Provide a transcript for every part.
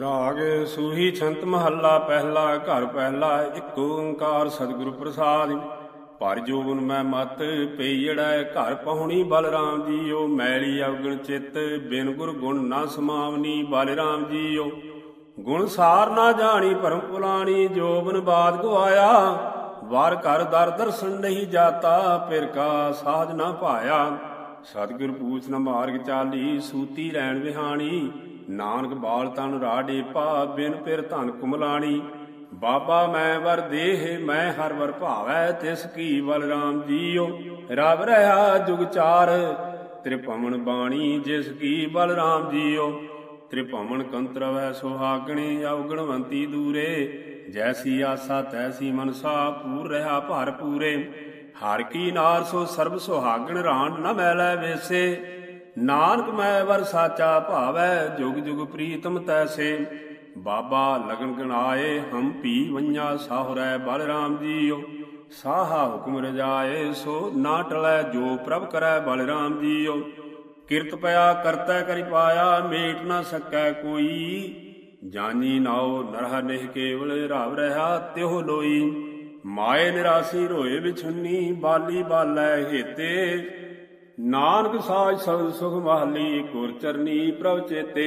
ਰਾਗ ਸੂਹੀ ਛੰਤ ਮਹੱਲਾ ਪਹਿਲਾ, ਘਰ ਪਹਿਲਾ, ਇੱਕ ਓੰਕਾਰ ਸਤਿਗੁਰੂ ਪ੍ਰਸਾਦ। ਪਰ ਜੋਗਨ ਮੈਂ ਮਤ ਪਈੜੈ ਘਰ ਪਹੁਣੀ ਬਲਰਾਮ ਜੀਓ, ਮੈਲੀ ਅਵਗਣ ਚਿੱਤ, ਬਿਨ ਗੁਰ ਗੁਣ ਨਾ ਸਮਾਵਨੀ ਬਲਰਾਮ ਜੀਓ। ਗੁਣ ਸਾਰ ਨਾ ਜਾਣੀ ਪਰਮ ਪੁਲਾਣੀ ਜੋਬਨ ਬਾਦ ਗਵਾਇਆ ਵਾਰ ਘਰ ਦਰ ਦਰਸ਼ਨ ਨਹੀਂ ਜਾਤਾ, ਫਿਰ ਕਾ ਸਾਜ ਨਾ ਪਾਇਆ ਸਤਿਗੁਰ ਪੂਛ ਨ ਮਾਰਗ ਚਾਲੀ, ਸੂਤੀ ਰਹਿਣ ਵਿਹਾਣੀ ਨਾਨਕ ਬਾਲ ਤਨ ਰਾਡੇ ਪਾ, ਬਿਨ ਪਿਰ ਧਨ ਕੁਮਲਾਣੀ। ਬਾਬਾ ਮੈਂ ਵਰ ਦੇਹ, ਮੈਂ ਹਰ ਵਰ ਭਾਵੈ, ਤਿਸ ਕੀ ਬਲਰਾਮ ਜੀਓ। ਰਬ ਰਹਾ ਜੁਗ ਚਾਰ ਤ੍ਰਿਪਵਨ ਬਾਣੀ, ਜਿਸ ਕੀ ਬਲਰਾਮ ਜੀਓ। ਤ੍ਰਿਪਵਨ ਕੰਤਰਵੈ ਸੁਹਾਗਣੇ ਅਵਗਣਵੰਤੀ ਦੂਰੇ। ਜੈਸੀ ਆਸਾ, ਤੈਸੀ ਮਨਸਾ, ਪੂਰ ਰਹਾ ਭਰ ਪੂਰੇ। ਹਰ ਕੀ ਨਾਰ ਸੋ ਸਰਬ ਸੁਹਾਗਣ ਰਾਣ ਨ ਮੈਲੈ ਵੇਸੇ। ਨਾਨਕ ਮੈਂ ਵਰ ਸਾਚਾ ਭਾਵੈ, ਜੁਗ ਜੁਗ ਪ੍ਰੀਤਮ ਤੈਸੇ। ਬਾਬਾ ਲਗਨ ਗਣਾਏ ਹਮ ਪੀ ਵੰਨਾ ਸਾਹੁਰੈ ਬਲਰਾਮ ਜੀਓ। ਸਾਹਾ ਹੁਕਮ ਰਜਾਏ, ਸੋ ਨਾ ਟਲੈ ਜੋ ਪ੍ਰਭ ਕਰੈ ਬਲਰਾਮ ਜੀਓ। ਕਿਰਤ ਪਿਆ ਕਰਤਾ ਕਰਿ ਪਾਇਆ, ਮੇਟ ਨਾ ਸਕੈ ਕੋਈ। ਜਾਨੀ ਨਾਉ ਨਰਹ ਨਿਹ ਕੇਵਲ ਰਾਵ ਰਹਾ ਤਿਉ ਲੋਈ। ਮਾਏ ਨਿਰਾਸੀ ਰੋਏ ਵਿਛੁੰਨੀ, ਬਾਲੀ ਬਾਲੈ ਹੇਤੇ। ਨਾਨਕ ਸਾਜ ਸਭ ਸੁਖ ਮਹਲੀ ਗੁਰ ਚਰਨੀ ਪ੍ਰਭ ਚੇਤੇ।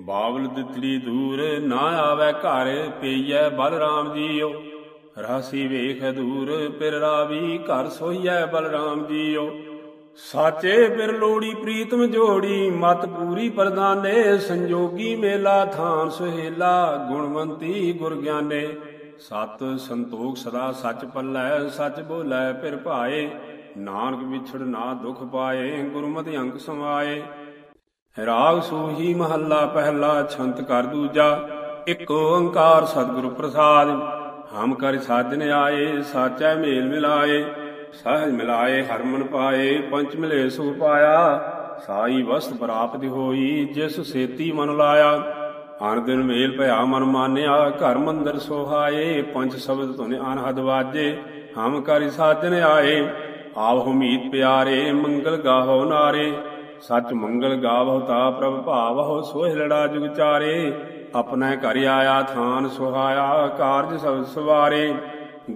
ਬਾਵਲ ਦਿਤੜੀ ਦੂਰ ਨਾ ਆਵੇ ਘਰ, ਪਈਐ ਬਲਰਾਮ ਜੀਓ। ਰਾਸੀ ਵੇਖ ਦੂਰ, ਪਿਰ ਰਾਵੀ ਘਰ ਸੋਈਐ ਬਲਰਾਮ ਜੀਓ। ਸਾਚੇ ਬਿਰ ਲੋੜੀ ਪ੍ਰੀਤਮ ਜੋੜੀ, ਮਤ ਪੂਰੀ ਪ੍ਰਦਾਨੇ। ਸੰਜੋਗੀ ਮੇਲਾ ਥਾਨ ਸੁਹੇਲਾ, ਗੁਣਵੰਤੀ ਗੁਰ ਗਿਆਨੇ। ਸਤ ਸੰਤੋਖ ਸਦਾ ਸੱਚ ਪੱਲੈ, ਸੱਚ ਬੋਲੇ ਫਿਰ ਭਾਏ। ਨਾਨਕ ਵਿਛੜ ਨਾ ਦੁਖ ਪਾਏ, ਗੁਰਮਤਿ ਅੰਕ ਸਮਾਏ ਰਾਗ ਸੂਹੀ ਮਹੱਲਾ ਪਹਿਲਾ ਛੰਤ ਕਰ ਦੂਜਾ, ਇੱਕ ਓੰਕਾਰ ਸਤਿਗੁਰ ਪ੍ਰਸਾਦ। ਹਮ ਕਰ ਸਾਜਨ ਆਏ, ਸਾਚੈ ਮੇਲ ਮਿਲਾਏ। ਸਹਿਜ ਮਿਲਾਏ, ਹਰਮਨ ਪਾਏ, ਪੰਚ ਮਿਲੇ ਸੁਖ ਪਾਇਆ। ਸਾਈ ਵਸਤ ਪ੍ਰਾਪਤ ਹੋਈ, ਜਿਸ ਸੇਤੀ ਮਨ ਲਾਇਆ। ਹਰ ਦਿਨ ਮੇਲ ਭਇਆ ਮਨ ਮਾਨਿਆ, ਘਰ ਮੰਦਰ ਸੋਹਾਏ। ਪੰਜ ਸ਼ਬਦ ਧੁਨ ਅਨਹਦ ਵਾਜੇ, ਹਮ ਕਰਿ ਸਾਜਨ ਆਏ। ਆਵਹੁ ਮੀਤ ਪਿਆਰੇ, ਮੰਗਲ ਗਾਹੋ ਨਾਰੇ। ਸਚ ਮੰਗਲ ਗਾਵਹੁ ਤਾ ਪ੍ਰਭ ਭਾਵਹੁ, ਸੋਹਿ ਲੜਾ ਜੁਗ ਚਾਰੇ। ਆਪਣਾ ਘਰ ਆਇਆ ਥਾਨ, ਸੁਹਾਇਆ ਕਾਰਜ ਸਭ ਸਵਾਰੇ।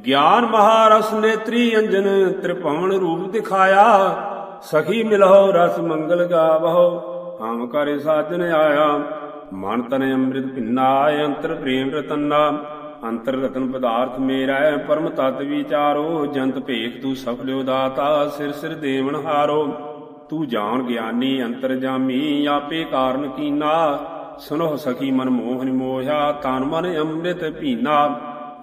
ਗਿਆਨ ਮਹਾਰਸ ਨੇਤਰੀ ਅੰਜਨ, ਤ੍ਰਿਭਵਨ ਰੂਪ ਦਿਖਾਇਆ। ਸਖੀ ਮਿਲਹੁ ਰਸ ਮੰਗਲ ਗਾਵਹੁ, ਹਮ ਕਰੇ ਸਾਜਨ ਆਇਆ। ਮਨ ਤਨ ਅੰਮ੍ਰਿਤ ਭਿੰਨਾ, ਅੰਤਰ ਪ੍ਰੇਮ ਰਤਨਾ। ਅੰਤਰ ਰਤਨ ਪਦਾਰਥ ਮੇਰਾ ਪਰਮ ਤਤ ਵਿਚਾਰੋ, ਜੰਤ ਭੇਖ ਤੂੰ ਸਫਲਿਓ ਦਾਤਾ, ਸਿਰ ਸਿਰ ਦੇਵਨ ਹਾਰੋ। ਤੂੰ ਜਾਣ ਗਿਆਨੀ, ਅੰਤਰ ਜਾਮੀ, ਆਪੇ ਕਾਰਨ ਕੀਨਾ। ਸੁਨੋ ਸਖੀ ਮਨ ਮੋਹਨ ਮੋਹਿਆ, ਤਨ ਮਨ ਅੰਮ੍ਰਿਤ ਪੀਨਾ।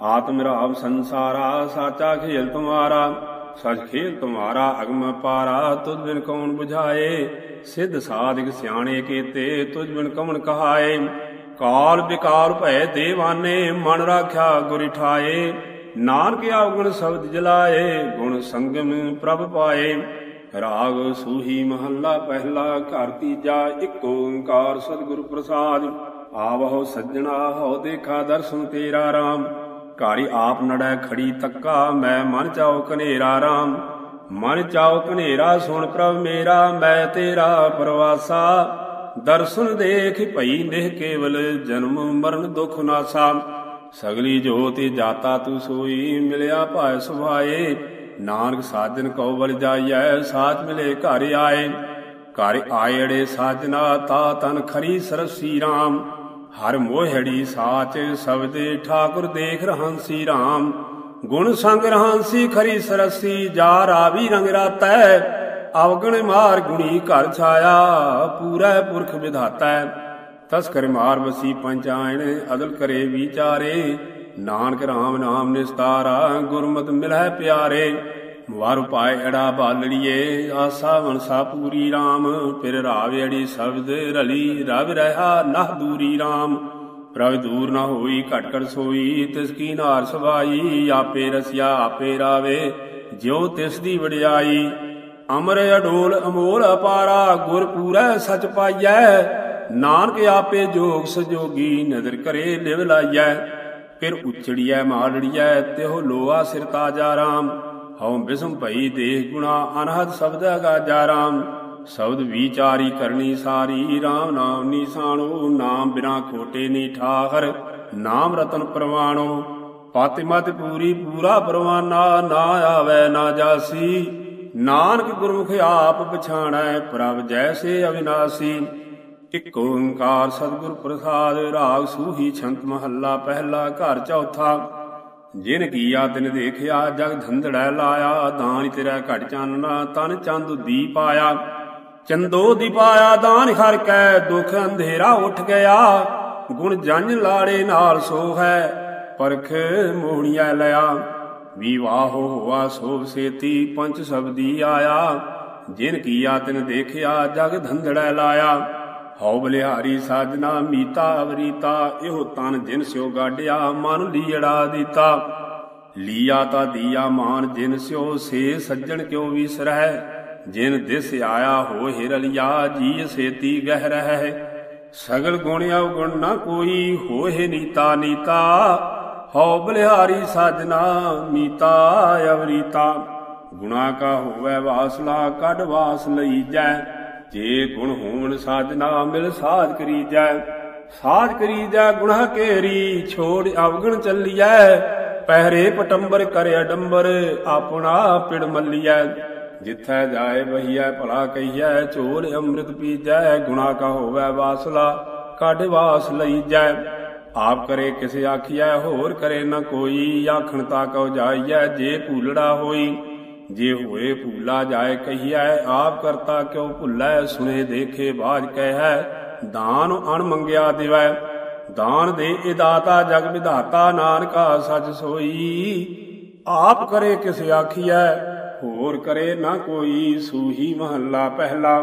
ਆਤਮ ਰਾਵ ਸੰਸਾਰਾ, ਸਾਚਾ ਖੇਲ ਤੁਮਾਰਾ ਸਚ ਖੇਲ ਤੁਮਾਰਾ ਅਗਮ ਪਾਰਾ, ਤੁਧ ਬਿਨ ਕੌਣ 부ਝਾਏ ਸਿੱਧ ਸਾਧਿਕ ਸਿਆਣੇ ਕੀਤੇ ਤੁਝ ਬਿਨ ਕਵਣ ਕਹਾਏ। ਕਾਲ ਵਿਕਾਰ ਭੈ ਦੇਵਾਨੇ, ਮਨ ਰਾਖਿਆ ਗੁਰਿ ਠਾਏ। ਨਾਨਕ ਆਵਗਣ ਸ਼ਬਦ ਜਲਾਏ, ਗੁਣ ਸੰਗਮ ਪ੍ਰਭ ਪਾਏ। ਰਾਗ ਸੂਹੀ ਮਹੱਲਾ ਪਹਿਲਾ, ਘਰ ਤੀਜਾ, ਇੱਕ ਓੰਕਾਰ ਸਤਿਗੁਰ ਪ੍ਰਸਾਦ। ਆਵਹੁ ਸੱਜਣਾ, ਹਉ ਦੇਖਾ ਦਰਸ਼ਨ ਤੇਰਾ ਰਾਮ। ਘਾਰੀ ਆਪ ਨੜੈ ਖੜੀ ਤੱਕਾ, ਮੈਂ ਮਨ ਚਾਉ ਕਨੇਰਾ ਰਾਮ। ਮਨ ਚਾਉ ਕਨੇਰਾ ਸੁਣ ਪ੍ਰਭ ਮੇਰਾ, ਮੈਂ ਤੇਰਾ ਪ੍ਰਵਾਸਾ। ਦਰਸ਼ਨ ਦੇਖ ਭਈ ਨਿਹ ਕੇਵਲ ਜਨਮ ਮਰਨ ਦੁਖ ਨਾਸਾ। ਸਗਲੀ ਜੋਤਿ ਜਾਤਾ ਤੂ ਸੋਈ, ਮਿਲਿਆ ਭਾਇ ਸੁਭਾਏ। ਨਾਨਕ ਸਾਜਨ ਕਉ ਬਲ ਜਾਈਐ, ਸਾਚ ਮਿਲੇ ਘਰ ਆਏ। ਘਰ ਆਇੜੇ ਸਾਜਨਾ, ਤਾ ਤਨ ਖਰੀ ਸਰਸੀ ਰਾਮ। ਹਰ ਮੋਹੜੀ ਸਾਚ ਸਬਦੇ ਠਾਕੁਰ ਦੇਖ ਰਹੰਸੀ ਰਾਮ। ਗੁਣ ਸੰਗ ਰਹੰਸੀ ਖਰੀ ਸਰਸੀ, ਜਾ ਰਾਵੀ ਰੰਗ ਰਾਤੈ। ਅਵਗਣ ਮਾਰ ਗੁਣੀ ਘਰ ਛਾਇਆ, ਪੂਰਾ ਪੁਰਖ ਵਿਧਾਤਾ। ਤਸ ਕਰ ਮਾਰ ਵਸੀ ਪੰਚਾਇਣ, ਅਦਲ ਕਰੇ ਵਿਚਾਰੇ। ਨਾਨਕ ਰਾਮ ਨਾਮ ਨਿਸਤਾਰਾ, ਗੁਰਮਤਿ ਮਿਲੈ ਪਿਆਰੇ। ਵਾਰ ਪਾਏ ਅੜਾ ਬਾਲੜੀਏ, ਆਸਾ ਮਨਸਾ ਪੂਰੀ RAM ਫਿਰ ਰਾਵ ਅੜੀ ਸ਼ਬਦ ਰਲੀ, ਰਵ ਰਹਾ ਨਹ ਦੂਰੀ RAM ਪ੍ਰਭ ਦੂਰ ਨਾ ਹੋਈ, ਘਟ ਘਟ ਸੋਈ, ਤਿਸ ਕੀ ਨਾਰ ਸਵਾਈ, ਆਪੇ ਰਸਿਆ, ਆਪੇ ਰਾਵੇ। ਜਿਉ ਤਿਸ ਦੀ ਵਡਿਆਈ। ਅਮਰ ਅਡੋਲ ਅਮੋਲ ਅਪਾਰਾ, ਗੁਰ ਪੂਰੈ ਸਚ ਪਾਈਐ। ਨਾਨਕ ਆਪੇ ਜੋਗ ਸਜੋਗੀ ਨਦਰ ਕਰੇ ਲਿਵ ਲਾਈਐ। ਫਿਰ ਉਚੜੀਐ ਮਾਲੜੀਐ ਤਿਹੁ ਲੋਆ ਸਿਰ ਤਾਜਾ ਰਾਮ। ਹਉ ਬਿਸਮ ਭਈ ਦੇਹ ਗੁਣਾ, ਅਨਹਦ ਸ਼ਬਦ ਅਗਾਜਾ ਰਾਮ। ਸ਼ਬਦ ਵਿਚਾਰੀ ਕਰਨੀ ਸਾਰੀ RAM ਨਾਮ ਨਿਸ਼ਾਨੋ ਨਾਮ ਬਿਨਾ ਖੋਟੇ ਨੀ ਠਾਹਰ, ਨਾਮ ਰਤਨ ਪ੍ਰਵਾਣੋ। ਪਾਤਿਮਤ ਪੂਰੀ ਪੂਰਾ ਪਰਵਾਨਾ, ਨਾ ਆਵੇ ਨਾ ਜਾਸੀ। ਨਾਨਕ ਗੁਰਮੁਖ ਆਪ ਪਛਾਣੈ, ਪ੍ਰਭ ਜੈਸੇ ਅਵਿਨਾਸੀ। ਇਕ ਓੰਕਾਰ ਸਤਿਗੁਰ ਪ੍ਰਸਾਦ, ਰਾਗ ਸੂਹੀ ਛੰਤ ਮਹੱਲਾ, ਪਹਿਲਾ ਘਰ ਚੌਥਾ। ਜਿਨ ਕੀਆ ਤਿਨ ਦੇਖਿਆ, ਜਗ ਧੰਧੜੈ ਲਾਇਆ, ਦਾਨ ਤੇਰਾ ਘਟ ਚਾਨਣਾ, ਤਨ ਚੰਦ ਦੀਪ ਆਇਆ। ਚੰਦੋ ਦੀਪਾਇਆ ਦਾਨ ਹਰ ਕੈ, ਦੁਖ ਅੰਧੇਰਾ ਉੱਠ ਗਿਆ। ਗੁਣ ਜੰਜ ਲਾੜੇ ਨਾਲ ਸੋ ਹੈ ਪਰਖ ਮੋਹਣੀਆਂ ਲਿਆ। ਵਿਵਾਹ ਹੋਆ ਸੋਭ ਸੇਤੀ ਪੰਚ ਸਬਦੀ ਆਇਆ। ਜਿਨ ਕੀਆ ਤਿਨ ਦੇਖਿਆ, ਜਗ ਧੰਧੜੈ ਲਾਇਆ। ਹਉ ਬਲਿਹਾਰੀ ਸਾਜਨਾ, ਮੀਤਾ ਅਵਰੀਤਾ, ਇਹੋ ਤਨ ਜਿਨ ਸਿਓ ਗਾਡਿਆ ਮਨ ਲੀੜਾ ਦਿੱਤਾ। ਲੀਆ ਤਾ ਦੀਆ ਮਾਨ ਜਿਨ ਸਿਓ ਸੇ ਸੱਜਣ ਕਿਉ ਵਿਸਰਹਿ? ਜਿਨ ਦਿਸ ਆਇਆ, ਹੋ ਹਿਰਲਿਆ ਜੀ ਸੇਤੀ ਗਹਿ ਰਹਿ ਸਗਲ ਗੁਣ ਅਵਗੁਣ ਨਾ ਕੋਈ, ਹੋਏ ਨੀਤਾ ਨੀਤਾ। ਹਉ ਬਲਿਹਾਰੀ ਸਾਜਨਾ, ਮੀਤਾ ਅਵਰੀਤਾ। ਗੁਣਾ ਕਾ ਹੋਵੇ ਵਾਸਲਾ, ਕੱਢ ਵਾਸ ਲਈ ਜੈ। ਜੇ ਗੁਣ ਹੋਣ ਸਾਜਨਾ, ਮਿਲ ਸਾਜ ਕਰੀਜੈ ਸਾਜ ਕਰੀਜੈ ਗੁਣਾ ਕੇਰੀ, ਛੋੜ ਅਵਗਣ ਚੱਲੀਐ। ਪਹਿਰੇ ਪਟੰਬਰ ਕਰ ਅਡੰਬਰ, ਆਪਣਾ ਪਿੜ ਮੱਲੀਐ। ਜਿੱਥੈ ਜਾਏ ਬਹੀਐ ਭਲਾ ਕਹੀਐ ਝੋਲ ਅੰਮ੍ਰਿਤ ਪੀਜੈ। ਗੁਣਾ ਕਾ ਹੋਵੇ ਵਾਸਲਾ, ਕੱਢ ਵਾਸ ਲਈ ਜੈ। ਆਪ ਕਰੇ ਕਿਸੇ ਆਖੀਐ, ਹੋਰ ਕਰੇ ਨਾ ਕੋਈ। ਆਖਣ ਤਾ ਕਉ ਜਾਈਐ ਜੇ ਭੂਲੜਾ ਹੋਈ, ਜੇ ਹੋਏ ਭੂਲਾ ਜਾਏ ਕਹੀਐ, ਆਪ ਕਰਤਾ ਕਿਉ ਭੁੱਲੈ ਸੁਨੇ ਦੇਖੇ ਬਾਜ ਕਹਿਐ, ਦਾਨ ਅਣ ਮੰਗਿਆ ਦਿਵੈ। ਦਾਨ ਦੇ ਇਹ ਦਾਤਾ, ਜਗ ਵਿਧਾਤਾ, ਨਾਨਕਾ ਸਚ ਸੋਈ। ਆਪ ਕਰੇ ਕਿਸ ਆਖੀਐ, ਹੋਰ ਕਰੇ ਨਾ ਕੋਈ, ਸੂਹੀ ਮਹੱਲਾ ਪਹਿਲਾ।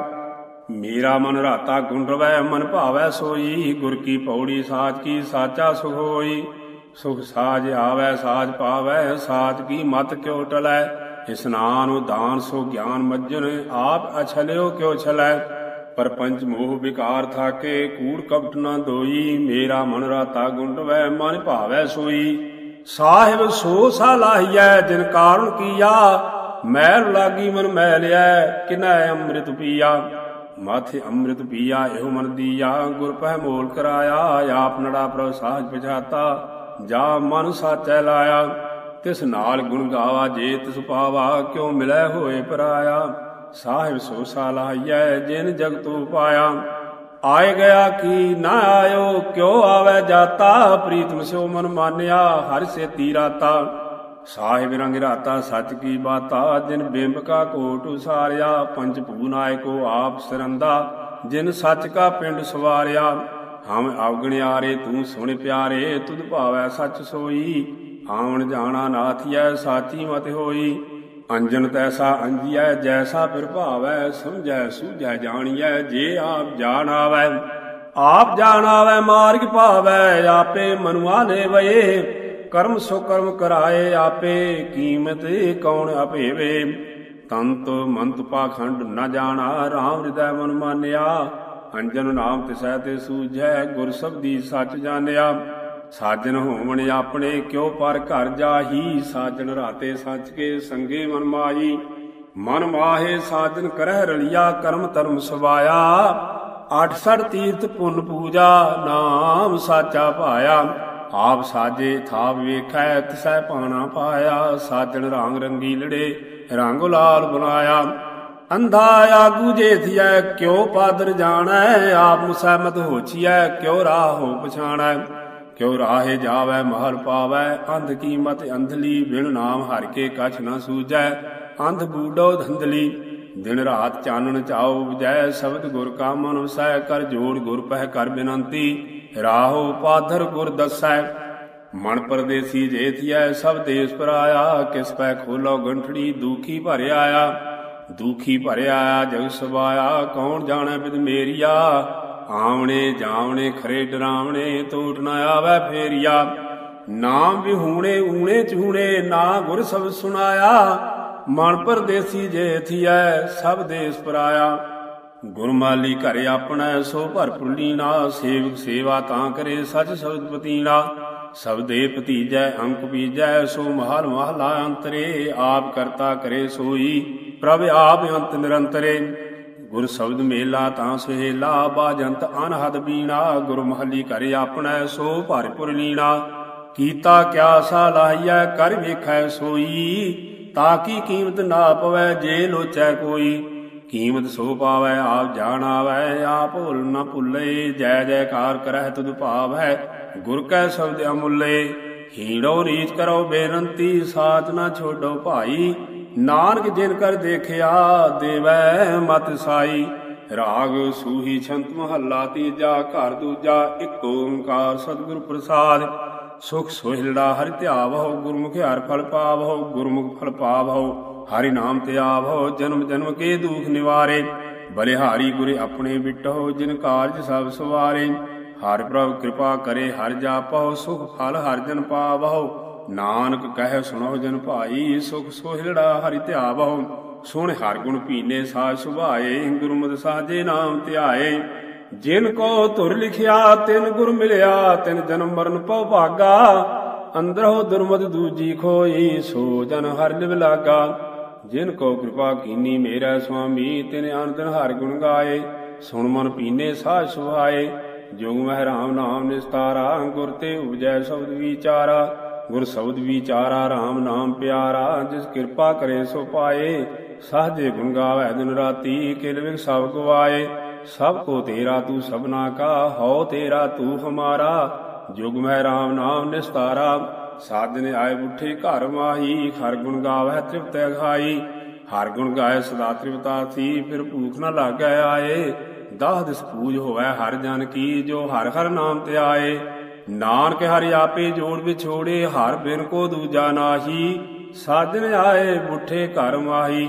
ਮੇਰਾ ਮਨ ਰਾਤਾ ਗੁਣ ਰਵੈ ਮਨ ਭਾਵੈ ਸੋਈ। ਗੁਰ ਕੀ ਪੌੜੀ, ਸਾਚ ਕੀ ਸਾਚਾ ਸੁਖ ਹੋਈ ਸੁਖ ਸਾਜ ਆਵੈ, ਸਾਜ ਪਾਵੈ, ਸਾਚ ਕੀ ਮਤ ਕਿਉ ਟਲੈ? ਇਸਨਾਨ ਦਾਨ ਸੋ ਗਿਆਨ ਮੱਜਨ ਆਪ ਅਛਲਿਓ ਕਿਉ ਛਲੈ? ਪਰਪੰਚ ਮੋਹ ਵਿਕਾਰ ਥਾਕੇ, ਕੂੜ ਕਪਟ ਨਾ ਦੋਈ। ਮੇਰਾ ਮਨ ਰਾਤਾ ਗੁੰਡ ਵੈ, ਮਨ ਭਾਵੈ ਸੋਈ। ਸਾਹਿਬ ਸੋ ਸਾ ਲਾਹੀਐ, ਜਿਨ ਕਾਰਨ ਕੀਆ? ਮੈਲ ਲਾਗੀ ਮਨ ਮੈਲਿਐ, ਕਿਨੈ ਅੰਮ੍ਰਿਤ ਪੀਆ? ਮਾਥੇ ਅੰਮ੍ਰਿਤ ਪੀਆ, ਇਹੋ ਮਨ ਦੀਆ, ਗੁਰ ਪਹਿ ਮੋਲ ਕਰਾਇਆ, ਆਪ ਨੜਾ ਪ੍ਰਭ ਸਾਜ ਪਛਾਤਾ, ਜਾ ਮਨ ਸਾਚੈ ਲਾਇਆ, ਤਿਸ ਨਾਲ ਗੁਣ ਗਾਵਾ, ਜੇ ਤਿਸ ਪਾਵਾ, ਕਿਉ ਮਿਲੈ ਹੋਏ ਪਰਾਇਆ, ਸਾਹਿਬ ਸੋ ਸਾਲਾਈਐ ਜਿਨ ਜਗਤੂ ਪਾਇਆ, ਆਏ ਗਿਆ ਕੀ ਨਾ ਆਇਓ, ਕਿਉ ਆਵੇ ਜਾਤਾ, ਪ੍ਰੀਤਮ ਸਿਓ ਮਨ ਮਾਨਿਆ, ਹਰ ਸੇ ਤੀਰਾਤਾ ਸਾਹਿਬ ਰੰਗ ਰਾਤਾ ਸੱਚ ਕੀ ਬਾਤਾ, ਜਿਨ ਬਿੰਬ ਕਾ ਕੋਟ ਉਸਾਰਿਆ, ਪੰਜ ਭੂ ਨਾਇਕੋ ਆਪ ਸਰੰਦਾ, ਜਿਨ ਸੱਚ ਕਾ ਪਿੰਡ ਸਵਾਰਿਆ, ਹਮ ਆਵਗਣਿਆਰੇ ਤੂੰ ਸੁਣ ਪਿਆਰੇ, ਤੁਧ ਭਾਵੈ ਸੱਚ ਸੋਈ, ਆਵਣ ਜਾਣਾ ਨਾਥੀਐ, ਸਾਚੀ ਮਤ ਹੋਈ, ਅੰਜਨ ਤੈਸਾ ਅੰਜੀਐ, ਜੈਸਾ ਪ੍ਰਭਾਵੈ ਸਮਝੈ ਸੂਝੈ ਜਾਣੀਐ, ਜੇ ਆਪ ਜਾਣ ਆਵੈ ਆਪ ਜਾਣ ਆਵੈ ਮਾਰਗ ਪਾਵੈ ਆਪੇ ਮਨੁਆ ਨੇ ਵਏ ਕਰਮ ਸੋ ਕਰਮ ਕਰਾਏ ਆਪੇ, ਕੀਮਤ ਕੌਣ ਅਭੇਵੇ ਤੰਤ ਮੰਤ ਪਾਖੰਡ ਨਾ ਜਾਣਾ RAM ਹਿਰਦੈ ਮਨ ਮਾਨਿਆ। ਅੰਜਨ ਨਾਮ ਤਿਸੈ ਤੇ ਸੂਝੈ, ਗੁਰ ਸਬਦੀ ਸੱਚ ਜਾਣਿਆ। ਸਾਜਨ ਹੋਵਣ ਆਪਣੇ, ਕਿਉ ਪਰ ਘਰ ਜਾਹੀ? ਸਾਜਨ ਰਾਤੇ ਸੱਚ ਕੇ ਸੰਗੇ ਮਨ ਮਾਈ ਮਨ ਮਾਹੇ ਸਾਜਨ ਕਰਹਿ ਰਲਿਆ, ਕਰਮ ਧਰਮ ਸਵਾਇਆ। 86 ਤੀਰਥ ਪੁੰਨ ਪੂਜਾ, ਨਾਮ ਸਾਚਾ ਭਾਇਆ। ਆਪ ਸਾਜੇ ਥਾਪ ਵੇਖੈ, ਤਿਸੈ ਪਾਣਾ ਪਾਇਆ, ਸਾਜਣ ਰੰਗ ਰੰਗੀ ਲੜੇ, ਰੰਗ ਲਾਲ ਬਨਾਇਆ ਅੰਧਾ ਆਗੂ ਜੇਥਿਐ ਕਿਉ ਪਾਦਰ ਜਾਣੈ? ਆਪ ਮੁਸਹਿਮਤ ਹੋਛੀਐ, ਕਿਉ ਰਾਹ ਹੋ ਪਛਾਣੈ? ਕਿਉ ਰਾਹੇ ਜਾਵੈ, ਮਹਲ ਪਾਵੈ? ਅੰਧ ਕੀਮਤ ਅੰਧਲੀ, ਬਿਨ ਨਾਮ ਹਰ ਕੇ ਕਛ ਨਾ ਸੂਜੈ ਅੰਧ ਬੂਡੋ ਧੰਦਲੀ ਦਿਨ ਰਾਤ ਚਾਨਣ ਚਾਉ ਵਿਜੈ ਸ਼ਬਦ ਗੁਰ ਕਾ ਮਨ ਵਸੈ, ਕਰ ਜੋੜ ਗੁਰ ਪਹਿ ਕਰ ਬਿਨੰਤੀ, ਰਾਹੋ ਪਾਧਰ ਗੁਰ ਦਸੈ। ਮਨ ਪਰਦੇਸੀ ਜੇਥਿਐ ਸਭ ਦੇਸ ਪਰਾਇਆ, ਕਿਸ ਪੈ ਖੋਲੋ ਗੰਠੜੀ, ਦੁਖੀ ਭਰ ਆਇਆ ਦੁਖੀ ਭਰ ਆਇਆ ਜਗ ਸਵਾਇਆ ਕੌਣ ਜਾਣੈ ਬਿਦ ਮੇਰੀਆ? ਆਵਣੇ ਜਾਵਣੇ, ਖਰੇ ਡਰਾਵਣੇ ਟੂਟ ਨਾ ਆਵੇ ਫੇਰੀਆ। ਨਾਮ ਵਿਹੂਣੇ, ਊਣੇ ਚੂਣੇ, ਨਾ ਗੁਰ ਸਭ ਸੁਣਾਇਆ। ਮਨ ਪਰਦੇਸੀ ਜੇ ਥੀਐ ਸਭ ਦੇਸ ਪਰਾਇਆ। ਗੁਰਮਾਲੀ ਘਰ ਆਪਣਾ ਸੋ ਭਰ ਪੁੰਡੀਨਾ ਸੇਵਕ ਸੇਵਾ ਤਾਂ ਕਰੇ ਸਚ ਸ਼ਬਦ ਪਤੀਨਾ ਸਬਦੇ ਭਤੀਜੈ ਅੰਕ ਬੀਜੈ, ਸੋ ਮਹਲ ਮਹਲਾ ਅੰਤਰੇ। ਆਪ ਕਰਤਾ ਕਰੇ ਸੋਈ, ਪ੍ਰਭ ਆਪ ਅੰਤ ਨਿਰੰਤਰੇ। ਗੁਰ ਸ਼ਬਦ ਮੇਲਾ ਤਾਂ ਸਹੇਲਾ ਬਾਜੰਤ ਅਨਹਦ ਬੀਣਾ। ਗੁਰ ਮਹਲੀ ਘਰ ਆਪਣੈ ਸੋ ਭਰਪੁਰ ਲੀਣਾ ਕੀਤਾ ਕਿਆ ਸਾ ਲਾਹੀਐ ਕਰ ਵੇਖੈ ਸੋਈ। ਤਾਂ ਕੀ ਕੀਮਤ ਨਾ ਪਵੈ ਜੇ ਲੋਚੈ ਕੋਈ? ਕੀਮਤ ਸੋ ਪਾਵੈ, ਆਪ ਜਾਣ ਆਵੈ ਆਪ ਭੁੱਲ ਨਾ ਭੁੱਲੇ। ਜੈ ਜੈਕਾਰ ਕਰਹਿ ਤੁਧ ਭਾਵੈ, ਗੁਰ ਕੈ ਸ਼ਬਦ ਅਮੁੱਲੇ। ਹੀੜੋ ਰੀਚ ਕਰੋ ਬੇਨੰਤੀ ਸਾਚ ਨਾ ਛੋਡੋ ਭਾਈ। ਨਾਨਕ ਜਿਨ ਕਰ ਦੇਖਿਆ, ਦੇਵੈ ਮਤ ਸਾਈ। ਰਾਗ ਸੂਹੀ ਛੰਤ ਮਹੱਲਾ ਤੀਜਾ, ਘਰ ਦੂਜਾ, ਇੱਕ ਓੰਕਾਰ ਸਤਿਗੁਰ ਪ੍ਰਸਾਦ। ਸੁਖ ਸੋਹਿਲੜਾ ਹਰਿ ਧਿਆਵਹੁ, ਗੁਰਮੁਖ ਹਰਿ ਫਲ ਪਾਵਹੁ, ਗੁਰਮੁਖ ਫਲ ਪਾਵਹੁ, ਹਰਿ ਨਾਮ ਤੇ ਆਵਹੁ, ਜਨਮ ਜਨਮ ਕੇ ਦੁਖ ਨਿਵਾਰੇ। ਬਲਿਹਾਰੀ ਗੁਰੇ ਆਪਣੇ ਬਿਟਹੁ, ਜਿਨ ਕਾਰਜ ਸਭ ਸਵਾਰੇ। ਹਰ ਪ੍ਰਭ ਕਿਰਪਾ ਕਰੇ, ਹਰ ਜਾਪਹੁ, ਸੁਖ ਫਲ ਹਰ ਜਨ ਪਾਵਹੁ। ਨਾਨਕ ਕਹਿ ਸੁਣੋ ਜਨ ਭਾਈ, ਸੁਖ ਸੋਹਿਲੜਾ ਹਰਿ ਧਿਆਵਹੁ। ਸੁਣ ਹਰ ਗੁਣ ਪੀਨੇ ਸਾਜ ਸੁਭਾਏ, ਗੁਰਮਤਿ ਸਾਜੇ ਨਾਮ ਧਿਆਏ। ਜਿਨ ਕੋ ਧੁਰ ਲਿਖਿਆ, ਤਿਨ ਗੁਰ ਮਿਲਿਆ, ਤਿਨ ਜਨਮ ਮਰਨ ਪਉ ਭਾਗਾ। ਅੰਦਰੋ ਦੁਰਮਤ ਦੂਜੀ ਖੋਈ ਸੋ ਜਨ ਹਰਿ ਲਿਵ ਲਾਗਾ। ਜਿਨ ਕੋ ਕਿਰਪਾ ਕੀਨੀ ਮੇਰਾ ਸੁਆਮੀ, ਤਿਨ ਅਨੰਦਨ ਹਰ ਗੁਣ ਗਾਏ। ਸੁਣ ਮਨ ਪੀਨੇ ਸਾਹ ਸੁਹਾਏ। ਜੁਗ ਮਹਿ ਰਾਮ ਨਾਮ ਨਿਸਤਾਰਾ, ਗੁਰ ਤੇ ਉਪਜੈ ਸ਼ਬਦ ਵਿਚਾਰਾ। ਗੁਰ ਸ਼ਬਦ ਵਿਚਾਰਾ, ਰਾਮ ਨਾਮ ਪਿਆਰਾ, ਜਿਸ ਕਿਰਪਾ ਕਰੇ ਸੋ ਪਾਏ। ਸਾਜੇ ਗੁਣ ਗਾਵੇ ਦਿਨ ਰਾਤੀ, ਕਿਲ ਵਿਗ ਸਭ ਗਵਾਏ। ਸਭ ਕੋ ਤੇਰਾ ਤੂੰ ਸਭਨਾ ਕਾ, ਹਉ ਤੇਰਾ ਤੂੰ ਹਮਾਰਾ। ਜੁਗ ਮੈਂ RAM ਨਾਮ ਨਿਸਤਾਰਾ ਸਾਧਨੇ ਆਏ ਬੁੱਠੇ ਘਰ ਮਾਹੀ, ਹਰ ਗੁਣ ਗਾਵੈ ਤ੍ਰਿਪਤ ਅਘਾਈ ਹਰ ਗੁਣ ਗਾਏ ਸਦਾ ਤ੍ਰਿਪਤਾ ਸੀ ਫਿਰ ਭੂਖ ਨਾ ਲਾਗੈ ਆਏ। ਦਾਹ ਦਿਸ ਪੂਜ ਹੋਵੇ ਹਰ ਜਨ ਕੀ, ਜੋ ਹਰ ਹਰ ਨਾਮ ਤੇ ਆਏ। ਨਾਨਕ ਹਰਿ ਆਪੇ ਜੋੜ ਵਿਛੋੜੇ, ਹਰ ਬਿਨ ਕੋ ਦੂਜਾ ਨਾਹੀ। ਸਾਜਨ ਆਏ ਬੁੱਠੇ ਘਰ ਮਾਹੀ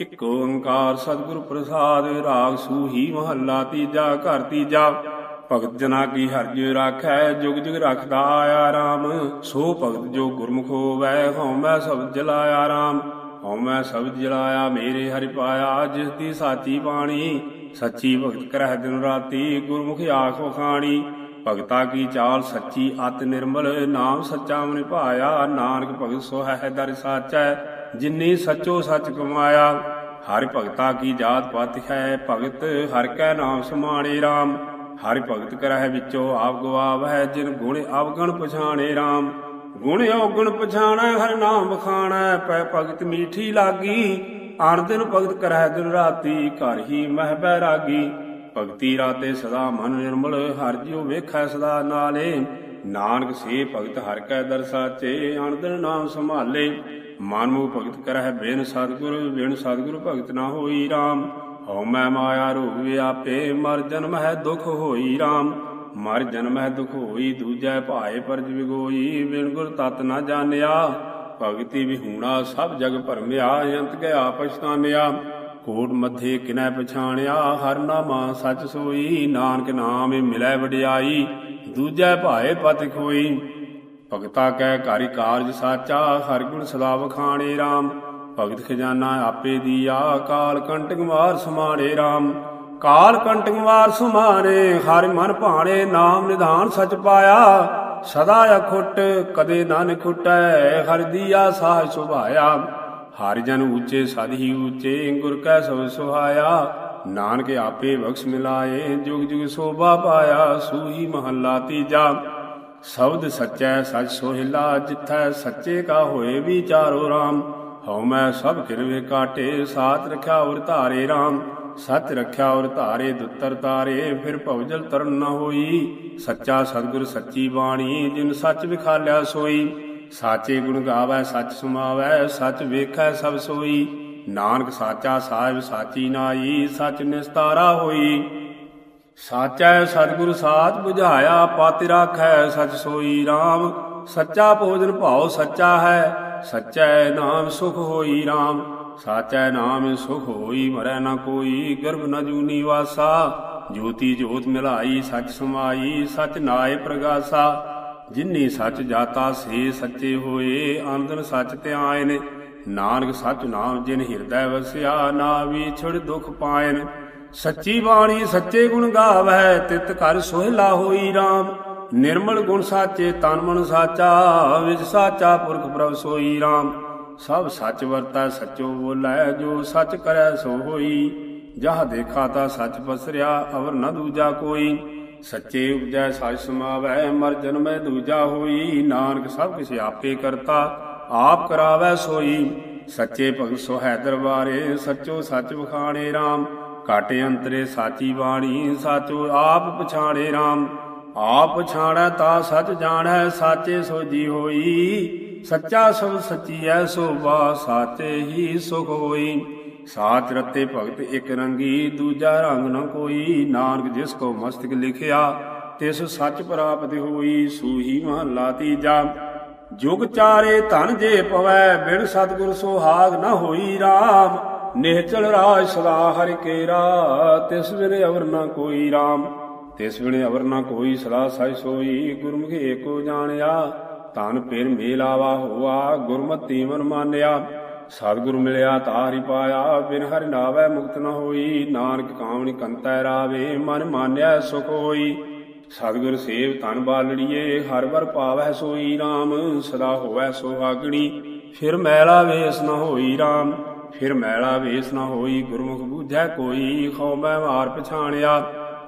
ਇਕ ਓੰਕਾਰ ਸਤਿਗੁਰ ਪ੍ਰਸਾਦ, ਰਾਗ ਸੂਹੀ ਮਹੱਲਾ ਤੀਜਾ, ਘਰ ਤੀਜਾ। ਭਗਤ ਜਨਾ ਕੀ ਹਰਿ ਰਾਖੈ, ਜੁਗ ਜੁਗ ਰਖਦਾ ਆਇਆ RAM ਸੋ ਭਗਤ ਜੋ ਗੁਰਮੁਖ ਹੋਵੈ, ਹਉਮੈ ਸਬਦ ਜਲਾਇਆ RAM ਹਉਮੈ ਸਬਦ ਜਲਾਇਆ, ਮੇਰੇ ਹਰਿ ਪਾਇਆ, ਜਿਸ ਦੀ ਸਾਚੀ ਬਾਣੀ। ਸੱਚੀ ਭਗਤ ਕਰਹਿ ਦਿਨ ਰਾਤੀ, ਗੁਰਮੁਖ ਆਖ ਵਖਾਣੀ। ਭਗਤਾ ਕੀ ਚਾਲ ਸੱਚੀ, ਅਤ ਨਿਰਮਲ, ਨਾਮ ਸੱਚਾ ਮਨਿ ਭਾਇਆ। ਨਾਨਕ ਭਗਤ ਸੋ ਦਰ ਸਾਚੈ। ਜਿਨੀ ਸਚੋ ਸਚ ਕਮਾਇਆ, ਹਰਿ ਭਗਤਾ ਕੀ ਜਾਤ ਪਤ ਹੈ, ਭਗਤ ਹਰ ਕੈ ਨਾਮ ਸਮਾਣੇ RAM ਹਰਿ ਭਗਤ ਕਰਹਿ ਵਿੱਚੋ ਆਪ ਗਵਾਵੈ ਜਿਨ ਗੁਣ ਅਵਗਣ ਪਛਾਣੇ RAM ਗੁਣ ਔਗਣ ਪਛਾਣੈ, ਹਰਿ ਨਾਮ ਬਖਾਣੈ ਪੈ ਭਗਤ ਮੀਠੀ ਲਾਗੀ। ਆਣ ਦਿਨ ਭਗਤ ਕਰਹਿ ਦਿਨ ਰਾਤੀ, ਘਰ ਹੀ ਮਹਿ ਬੈਰਾਗੀ ਭਗਤੀ ਰਾਤੇ ਸਦਾ ਮਨ ਨਿਰਮਲ, ਹਰ ਜਿਉ ਵੇਖੈ ਸਦਾ ਨਾਲੇ। ਨਾਨਕ ਸੇ ਭਗਤ ਹਰ ਕੈ ਦਰਸਾਚੇ ਅਣਦਨ ਨਾਮ ਸੰਭਾਲੇ। ਮਨ ਮੂਹ ਭਗਤ ਕਰਹਿ ਬੇਨ ਸਤਿਗੁਰ, ਬਿਨ ਸਤਿਗੁਰ ਭਗਤ ਨਾ ਹੋਈ RAM ਹਉ ਮੈਂ ਮਾਇਆ ਰੋਗ ਵਿਆਪੇ ਮਰ ਜਨਮ ਹੈ ਦੁਖ ਹੋਈ RAM ਮਰ ਜਨਮ ਹੈ ਦੁਖ ਹੋਈ, ਦੂਜੈ ਭਾਏ ਪਰਜ ਵਿਗੋਈ, ਬਿਨ ਗੁਰ ਤਤ ਨਾ ਜਾਣਿਆ। ਭਗਤੀ ਵਿਹੂਣਾ ਸਭ ਜਗ ਭਰਮਿਆ, ਅੰਤ ਗਿਆ ਪਛਤਾਨਿਆ ਕੋਟ ਮੱਥੇ ਕਿਨੈ ਪਛਾਣਿਆ, ਹਰ ਨਾਮਾ ਸਚ ਸੋਈ। ਨਾਨਕ ਨਾਮ ਮਿਲੈ ਵਡਿਆਈ, ਦੂਜੈ ਭਾਏ ਪਤ ਖੋਈ। ਭਗਤਾ ਕਹਿ ਕਾਰਿ ਕਾਰਜ ਸਾਚਾ, ਹਰ ਗੁਣ ਸਦਾ ਵਖਾਣੇ RAM ਭਗਤ ਖਜ਼ਾਨਾ ਆਪੇ ਦੀਆ, ਕਾਲ ਕੰਟਕ ਮਾਰ ਸਮਾਣੇ RAM ਕਾਲ ਕੰਟਕ ਮਾਰ ਸਮਾਣੇ, ਹਰਿ ਮਨ ਭਾਣੇ ਨਾਮ ਨਿਧਾਨ ਸਚ ਪਾਇਆ। ਸਦਾ ਅਖੁੱਟ, ਕਦੇ ਨਾ ਨਿਖੁਟੈ ਹਰ ਦੀਆ ਸਾਹ ਸੁਭਾਇਆ। ਹਰਿ ਜਨ ਉੱਚੇ, ਸਦ ਹੀ ਉੱਚੇ, ਗੁਰ ਕੈ ਸਭ ਸੁਹਾਇਆ। ਨਾਨਕ ਆਪੇ ਬਖਸ਼ ਮਿਲਾਏ, ਜੁਗ ਜੁਗ ਸੋਭਾ ਪਾਇਆ, ਸੂਹੀ ਮਹੱਲਾ ਤੀਜਾ। ਸ਼ਬਦ ਸੱਚੈ ਸਚ ਸੋਹਿਲਾ ਜਿਥੈ ਸੱਚੇ ਕਾ ਹੋਏ ਵਿਚਾਰੋ RAM ਹਉ ਮੈਂ ਸਭ ਕਿਰਵੇ ਕਾਟੇ ਸਾਥ ਰਖਿਆ ਔਰ ਧਾਰੇ RAM ਸੱਚ ਰਖਿਆ ਔਰ ਧਾਰੇ, ਦੁੱਤਰ ਤਾਰੇ, ਫਿਰ ਭਵਜਲ ਤਰਨ ਨ ਹੋਈ। ਸੱਚਾ ਸਤਿਗੁਰ, ਸੱਚੀ ਬਾਣੀ, ਜਿਨ ਸੱਚ ਵਿਖਾਲਿਆ ਸੋਈ। ਸਾਚੇ ਗੁਣ ਗਾਵੈ, ਸੱਚ ਸੁਮਾਵੈ, ਸੱਚ ਵੇਖੈ ਸਭ ਸੋਈ। ਨਾਨਕ ਸਾਚਾ ਸਾਹਿਬ, ਸਾਚੀ ਨਾਈ, ਸੱਚ ਨਿਸਤਾਰਾ ਹੋਈ। ਸਾਚੈ ਸਤਿਗੁਰ ਸਾਚ 부ਝਾਇਆ ਪਤ ਰਾਖੈ ਸਚ ਸੋਈ RAM ਸੱਚਾ ਭੋਜਨ ਭਾਉ ਸੱਚਾ ਹੈ, ਸੱਚੈ ਨਾਮ ਸੁਖ ਹੋਈ RAM ਸਾਚੈ ਨਾਮ ਸੁਖ ਹੋਈ ਮਰੈ ਨਾ ਕੋਈ, ਗਰਭ ਨ ਜੂਨੀ ਵਾਸਾ। ਜੋਤੀ ਜੋਤ ਮਿਲਾਈ, ਸਚ ਸਮਾਈ, ਸਚ ਨਾਏ ਪ੍ਰਗਾਸਾ। ਜਿਨੀ ਸਚ ਜਾਤਾ ਸੇ ਸੱਚੇ ਹੋਏ ਆਨੰਦਨ ਸਚ ਨੇ। ਨਾਨਕ ਸਚ ਨਾਮ ਜਿਨ ਹਿਰਦੈ ਵਸਿਆ, ਨਾ ਵਿਛੜ ਦੁਖ ਪਾਇਨ ਸੱਚੀ ਬਾਣੀ ਸੱਚੇ ਗੁਣ ਗਾਵੈ ਤਿਤ ਕਰ ਸੋਹਿਲਾ ਹੋਈ RAM ਨਿਰਮਲ ਗੁਣ ਸਾਚੇ, ਤਨ ਮਨ ਸਾਚਾ, ਵਿਜ ਸਾਚਾ, ਪੁਰਖ ਪ੍ਰਭ ਸੋਈ RAM ਸਭ ਸੱਚ ਵਰਤੈ, ਸਚੋ ਬੋਲੇ, ਜੋ ਸੱਚ ਕਰੈ ਸੋ ਹੋਈ। ਜਹ ਦੇਖਾ ਤਾ ਸੱਚ ਪਸਰਿਆ, ਅਵਰ ਨ ਦੂਜਾ ਕੋਈ। ਸੱਚੇ ਉਪਜੈ ਸੱਚ ਸਮਾਵੈ ਮਰ ਜਨਮੈ ਦੂਜਾ ਹੋਈ। ਨਾਨਕ ਸਭ ਕਿਛ ਆਪੇ ਕਰਤਾ, ਆਪ ਕਰਾਵੈ ਸੋਈ। ਸੱਚੇ ਭਗਤ ਸੋ ਹੈ ਦਰਬਾਰੇ, ਸੱਚੋ ਸੱਚ ਵਖਾਣੇ RAM ਕਾਟੇ ਅੰਤਰੇ ਸਾਚੀ ਬਾਣੀ, ਸਾਚੋ ਆਪ ਪਛਾਣੇ RAM ਆਪ ਪਛਾਣੈ ਤਾ ਸਚ ਜਾਣੈ, ਸਾਚੇ ਸੋਜੀ ਹੋਈ। ਸੱਚਾ ਸਭ ਸੱਚੀ ਐ ਸੋਭਾ ਸਾਚੇ ਹੀ ਸੁਖ ਹੋਈ। ਸਾਚ ਰਤੇ ਭਗਤ ਇਕ ਰੰਗੀ, ਦੂਜਾ ਰੰਗ ਨ ਕੋਈ। ਨਾਨਕ ਜਿਸ ਕੋ ਮਸਤਕ ਲਿਖਿਆ, ਤਿਸ ਸੱਚ ਪ੍ਰਾਪਤ ਹੋਈ, ਸੂਹੀ ਮਹਲਾ ਤੀਜਾ। ਜੁਗ ਚਾਰੇ ਧਨ ਜੇ ਪਵੈ, ਬਿਨ ਸਤਗੁਰ ਸੁਹਾਗ ਨ ਹੋਈ RAM ਨਿਹਚਲ ਰਾਜ ਸਦਾ ਹਰਿ ਕੇਰਾ ਤਿਸ ਬਿਨ ਅਵਰ ਨ ਕੋਈ RAM ਤਿਸ ਵੇਲੇ ਅਵਰ ਨਾ ਕੋਈ ਸਦਾ ਸਹਿ ਸੋਈ। ਗੁਰਮੁਖ ਏਕੋ ਜਾਣਿਆ ਤਨ ਪੇਰ ਮੇਲਾਵਾ ਹੋਆ, ਗੁਰਮਤਿ ਮਨ ਮਾਨਿਆ। ਸਤਿਗੁਰ ਮਿਲਿਆ ਤਾਰਿ ਪਾਇਆ, ਬਿਨ ਹਰਿ ਨਾਵੈ ਮੁਕਤ ਨ ਹੋਈ। ਨਾਨਕ ਕਾਮਣੀ ਕੰਤੈ ਰਾਵੇ, ਮਨ ਮਾਨਿਆ ਸੁਖ ਹੋਈ। ਸਤਿਗੁਰ ਸੇਵ ਤਨ ਬਾਲੜੀਏ, ਹਰ ਵਰ ਪਾਵੈ ਸੋਈ RAM ਸਦਾ ਹੋਵੈ ਸੁਹਾਗਣੀ, ਫਿਰ ਮੈਲਾ ਵੇਸ ਨ ਹੋਈ RAM ਫਿਰ ਮੈਲਾ ਵੇਸ ਨਾ ਹੋਈ, ਗੁਰਮੁਖ ਬੂਝੈ ਕੋਈ, ਖਉ ਮੈਂ ਮਾਰ ਪਛਾਣਿਆ।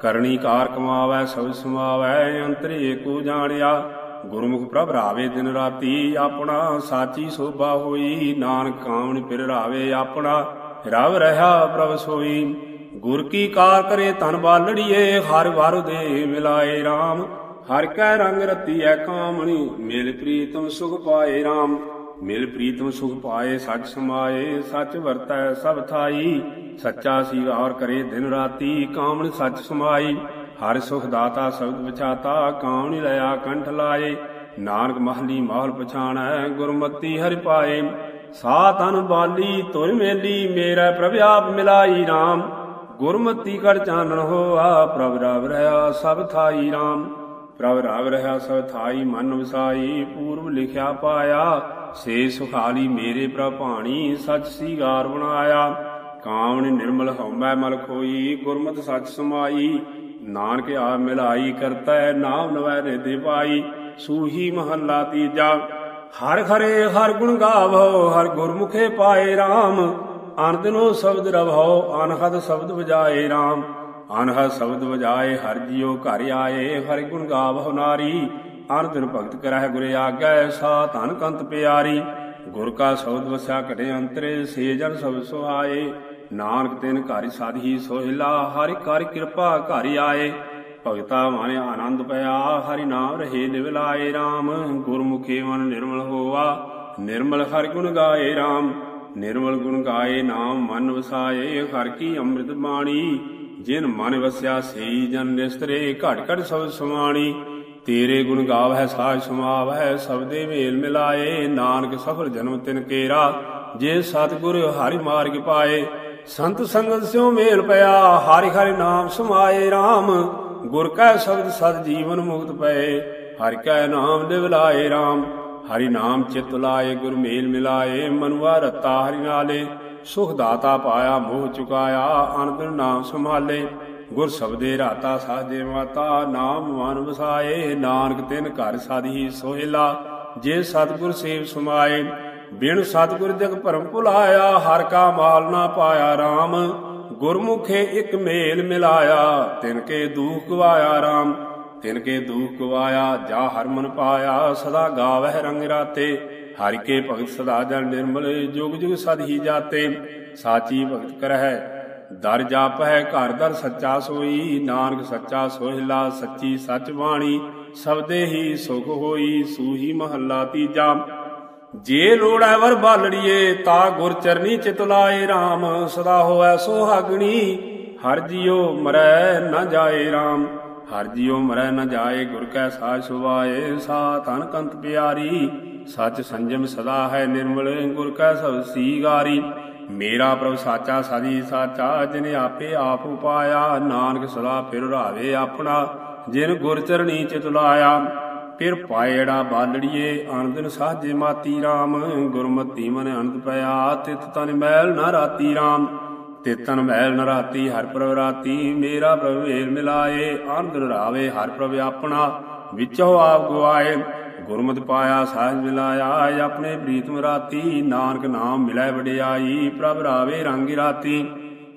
ਕਰਨੀ ਕਾਰ ਕਮਾਵੈ, ਸਭ ਸਮਾਵੈ, ਅੰਤਰ ਏਕੋ ਜਾਣਿਆ। ਗੁਰਮੁਖ ਪ੍ਰਭ ਰਾਵੇ ਦਿਨ ਰਾਤੀ, ਆਪਣਾ ਸਾਚੀ ਸੋਭਾ ਹੋਈ। ਨਾਨਕ ਕਾਮਣ ਫਿਰ ਰਾਵੇ ਆਪਣਾ, ਰਵ ਰਹਾ ਪ੍ਰਭ ਸੋਈ। ਗੁਰ ਕੀ ਕਾਰ ਕਰੇ ਤਨ ਬਾਲੜੀਏ, ਹਰ ਵਰ ਦੇ ਮਿਲਾਏ RAM ਹਰ ਕੈ ਰੰਗ ਰਤੀਐ ਕਾਮਣੀ, ਮਿਲ ਪ੍ਰੀਤਮ ਸੁਖ ਪਾਏ RAM ਮਿਲ ਪ੍ਰੀਤਮ ਸੁਖ ਪਾਏ, ਸੱਚ ਸਮਾਏ, ਸੱਚ ਵਰਤੈ, ਸਭ ਥਾਈ। ਸੱਚਾ ਸੀਗਾਰ ਕਰੇ ਦਿਨ ਰਾਤੀ, ਕਾਮਣ ਸੱਚ ਸਮਾਈ। ਹਰ ਸੁਖ ਦਾਤਾ ਸ਼ਬਦ ਵਿਚਾਤਾ ਕਾਮਣੀ ਲਿਆ ਕੰਠ ਲਾਏ। ਨਾਨਕ ਮਹਲੀ ਮਾਹਲ ਪਛਾਣੈ, ਗੁਰਮਤੀ ਹਰਿ ਪਾਏ। ਸਾ ਤਨ ਬਾਲੀ, ਤੁਰ ਮੇਲੀ, ਮੇਰਾ ਪ੍ਰਭ ਆਪ ਮਿਲਾਈ RAM ਗੁਰਮਤੀ ਕਰ ਚਾਨਣ ਹੋਆ, ਪ੍ਰਭ ਰਾਵ ਰਹਾ, ਸਭ ਥਾਈ RAM ਪ੍ਰਭ ਰਾਵ ਰਹਾ ਸਭ ਥਾਈ ਮਨ ਵਸਾਈ, ਪੂਰਬ ਲਿਖਿਆ ਪਾਇਆ। ਸੇ ਸੁਖਾਲੀ ਮੇਰੇ ਪ੍ਰਭ ਭਾਣੀ, ਸੱਚ ਸੀਗਾਰ ਬਣਾਇਆ। ਕਾਮਣ ਨਿਰਮਲ ਹਉਮੈ ਮਲ ਖੋਈ, ਗੁਰਮਤਿ ਸੱਚ ਸਮਾਈ। ਨਾਨਕ ਆ ਮਿਲਾਈ, ਕਰਤਾ ਨਾਮ ਨਵੈ ਦੇ ਪਾਈ। ਸੂਹੀ ਮਹੱਲਾ ਤੀਜਾ, ਹਰ ਖਰੇ ਹਰ ਗੁਣ ਗਾਵੋ, ਹਰ ਗੁਰਮੁਖੇ ਪਾਏ RAM ਅਨੰਦਨੋ ਸ਼ਬਦ ਰਵੋ, ਅਨਹਦ ਸ਼ਬਦ ਵਜਾਏ RAM ਅਨਹਦ ਸ਼ਬਦ ਵਜਾਏ, ਹਰ ਜੀਉ ਘਰ ਆਏ, ਹਰਿ ਗੁਣ ਗਾਵੋ ਨਾਰੀ। ਅਨੰਦਨ ਭਗਤ ਕਰਹਿ ਗੁਰੇ ਆਗੈ, ਸਾ ਧਨ ਕੰਤ ਪਿਆਰੀ। ਗੁਰ ਕਾ ਸ਼ਬਦ ਵਸਿਆ ਘਟੇ ਅੰਤਰੇ, ਸੇ ਜਨ ਸਭ ਸੁਹਾਏ। ਨਾਨਕ ਤਿਨ ਘਰ ਸਾਧੀ ਸੋਹਿਲਾ, ਹਰਿ ਕਰ ਕਿਰਪਾ ਘਰ ਆਏ। ਭਗਤਾ ਮਨ ਆਨੰਦ ਪਿਆ, ਹਰਿ ਨਾਮ ਰਹੇ ਨਿਵਲਾਏ RAM ਗੁਰਮੁਖੇ ਮਨ ਨਿਰਮਲ ਹੋਵਾ ਨਿਰਮਲ ਹਰਿ ਗੁਣ ਗਾਏ RAM ਨਿਰਮਲ ਗੁਣ ਗਾਏ ਨਾਮ ਮਨ ਵਸਾਏ, ਹਰ ਕੀ ਅੰਮ੍ਰਿਤ ਬਾਣੀ। ਜਿਨ ਮਨ ਵਸਿਆ ਸਈ ਜਨ ਨਿਸਤਰੇ ਘਟ ਘਟ ਸਭ ਸਮਾਣੀ। ਤੇਰੇ ਗੁਣ ਗਾਵਹਿ ਸਾਜ ਸਮਾਵਹਿ, ਸਬਦੇ ਮੇਲ ਮਿਲਾਏ। ਨਾਨਕ ਸਫਲ ਜਨਮ ਤਿਨ ਕੇਰਾ, ਜੇ ਸਤਿਗੁਰ ਹਰਿ ਮਾਰਗ ਪਾਏ। ਸੰਤ ਸੰਗਤ ਸਿਉ ਮੇਲ ਪਿਆ, ਹਰਿ ਹਰਿ ਨਾਮ ਸਮਾਏ RAM ਗੁਰ ਕੈ ਸ਼ਬਦ ਸਦ ਜੀਵਨ ਮੁਕਤ ਪਏ, ਹਰਿ ਕੈ ਨਾਮ ਦਿਵਲਾਏ RAM ਹਰਿ ਨਾਮ ਚਿਤ ਲਾਏ, ਗੁਰ ਮੇਲ ਮਿਲਾਏ, ਮਨੁਆ ਰਤਾ ਹਰਿ ਨਾਲੇ। ਸੁਖ ਦਾਤਾ ਪਾਇਆ, ਮੋਹ ਚੁਕਾਇਆ ਅਨੰਦ ਨਾਮ ਸੰਭਾਲੇ। ਗੁਰ ਸਬਦੇ ਰਾਤਾ ਸਾਜੇ ਮਾਤਾ, ਨਾਮ ਮਨ ਵਸਾਏ। ਨਾਨਕ ਤਿਨ ਘਰ ਸਾਧੀ ਸੋਹਿਲਾ, ਜੇ ਸਤਿਗੁਰ ਸੇਵ ਸਮਾਏ। ਬਿਨ ਸਤਿਗੁਰ ਜਗ ਭਰਮ ਭੁਲਾਇਆ, ਹਰ ਕਾ ਮਾਲ ਨਾ ਪਾਇਆ RAM ਗੁਰਮੁਖੇ ਇਕ ਮੇਲ ਮਿਲਾਇਆ, ਤਿਨ ਕੇ ਦੁਖ ਗਵਾਇਆ RAM ਤਿਨ ਕੇ ਦੁਖ ਗਵਾਇਆ, ਜਾ ਹਰ ਮਨ ਪਾਇਆ, ਸਦਾ ਗਾਵਹਿ ਰੰਗ ਰਾਤੇ। ਹਰਿ ਕੇ ਭਗਤ ਸਦਾ ਜਨ ਨਿਰਮਲ, ਜੁਗ ਜੁਗ ਸਦ ਹੀ ਜਾਤੇ। ਸਾਚੀ ਭਗਤ ਕਰਹਿ, ਦਰ ਜਾਪੈ ਘਰ ਦਰ ਸੱਚਾ ਸੋਈ। ਨਾਨਕ ਸੱਚਾ ਸੋਹਿਲਾ, ਸੱਚੀ ਸੱਚ ਬਾਣੀ। ਸਬਦੇ ਹੀ ਸੁਖ ਹੋਈ, ਸੂਹੀ ਮਹੱਲਾ ਤੀਜਾ। ਜੇ ਲੋੜੈ ਵਰ ਬਾਲੜੀਏ, ਤਾ ਗੁਰ ਚਰਨੀ ਚਿਤ ਲਾਏ RAM ਸਦਾ ਹੋਐ ਸੁਹਾਗਣੀ, ਹਰ ਜਿਉ ਮਰੈ ਨਾ ਜਾਏ RAM ਹਰ ਜਿਉ ਮਰੈ ਨ ਜਾਏ, ਗੁਰ ਕੈ ਸਾਜ ਸੁਵਾਏ ਸਾ ਤਨ ਕੰਤ ਪਿਆਰੀ। ਸਚ ਸੰਜਮ ਸਦਾ ਹੈ ਨਿਰਮਲ, ਗੁਰ ਕੈ ਸਭ ਸੀਗਾਰੀ। ਮੇਰਾ ਪ੍ਰਭ ਸਾਚਾ ਸਦੀ ਸਾਚਾ, ਜਿਨ ਆਪੇ ਆਪ ਉਪਾਇਆ। ਨਾਨਕ ਸਦਾ ਫਿਰ ਰਾਵੇ ਆਪਣਾ, ਜਿਨ ਗੁਰ ਚਰਣੀ ਚਿਤ ਲਾਇਆ ਫਿਰ ਪਾਇੜਾ ਬਾਲੜੀਏ ਆਨੰਦਨ ਸਾਜੇ ਮਾਤੀ RAM ਗੁਰਮਤੀ ਮਨ ਅਨੰਦ ਪਿਆ, ਤਿਤ ਤਨ ਮੈਲ ਨਾ ਰਾਤੀ RAM ਤਿਤ ਤਨ ਮੈਲ ਨ ਹਰ ਪ੍ਰਭ ਰਾਤੀ, ਮੇਰਾ ਪ੍ਰਭ ਵੇਲ ਮਿਲਾਏ। ਆਨੰਦ ਰਾਵੇ, ਹਰ ਪ੍ਰਭ ਆਪਣਾ, ਵਿਚੋ ਆਪ ਗਵਾਏ। ਗੁਰਮਤ ਪਾਇਆ, ਸਾਜ ਮਿਲਾਇਆ ਆਪਣੇ ਪ੍ਰੀਤਮ ਰਾਤੀ। ਨਾਨਕ ਨਾਮ ਮਿਲੈ ਵਡਿਆਈ, ਪ੍ਰਭ ਰਾਵੇ ਰੰਗ ਰਾਤੀ।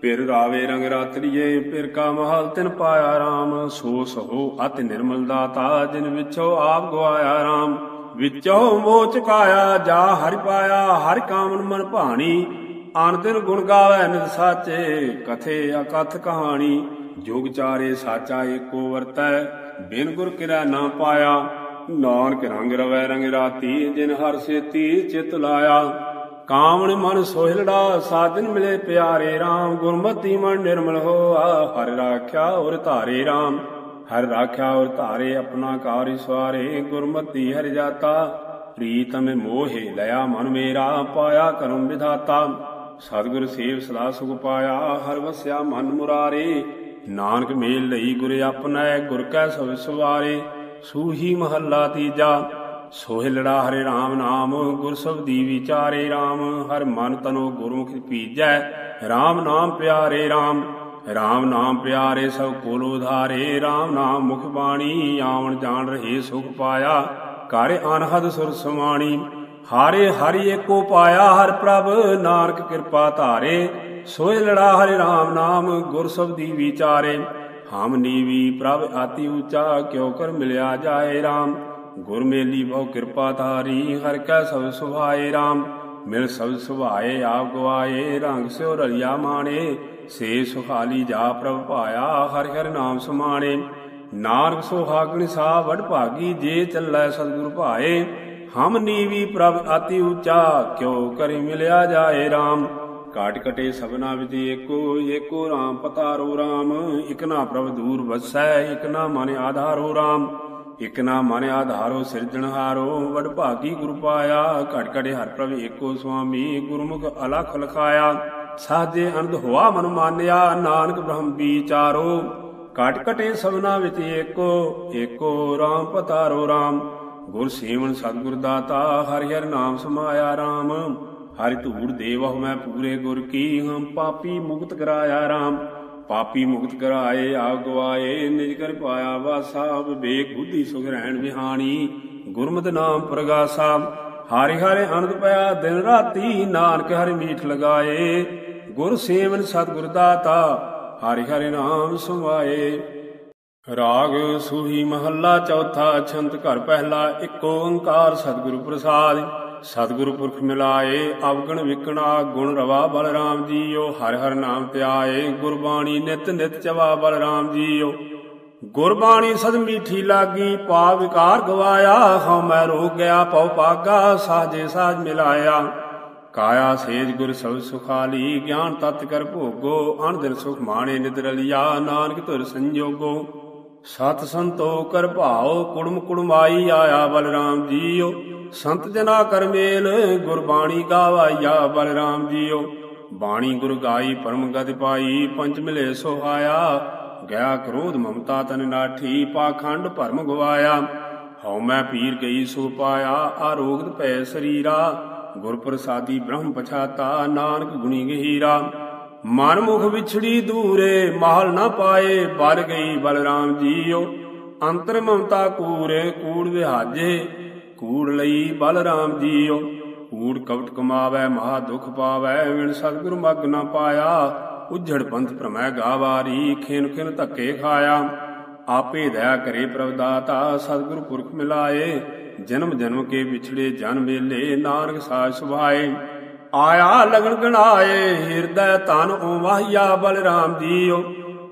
ਪਿਰ ਰਾਵੇ ਰੰਗ ਰਾਤਰੀਏ ਪਿਰ ਕਾ ਮਹਲ ਤਿਨ ਪਾਇਆ RAM ਸੋ ਸਹੋ ਅਤਿ ਨਿਰਮਲ ਦਾਤਾ, ਜਿਨ ਵਿਚੋ ਆਪ ਗਵਾਇਆ RAM ਵਿਚੋ ਮੋਹ ਚੁਕਾਇਆ, ਜਾ ਹਰਿ ਪਾਇਆ, ਹਰਿ ਕਾਮਨ ਮਨ ਭਾਣੀ। ਆਨ ਦਿਨ ਗੁਣ ਗਾਵੇ ਨਿਤ ਸਾਚੇ, ਕਥੇ ਅਕਥ ਕਹਾਣੀ। ਜੋਗ ਚਾਰੇ ਸਾਚਾ ਏਕੋ ਵਰਤੈ, ਬਿਨ ਗੁਰ ਕਿਰੈ ਨਾ ਪਾਇਆ। ਨਾਨਕ ਰੰਗ ਰਵੈ ਰੰਗ ਰਾਤੀ, ਜਿਨ ਹਰ ਸੇਤੀ ਚਿਤ ਲਾਇਆ। ਕਾਮਣ ਮਨ ਸੋਹਿਲੜਾ ਸਾਜਨ ਮਿਲੇ ਪਿਆਰੇ RAM ਗੁਰਮਤੀ ਮਨ ਨਿਰਮਲ ਹੋਆ, ਹਰ ਰਾਖਿਆ ਔਰ ਧਾਰੇ RAM ਹਰ ਰਾਖਿਆ ਔਰ ਧਾਰੇ ਆਪਣਾ ਕਾਰਿ ਸਵਾਰੇ, ਗੁਰਮਤੀ ਹਰਿ ਜਾਤਾ। ਪ੍ਰੀਤਮ ਮੋਹਿ ਲਿਆ ਮਨ ਮੇਰਾ, ਪਾਇਆ ਕਰਮ ਵਿਧਾਤਾ। ਸਤਿਗੁਰ ਸੇਵ ਸਦਾ ਸੁਖ ਪਾਇਆ, ਹਰ ਵਸਿਆ ਮਨ ਮੁਰਾਰੇ। ਨਾਨਕ ਮੇਲ ਲਈ ਗੁਰ ਆਪਣੈ, ਗੁਰ ਕੈ ਸਭ ਸਵਾਰੇ। ਸੂਹੀ ਮਹੱਲਾ ਤੀਜਾ, ਸੋਹਿ ਲੜਾ ਹਰੇ RAM ਨਾਮ, ਗੁਰ ਸਬਦੀ ਵਿਚਾਰੇ RAM ਹਰ ਮਨ ਤਨੋ ਗੁਰਮੁਖ ਪੀਜੈ RAM ਨਾਮ ਪਿਆਰੇ RAM RAM ਨਾਮ ਪਿਆਰੇ ਸਭ ਕੋਲ ਉਧਾਰੇ। RAM ਨਾਮ ਮੁਖ ਬਾਣੀ, ਆਵਣ ਜਾਣ ਰਹੇ ਸੁਖ ਪਾਇਆ। ਕਰ ਅਨਹਦ ਸੁਰ ਸਮਾਣੀ। ਹਾਰੇ ਹਰਿ ਏਕੋ ਪਾਇਆ ਹਰ ਪ੍ਰਭ, ਨਾਨਕ ਕਿਰਪਾ ਧਾਰੇ। ਸੋਇ ਲੜਾ ਹਰਿ RAM ਨਾਮ, ਗੁਰ ਸਬਦੀ ਵਿਚਾਰੇ। ਹਮ ਨੀਵੀ ਪ੍ਰਭ ਆਤੀ ਉਚਾ, ਕਿਉ ਕਰ ਮਿਲਿਆ ਜਾਏ RAM ਗੁਰ ਮੇਲੀ ਬਹੁ ਕਿਰਪਾ ਧਾਰੀ, ਹਰ ਕੈ ਸਭ ਸੁਭਾਏ RAM ਮਿਲ ਸਭ ਸੁਭਾਏ, ਆਪ ਗਵਾਏ, ਰੰਗ ਸਿਓ ਰਲਿਆ ਮਾਣੇ। ਸੇ ਸੁਖਾਲੀ ਜਾ ਪ੍ਰਭ ਪਾਇਆ ਹਰਿ ਹਰਿ ਨਾਮ ਸਮਾਣੇ। ਨਾਨਕ ਸੁਹਾਗਣ ਸਾ ਵਡ ਭਾਗੀ, ਜੇ ਚੱਲੈ ਸਤਿਗੁਰ ਭਾਏ। ਹਮ ਨੀਵੀ ਪ੍ਰਭ ਅਤੀ ਉਚਾ, ਕਿਉ ਕਰੀ ਮਿਲਿਆ ਜਾਏ RAM ਕਾਟ ਕਟੇ ਸਭਨਾ ਵਿਦ ਏਕੋ ਏਕੋ RAM ਪਤਾਰੋ RAM ਇਕ ਨਾ ਪ੍ਰਭ ਦੂਰ ਵਸੈ, ਇਕ ਮਨ ਆਧਾਰੋ RAM ਇਕ ਨਾ ਮਨ ਆਧਾਰੋ ਸਿਰਜਣਹਾਰੋ ਵਡ ਭਾਗੀ ਗੁਰ ਪਾਇਆ। ਘਟ ਘਟੇ ਹਰ ਪ੍ਰਭ ਏਕੋ ਸੁਆਮੀ, ਗੁਰਮੁਖ ਅਲਖ ਲਖਾਇਆ। ਸਾਜੇ ਅਨੰਦ ਹੋਆ ਮਨ ਮਾਨਿਆ, ਨਾਨਕ ਬ੍ਰਹਮ ਵਿਚਾਰੋ। ਘਟ ਘਟੇ ਸਭਨਾ ਵਿੱਚ ਏਕੋ ਏਕੋ RAM ਪਤਾਰੋ RAM ਗੁਰ ਸੇਵਨ ਸਤਿਗੁਰ ਦਾਤਾ, ਹਰਿ ਹਰਿ ਨਾਮ ਸਮਾਇਆ RAM ਹਰਿ ਧੂੜ ਦੇਵਹੁ ਮੈਂ ਪੂਰੇ ਗੁਰ ਕੀ ਹਮ, ਪਾਪੀ ਮੁਕਤ ਕਰਾਇਆ RAM ਪਾਪੀ ਮੁਕਤ ਕਰਾਏ, ਆਪ ਗਵਾਏ, ਨਿਜ ਕਰ ਪਾਇਆ ਵਾਸਾ ਵਿਵੇਕ ਬੁੱਧੀ ਸੁਖ ਰਹਿਣ ਵਿਹਾਣੀ। ਗੁਰਮਤਿ ਨਾਮ ਪ੍ਰਗਾਸਾ, ਹਰਿ ਹਰਿ ਅਨੰਦ ਪਿਆ, ਦਿਨ ਰਾਤੀ ਨਾਨਕ ਹਰਿ ਮੀਠ ਲਗਾਏ। ਗੁਰ ਸੇਵਨ ਸਤਿਗੁਰ ਦਾਤਾ, ਹਰਿ ਹਰਿ ਨਾਮ ਸੁਮਾਏ। ਰਾਗ ਸੂਹੀ ਮਹੱਲਾ ਚੌਥਾ ਛੰਤ ਘਰ ਪਹਿਲਾ ਇੱਕ ਓੰਕਾਰ ਸਤਿਗੁਰੂ ਪ੍ਰਸਾਦ। ਸਤਿਗੁਰੂ ਪੁਰਖ ਮਿਲਾਏ, ਅਵਗਣ ਵਿਕਣਾ ਗੁਣ ਰਵਾ ਬਲਰਾਮ ਜੀਓ, ਹਰ ਹਰ ਨਾਮ ਧਿਆਏ, ਗੁਰਬਾਣੀ ਨਿਤ ਨਿਤ ਚਵਾ ਬਲਰਾਮ ਜੀਓ। ਗੁਰਬਾਣੀ ਸਦ ਮੀਠੀ ਲਾਗੀ ਪਾ ਵਿਕਾਰ ਗਵਾਇਆ, ਹਉ ਮੈਂ ਰੋ ਗਿਆ, ਪਉ ਪਾਗਾ, ਸਾਜੇ ਸਾਜ ਮਿਲਾਇਆ। ਕਾਇਆ ਸੇਜ ਗੁਰ ਸਭ ਸੁਖਾਲੀ, ਗਿਆਨ ਤਤ ਕਰ ਭੋਗੋ, ਅਣ ਦਿਨ ਸੁਖ ਮਾਣੇ ਨਿਦਰਲਿਆ ਨਾਨਕ ਧੁਰ ਸੰਜੋਗੋ। ਸਤ ਸੰਤੋ ਕਰ ਭਾਉ, ਕੁੜਮ ਕੁੜਮਾਈ ਆਇਆ ਬਲਰਾਮ ਜੀਓ। ਸੰਤ ਜਨਾ ਕਰ ਮੇਲ, ਗੁਰਬਾਣੀ ਗਾਵਾਇਆ ਬਲਰਾਮ ਜੀਓ। ਬਾਣੀ ਗੁਰ ਗਾਈ, ਪਰਮ ਗਤ ਪਾਈ, ਪੰਜ ਮਿਲੇ ਸੋਹਾਇਆ ਗਿਆ ਕ੍ਰੋਧ ਮਮਤਾ ਤਨ ਨਾਠੀ, ਪਾਖੰਡ ਭਰਮ ਗਵਾਇਆ। ਹਉ ਮੈਂ ਪੀਰ ਗਈ ਸੋ ਪਾਇਆ, ਆਰੋਗਤ ਭੈ ਸਰੀਰਾ। ਗੁਰ ਪ੍ਰਸਾਦੀ ਬ੍ਰਹਮ ਪਛਾਤਾ, ਨਾਨਕ ਗੁਣੀ ਗਹੀਰਾ। ਮਨ ਮੁਖ ਵਿਛੜੀ ਦੂਰੇ, ਮਹਲ ਨਾ ਪਾਏ, ਬਲ ਗਈ ਬਲਰਾਮ ਜੀਓ। ਅੰਤਰ ਮਮਤਾ ਕੂਰੇ, ਕੂੜ ਵਿਹਾਜੇ, ਕੂੜ ਲਈ ਬਲਰਾਮ ਜੀਓ। ਕੂੜ ਕਵਟ ਕਮਾਵੇ, ਮਹਾ ਦੁਖ ਪਾਵੇ, ਵਿਣ ਸਤਿਗੁਰ ਮਗ ਨਾ ਪਾਇਆ। ਉਝੜ ਪੰਥ ਭ੍ਰਮੈ ਗਾਵਾਰੀ, ਖੇਨ ਖੇਨ ਧੱਕੇ ਖਾਇਆ। ਆਪੇ ਦਇਆ ਕਰੇ ਪ੍ਰਭਦਾਤਾ, ਸਤਿਗੁਰ ਪੁਰਖ ਮਿਲਾਏ। ਜਨਮ ਜਨਮ ਕੇ ਵਿਛੜੇ ਜਨ ਵੇਲੇ ਨਾਨਕ ਸਾਜ ਸੁਭਾਏ। ਆਇਆ ਲਗਨ ਗਣਾਏ, ਹਿਰਦੈ ਤਨ ਓ ਵਾਹਿਆ ਬਲਰਾਮ ਜੀਓ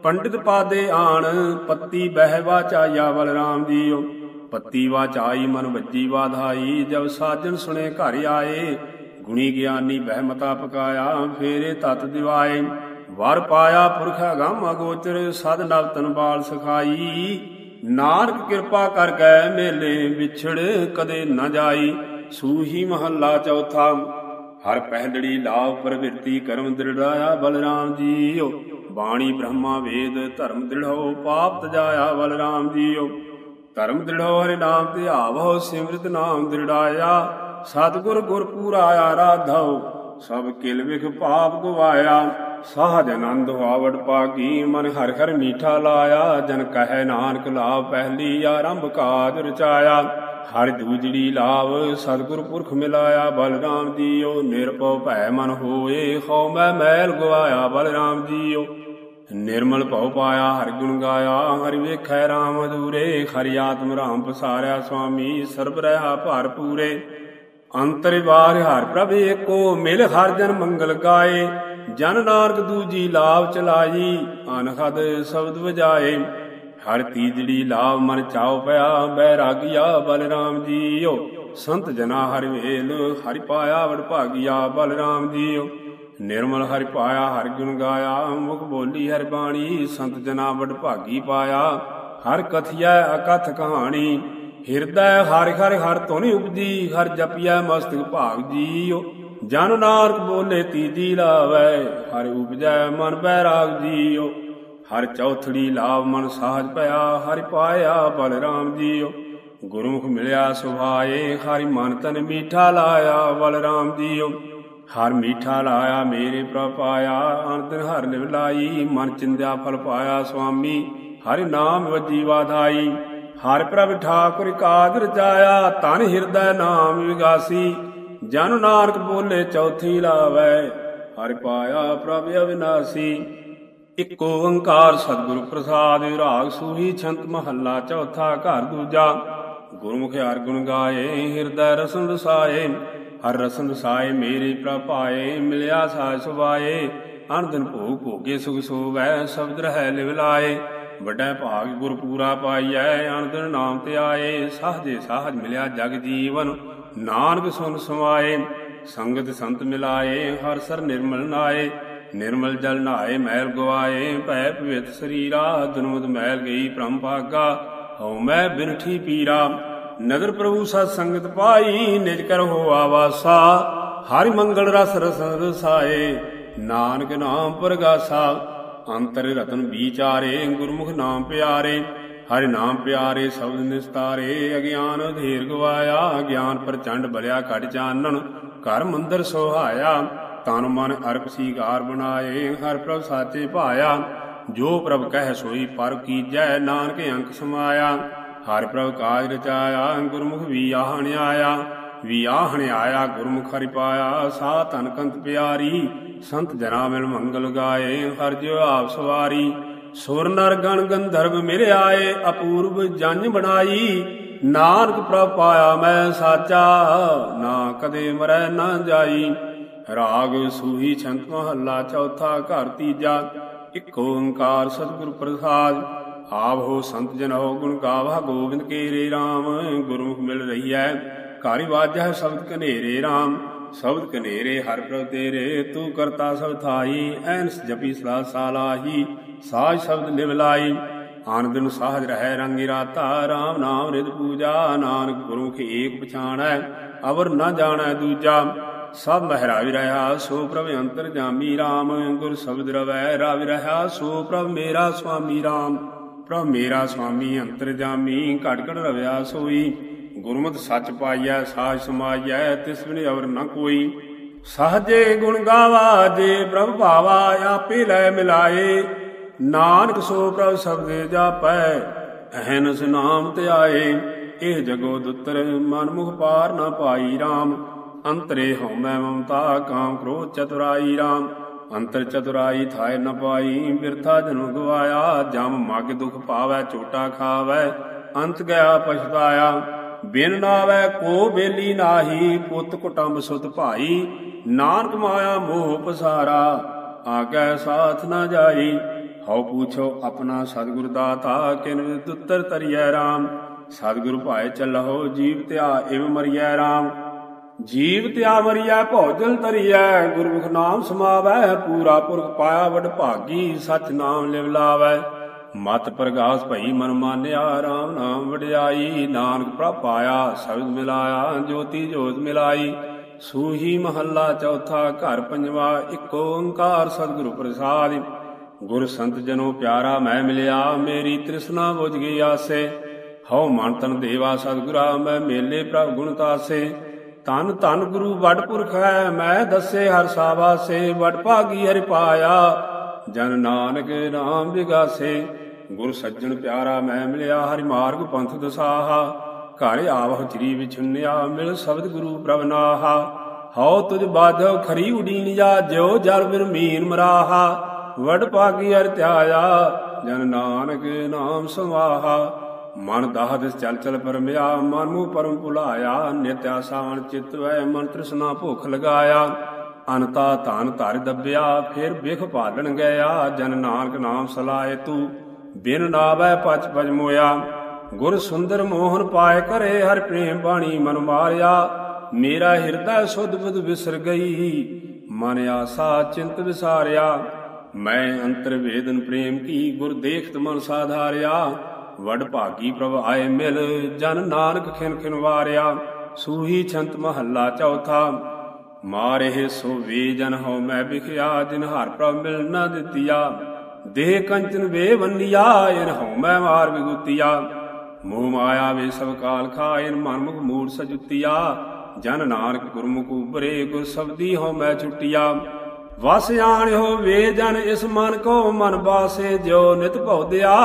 ਪੰਡਿਤ ਪਾਦੇ ਆਣ, ਪੱਤੀ ਬਹਿ ਵਾਚਾਇਆ ਬਲਰਾਮ ਜੀਓ ਪੱਤੀ ਵਾਚਾਈ, ਮਨ ਵੱਜੀ ਵਾਧਾਈ, ਜਬ ਸਾਜਣ ਸੁਣੇ ਘਰ ਆਏ। ਗੁਣੀ ਗਿਆਨੀ ਬਹਿਮਤਾ ਪਕਾਇਆ, ਫੇਰੇ ਤਤ ਦਿਵਾਏ। ਵਰ ਪਾਇਆ ਪੁਰਖਾ ਗਮ ਅਗੋਚਰ ਸਦ ਨਵ ਤਨ ਬਾਲ ਸਖਾਈ। ਨਾਨਕ ਕਿਰਪਾ ਕਰ ਕੈ ਮੇਲੇ ਵਿਛੜ ਕਦੇ ਨਾ ਜਾਈ। ਸੂਹੀ ਮਹੱਲਾ ਚੌਥਾ ਹਰ ਪਹਿਲੜੀ ਲਾਭ ਪ੍ਰਵਿਰਤੀ ਕਰਮ ਦ੍ਰਿੜਾਇਆ ਬਲਰਾਮ ਜੀਓ। ਬਾਣੀ ਬ੍ਰਹਮਾ ਵੇਦ ਧਰਮ ਦ੍ਰਿੜੋ ਪਾਪ ਤਜਾਇਆ ਬਲਰਾਮ ਜੀਓ। ਧਰਮ ਦ੍ਰਿੜੋ ਹਰਿ ਨਾਮ ਤੇ ਆਵੋ ਸਿਮਰਤ ਨਾਮ ਦ੍ਰਿੜਾਇਆ ਸਤਿਗੁਰ ਗੁਰ ਪੂਰਾ ਆਰਾਧੋ ਸਭ ਕਿਲ ਵਿਖ ਪਾਪ ਗਵਾਇਆ। ਸਾਧ ਆਨੰਦ ਆਵੜ ਪਾਗੀ, ਮਨ ਹਰ ਹਰ ਮੀਠਾ ਲਾਇਆ। ਜਨ ਕਹੈ ਨਾਨਕ ਲਾਭ ਪਹਿਲੀ, ਆਰੰਭ ਕਾਜ ਰਚਾਇਆ। ਹਰਿ ਦੂਜੜੀ ਲਾਭ ਸਤਿਗੁਰ ਪੁਰਖ ਮਿਲਾਇਆ ਬਲਰਾਮ ਜੀਓ। ਨਿਰਭਉ ਭੈ ਮਨ ਹੋਏ, ਹਉ ਮੈਂ ਮੈਲ ਗਵਾਇਆ ਬਲਰਾਮ ਜੀਓ। ਨਿਰਮਲ ਭਉ ਪਾਇਆ, ਹਰਿ ਗੁਣ ਗਾਇਆ, ਹਰਿ ਵੇਖੈ ਰਾਮ ਅਧੂਰੇ। ਹਰਿ ਆਤਮ ਰਾਮ ਪਸਾਰਿਆ ਸੁਆਮੀ ਸਰਬ ਰਹਾ ਭਰ ਪੂਰੇ। ਅੰਤਰ ਵਾਰ ਹਰ ਪ੍ਰਭ ਏਕੋ, ਮਿਲ ਹਰ ਜਨ ਮੰਗਲ ਗਾਏ। ਜਨ ਨਾਨਕ ਦੂਜੀ ਲਾਭ ਚਲਾਈ, ਅਨਹਦ ਸ਼ਬਦ ਵਜਾਏ। ਹਰ ਤੀਜੜੀ ਲਾਭ ਮਨ ਚਾਉ ਪਿਆ, ਬੈਰਾਗੀਆ ਬਲਰਾਮ ਜੀਓ। ਸੰਤ ਜਨਾ ਹਰਿ ਵੇਲ, ਹਰਿ ਪਾਇਆ ਵਡ ਭਾਗੀਆ ਬਲਰਾਮ ਜੀਓ। ਨਿਰਮਲ ਹਰਿ ਪਾਇਆ, ਹਰਿ ਗੁਣ ਗਾਇਆ, ਮੁਖ ਬੋਲੀ ਹਰਿ ਬਾਣੀ, ਸੰਤ ਜਨਾ ਵਡ ਭਾਗੀ ਪਾਇਆ। ਹਰ ਕਥਿਆ ਅਕਥ ਕਹਾਣੀ, ਹਿਰਦੈ ਹਰਿ ਹਰਿ ਹਰ ਧੁਨੀ ਉਪਜੀ, ਹਰ ਜਪਿਆ ਮਸਤਕ ਭਾਗ ਜੀਓ। ਜਨ ਨਾਨਕ ਬੋਲੇ ਤੀਜੀ ਲਾਵੈ, ਹਰਿ ਉਪਜੈ ਮਨ ਬੈਰਾਗ ਜੀਓ। ਹਰ ਚੌਥੜੀ ਲਾਭ ਮਨ ਸਾਜ ਭਇਆ, ਹਰਿ ਪਾਇਆ ਬਲਰਾਮ ਜੀਓ। ਗੁਰਮੁਖ ਮਿਲਿਆ ਸੁਭਾਏ ਹਰਿ ਮਨ ਤਨ ਮੀਠਾ ਲਾਇਆ ਬਲਰਾਮ ਜੀਓ। ਹਰ ਮੀਠਾ ਲਾਇਆ, ਮੇਰੇ ਪ੍ਰਭ ਪਾਇਆ ਅੰਤਰ ਹਰ ਨਿਵਲਾਈ ਮਨ ਚਿੰਦਿਆ ਫਲ ਪਾਇਆ ਸੁਆਮੀ। ਹਰਿ ਨਾਮ ਵਜੀ ਵਾਧਾਈ, ਹਰ ਪ੍ਰਭ ਠਾਕੁਰ ਕਾਜ ਜਾਇਆ ਤਨ ਹਿਰਦੈ ਨਾਮ ਵਿਗਾਸੀ। ਜਨ ਨਾਨਕ ਬੋਲੇ ਚੌਥੀ ਲਾਵੈ, ਹਰਿ ਪਾਇਆ ਪ੍ਰਭ ਅਵਿਨਾਸੀ। ਇਕ ਓੰਕਾਰ ਸਤਿਗੁਰ ਪ੍ਰਸਾਦ ਰਾਗ ਸੂਹੀ ਛੰਤ ਮਹੱਲਾ ਚੌਥਾ ਘਰ ਦੂਜਾ। ਗੁਰਮੁਖ ਹਰ ਗੁਣ ਗਾਏ, ਹਿਰਦੈ ਰਸਨ ਰਸਾਏ, ਹਰ ਰਸਨ ਰਸਾਏ, ਮੇਰੇ ਪ੍ਰਭ ਮਿਲਿਆ ਸਾਜ ਸੁਭਾਏ। ਅਨ ਭੋਗ ਭੋਗੇ ਸੁਖ ਸੋਵੈ, ਸ਼ਬਦ ਰਹਿ ਲਿਵ ਲਾਏ। ਵੱਡਾ ਭਾਗ ਗੁਰ ਪੂਰਾ ਪਾਈਐ ਅਨ ਨਾਮ ਤੇ ਆਏ। ਸਾਹਜੇ ਸਾਹਜ ਮਿਲਿਆ ਜਗ ਜੀਵਨ, ਨਾਨਕ ਸੁਨ ਸਮਾਏ। ਸੰਗਤ ਸੰਤ ਮਿਲਾਏ, ਹਰ ਸਰ ਨਿਰਮਲ ਨਾਏ। ਨਿਰਮਲ ਜਲ ਨਹਾਏ ਮਹਿਲ ਗਵਾਏ, ਭੈ ਪਵਿੱਤ ਸਰੀਰਾ ਦੁਨਮਦ ਮਹਿਲ ਗਈ ਪ੍ਰਮ ਭਾਗਾ। ਹਉ ਮੈਂ ਬਿਨਠੀ ਪੀਰਾ ਨਦਰ ਪ੍ਰਭੂ ਸਤ ਸੰਗਤ ਪਾਈ, ਨਿਜ ਕਰ ਹੋ ਆਵਾਸਾ। ਹਰਿ ਮੰਗਲ ਰਸ ਰਸ ਰਸਾਏ, ਨਾਨਕ ਨਾਮ ਪ੍ਰਗਾਸਾ। ਅੰਤਰ ਰਤਨ ਵਿਚਾਰੇ, ਗੁਰਮੁਖ ਨਾਮ ਪਿਆਰੇ। ਹਰਿ ਨਾਮ ਪਿਆਰੇ ਸ਼ਬਦ ਨਿਸਤਾਰੇ, ਅਗਿਆਨ ਅਧੀਰ ਗਵਾਇਆ। ਗਿਆਨ ਪ੍ਰਚੰਡ ਬਲਿਆ ਘਟ ਚਾਨਣ, ਘਰ ਮੰਦਰ ਸੋਹਾਇਆ। ਤਨ ਮਨ ਅਰਪ ਸੀਗਾਰ ਬਣਾਏ, ਹਰ ਪ੍ਰਭ ਸਾਚੇ ਭਾਇਆ। ਜੋ ਪ੍ਰਭ ਕਹਿ ਸੋਈ ਪਰ ਕੀਜੈ, ਨਾਨਕ ਅੰਕ ਸਮਾਇਆ। ਹਰ ਪ੍ਰਭ ਕਾਜ ਰਚਾਇਆ, ਗੁਰਮੁਖ ਵੀ ਆਹਣ ਆਇਆ। ਵੀ ਆਹਣ ਆਇਆ, ਗੁਰਮੁਖ ਹਰਿ ਪਾਇਆ। ਸਾ ਤਨ ਕੰਤ ਪਿਆਰੀ, ਸੰਤ ਜਨਾ ਮਿਲ ਮੰਗਲ ਗਾਏ, ਹਰ ਜਿਉ ਆਪ ਸਵਾਰੀ। ਸੁਰ ਨਰ ਗਣ ਗੰਧਰਵ ਮਿਲ ਆਏ, ਅਪੂਰਵ ਜੰਜ ਬਣਾਈ। ਨਾਨਕ ਪ੍ਰਭ ਪਾਇਆ ਮੈਂ ਸਾਚਾ, ਨਾ ਕਦੇ ਮਰੈ ਨਾ ਜਾਈ। ਰਾਗ ਸੂਹੀ ਛੰਤ ਮਹੱਲਾ ਚੌਥਾ ਘਰ ਤੀਜਾ, ਇਕ ਓੰਕਾਰ ਸਤਿਗੁਰ ਪ੍ਰਸਾਦ। ਆਪ ਹੋ ਸੰਤ ਜਨ ਹੋ ਗੁਣ ਗਾਵਾ, ਗੋਬਿੰਦ ਕੇ ਰੇ RAM ਗੁਰਮੁਖ ਮਿਲ ਰਹੀਐ। ਘਾਰੀ ਵਾਜੈ ਸ਼ਬਦ ਕਨੇਰੇ RAM ਸ਼ਬਦ ਕਨੇਰੇ ਹਰ ਪ੍ਰਭ ਤੇਰੇ, ਤੂੰ ਕਰਤਾ ਸਭ ਥਾਈ ਐਨਸ ਜਪੀ ਸਦਾ ਸਾਲਾਹੀ, ਸਾਜ ਸ਼ਬਦ ਲਿਵ ਲਾਈ ਆਨੰਦ ਨੂੰ ਸਾਹਜ ਰਹਿ ਰੰਗੀ ਰਾਤਾ RAM ਨਾਮ ਰਿਦ ਪੂਜਾ, ਨਾਨਕ ਗੁਰੂ ਗੁਰਮੁਖ ਏਕ ਪਛਾਣੈ, ਅਵਰ ਨਾ ਜਾਣੈ ਦੂਜਾ। ਸਭ ਮਹਿਰਾਵੀ ਰਹਾ, ਸੋ ਪ੍ਰਭ ਅੰਤਰ ਜਾਮੀ RAM ਗੁਰ ਸ਼ਬਦ ਰਵੈ ਰਾਵੀ ਰਹਾ, ਸੋ ਪ੍ਰਭ ਮੇਰਾ ਸੁਆਮੀ RAM ਪ੍ਰਭ ਮੇਰਾ ਸੁਆਮੀ, ਅੰਤਰ ਜਾਮੀ ਘਟ ਘਟ ਰਵਿਆ ਸੋਈ। ਗੁਰਮਤਿ ਸੱਚ ਪਾਈਐ, ਸਾਜ ਸਮਾਈਐ, ਤਿਸ ਬਿਨ ਅਵਰ ਨ ਕੋਈ। ਸਹਜੇ ਗੁਣ ਗਾਵਾ, ਜੇ ਪ੍ਰਭ ਭਾਵਾ, ਆਪੇ ਲੈ ਮਿਲਾਏ। ਨਾਨਕ ਸੋ ਪ੍ਰਭ ਸਬਦੇ ਜਾਪੈ, ਅਹਨਸ ਨਾਮ ਧਿਆਏ ਇਹ ਜਗੋ ਦੁੱਤਰ ਮਨ ਮੁਖ ਪਾਰ ਨਾ ਪਾਈ RAM ਅੰਤਰੇ ਹਉਮੈ ਮਮਤਾ ਕਾਮ ਕ੍ਰੋਧ ਚਤੁਰਾਈ RAM ਅੰਤਰ ਚਤੁਰਾਈ ਥਾਇ ਨ ਪਾਈ, ਬਿਰਥਾ ਜਨੁ ਗਵਾਇਆ, ਜਮ ਮਗ ਦੁਖ ਪਾਵੈ, ਚੋਟਾ ਖਾਵੈ, ਅੰਤ ਗਿਆ ਪਛਤਾਇਆ। ਬਿਨ ਨਾਵੈ ਕੋ ਬੇਲੀ ਨਾਹੀ, ਪੁੱਤ ਕੁਟੰਬ ਸੁਤ ਭਾਈ, ਨਾਨਕ ਮਾਇਆ ਮੋਹ ਪਸਾਰਾ, ਆਗੈ ਸਾਥ ਨਾ ਜਾਈ। ਹਉ ਪੁੱਛੋ ਆਪਣਾ ਸਤਿਗੁਰ ਦਾਤਾ, ਕਿਨ ਦੁੱਤਰ ਤਰੀਐ RAM ਸਤਿਗੁਰ ਭਾਏ ਚੱਲਹੁ ਜੀਵ ਧਿਆ, ਇਵ ਮਰੀਐ RAM ਜੀਵ ਤਿਆ ਮਰੀਐ ਭੋਜਲ ਤਰੀਐ ਗੁਰਮੁਖ ਨਾਮ ਸਮਾਵੈ, ਪੂਰਾ ਪੁਰਖ ਪਾਇਆ ਵਡ ਭਾਗੀ, ਸਚ ਨਾਮ ਲਿਵ ਲਾਵੈ। ਮਤ ਪ੍ਰਗਾਸ ਭਈ ਮਨ ਮਾਨਿਆ RAM ਨਾਮ ਵਡਿਆਈ, ਨਾਨਕ ਪ੍ਰਭ ਪਾਇਆ, ਸ਼ਬਦ ਮਿਲਾਇਆ, ਜੋਤੀ ਜੋਤ ਮਿਲਾਈ। ਸੂਹੀ ਮਹੱਲਾ ਚੌਥਾ, ਘਰ ਪੰਜਵਾ, ਇੱਕ ਓੰਕਾਰ ਸਤਿਗੁਰੂ ਪ੍ਰਸਾਦਿ। ਗੁਰ ਸੰਤ ਜਨੋ ਪਿਆਰਾ ਮੈਂ ਮਿਲਿਆ, ਮੇਰੀ ਤ੍ਰਿਸ਼ਨਾ ਬੁਝ ਗਈ ਆਸੇ। ਹਉ ਮਨ ਤਨ ਦੇਵਾ ਸਤਿਗੁਰਾ, ਮੈਂ ਮੇਲੇ ਪ੍ਰਭ ਗੁਣ ਤਾਸੇ। ਤਨ ਧਨ ਗੁਰੂ ਵਡ ਪੁਰਖ ਹੈ, ਮੈਂ ਦੱਸੇ ਹਰ ਸਾਵਾਸੇ, ਵਡ ਭਾਗੀ ਹਰਿ ਪਾਇਆ। ਜਨ ਨਾਨਕ ਨਾਮ ਵਿਗਾਸੇ, ਗੁਰ ਸੱਜਣ ਪਿਆਰਾ ਮੈਂ ਮਿਲਿਆ, ਹਰਿ ਮਾਰਗ ਪੰਥ ਦਸਾਹਾ। ਘਰ ਆਵਹੁ ਚਰੀ ਵਿਛੁੰਨਿਆ, ਮਿਲ ਸ਼ਬਦ ਗੁਰੂ ਪ੍ਰਭ ਨਾਹਾ। ਹਉ ਤੁਝ ਬਾਧੋ ਖਰੀ ਉਡੀਨ ਜਾ ਜਿਉ ਜਲ ਬਿਨ ਮੀਨ ਮਰਾਹਾ। ਵਡ ਭਾਗੀ ਅਰ ਧਿਆਇਆ, ਜਨ ਨਾਨਕ ਨਾਮ ਸਮਾਹਾ ਮਨ ਦਾਹ ਚਲ ਚਲ ਪਰਮਿਆ ਮਨ ਮੂ ਪਰਮ ਭੁਲਾਇਆ ਨਿਤ ਆਸਾਨ ਚਿਤ ਵੈ ਮਨ ਤ੍ਰਿਸ਼ਨਾ ਭੁਖ ਲਗਾਇਆ। ਅਨਤਾ ਧਨ ਧਰ ਦੱਬਿਆ, ਫਿਰ ਬਿਖ ਭਾਲਣ ਗਿਆ, ਜਨ ਨਾਨਕ ਨਾਮ ਸਲਾਏ ਤੂੰ, ਬਿਨ ਨਾਵੈ ਪਚ ਪਜ ਮੋਇਆ। ਗੁਰ ਸੁੰਦਰ ਮੋਹਨ ਪਾਏ ਕਰੇ ਹਰ ਪ੍ਰੇਮ ਬਾਣੀ ਮਨ ਮਾਰਿਆ। ਮੇਰਾ ਹਿਰਦਾ ਸੁਧ ਬੁਧ ਵਿਸਰ ਗਈ, ਮਨ ਆਸਾ ਚਿੰਤ ਵਿਸਾਰਿਆ। ਮੈਂ ਅੰਤਰ ਵੇਦਨ ਪ੍ਰੇਮ ਕੀ, ਗੁਰ ਦੇਖਤ ਮਨ ਸਾਧਾਰਿਆ। ਵਡ ਭਾਗੀ ਪ੍ਰਭ ਆਏ ਮਿਲ, ਜਨ ਨਾਨਕ ਖਿਨ ਖਿਨ ਵਾਰਿਆ, ਸੂਹੀ ਛੰਤ ਮਹੱਲਾ ਚੌਥਾ। ਮਾਰੇ ਸੋ ਵੇ ਜਨ ਹਉ ਮੈਂ ਵਿਖਿਆ, ਜਿਨ ਹਰ ਪ੍ਰਭ ਮਿਲ ਨਾ ਦਿੱਤੀਆ। ਦੇਹ ਕੰਚਨ ਵੇ ਵੰਨਿਆ, ਇਨ ਹਉ ਮੈਂ ਮਾਰ ਵਿਗੁਤੀਆ। ਮੋਹ ਮਾਇਆ ਵੇ ਸਭ ਕਾਲ ਖਾਇਨ, ਮਨ ਮੁਖ ਮੂੜ ਸਜੁਤੀਆ। ਜਨ ਨਾਨਕ ਗੁਰਮੁਖ ਉਬਰੇ ਗੁਰ ਸਬਦੀ ਹਉ ਮੈਂ ਛੁਟਿਆ। ਵਸ ਆਣਿਓ ਵੇ ਜਨ, ਇਸ ਮਨ ਕੋ ਮਨ ਬਾਸੇ, ਜਿਉ ਨਿਤ ਭਉਦਿਆ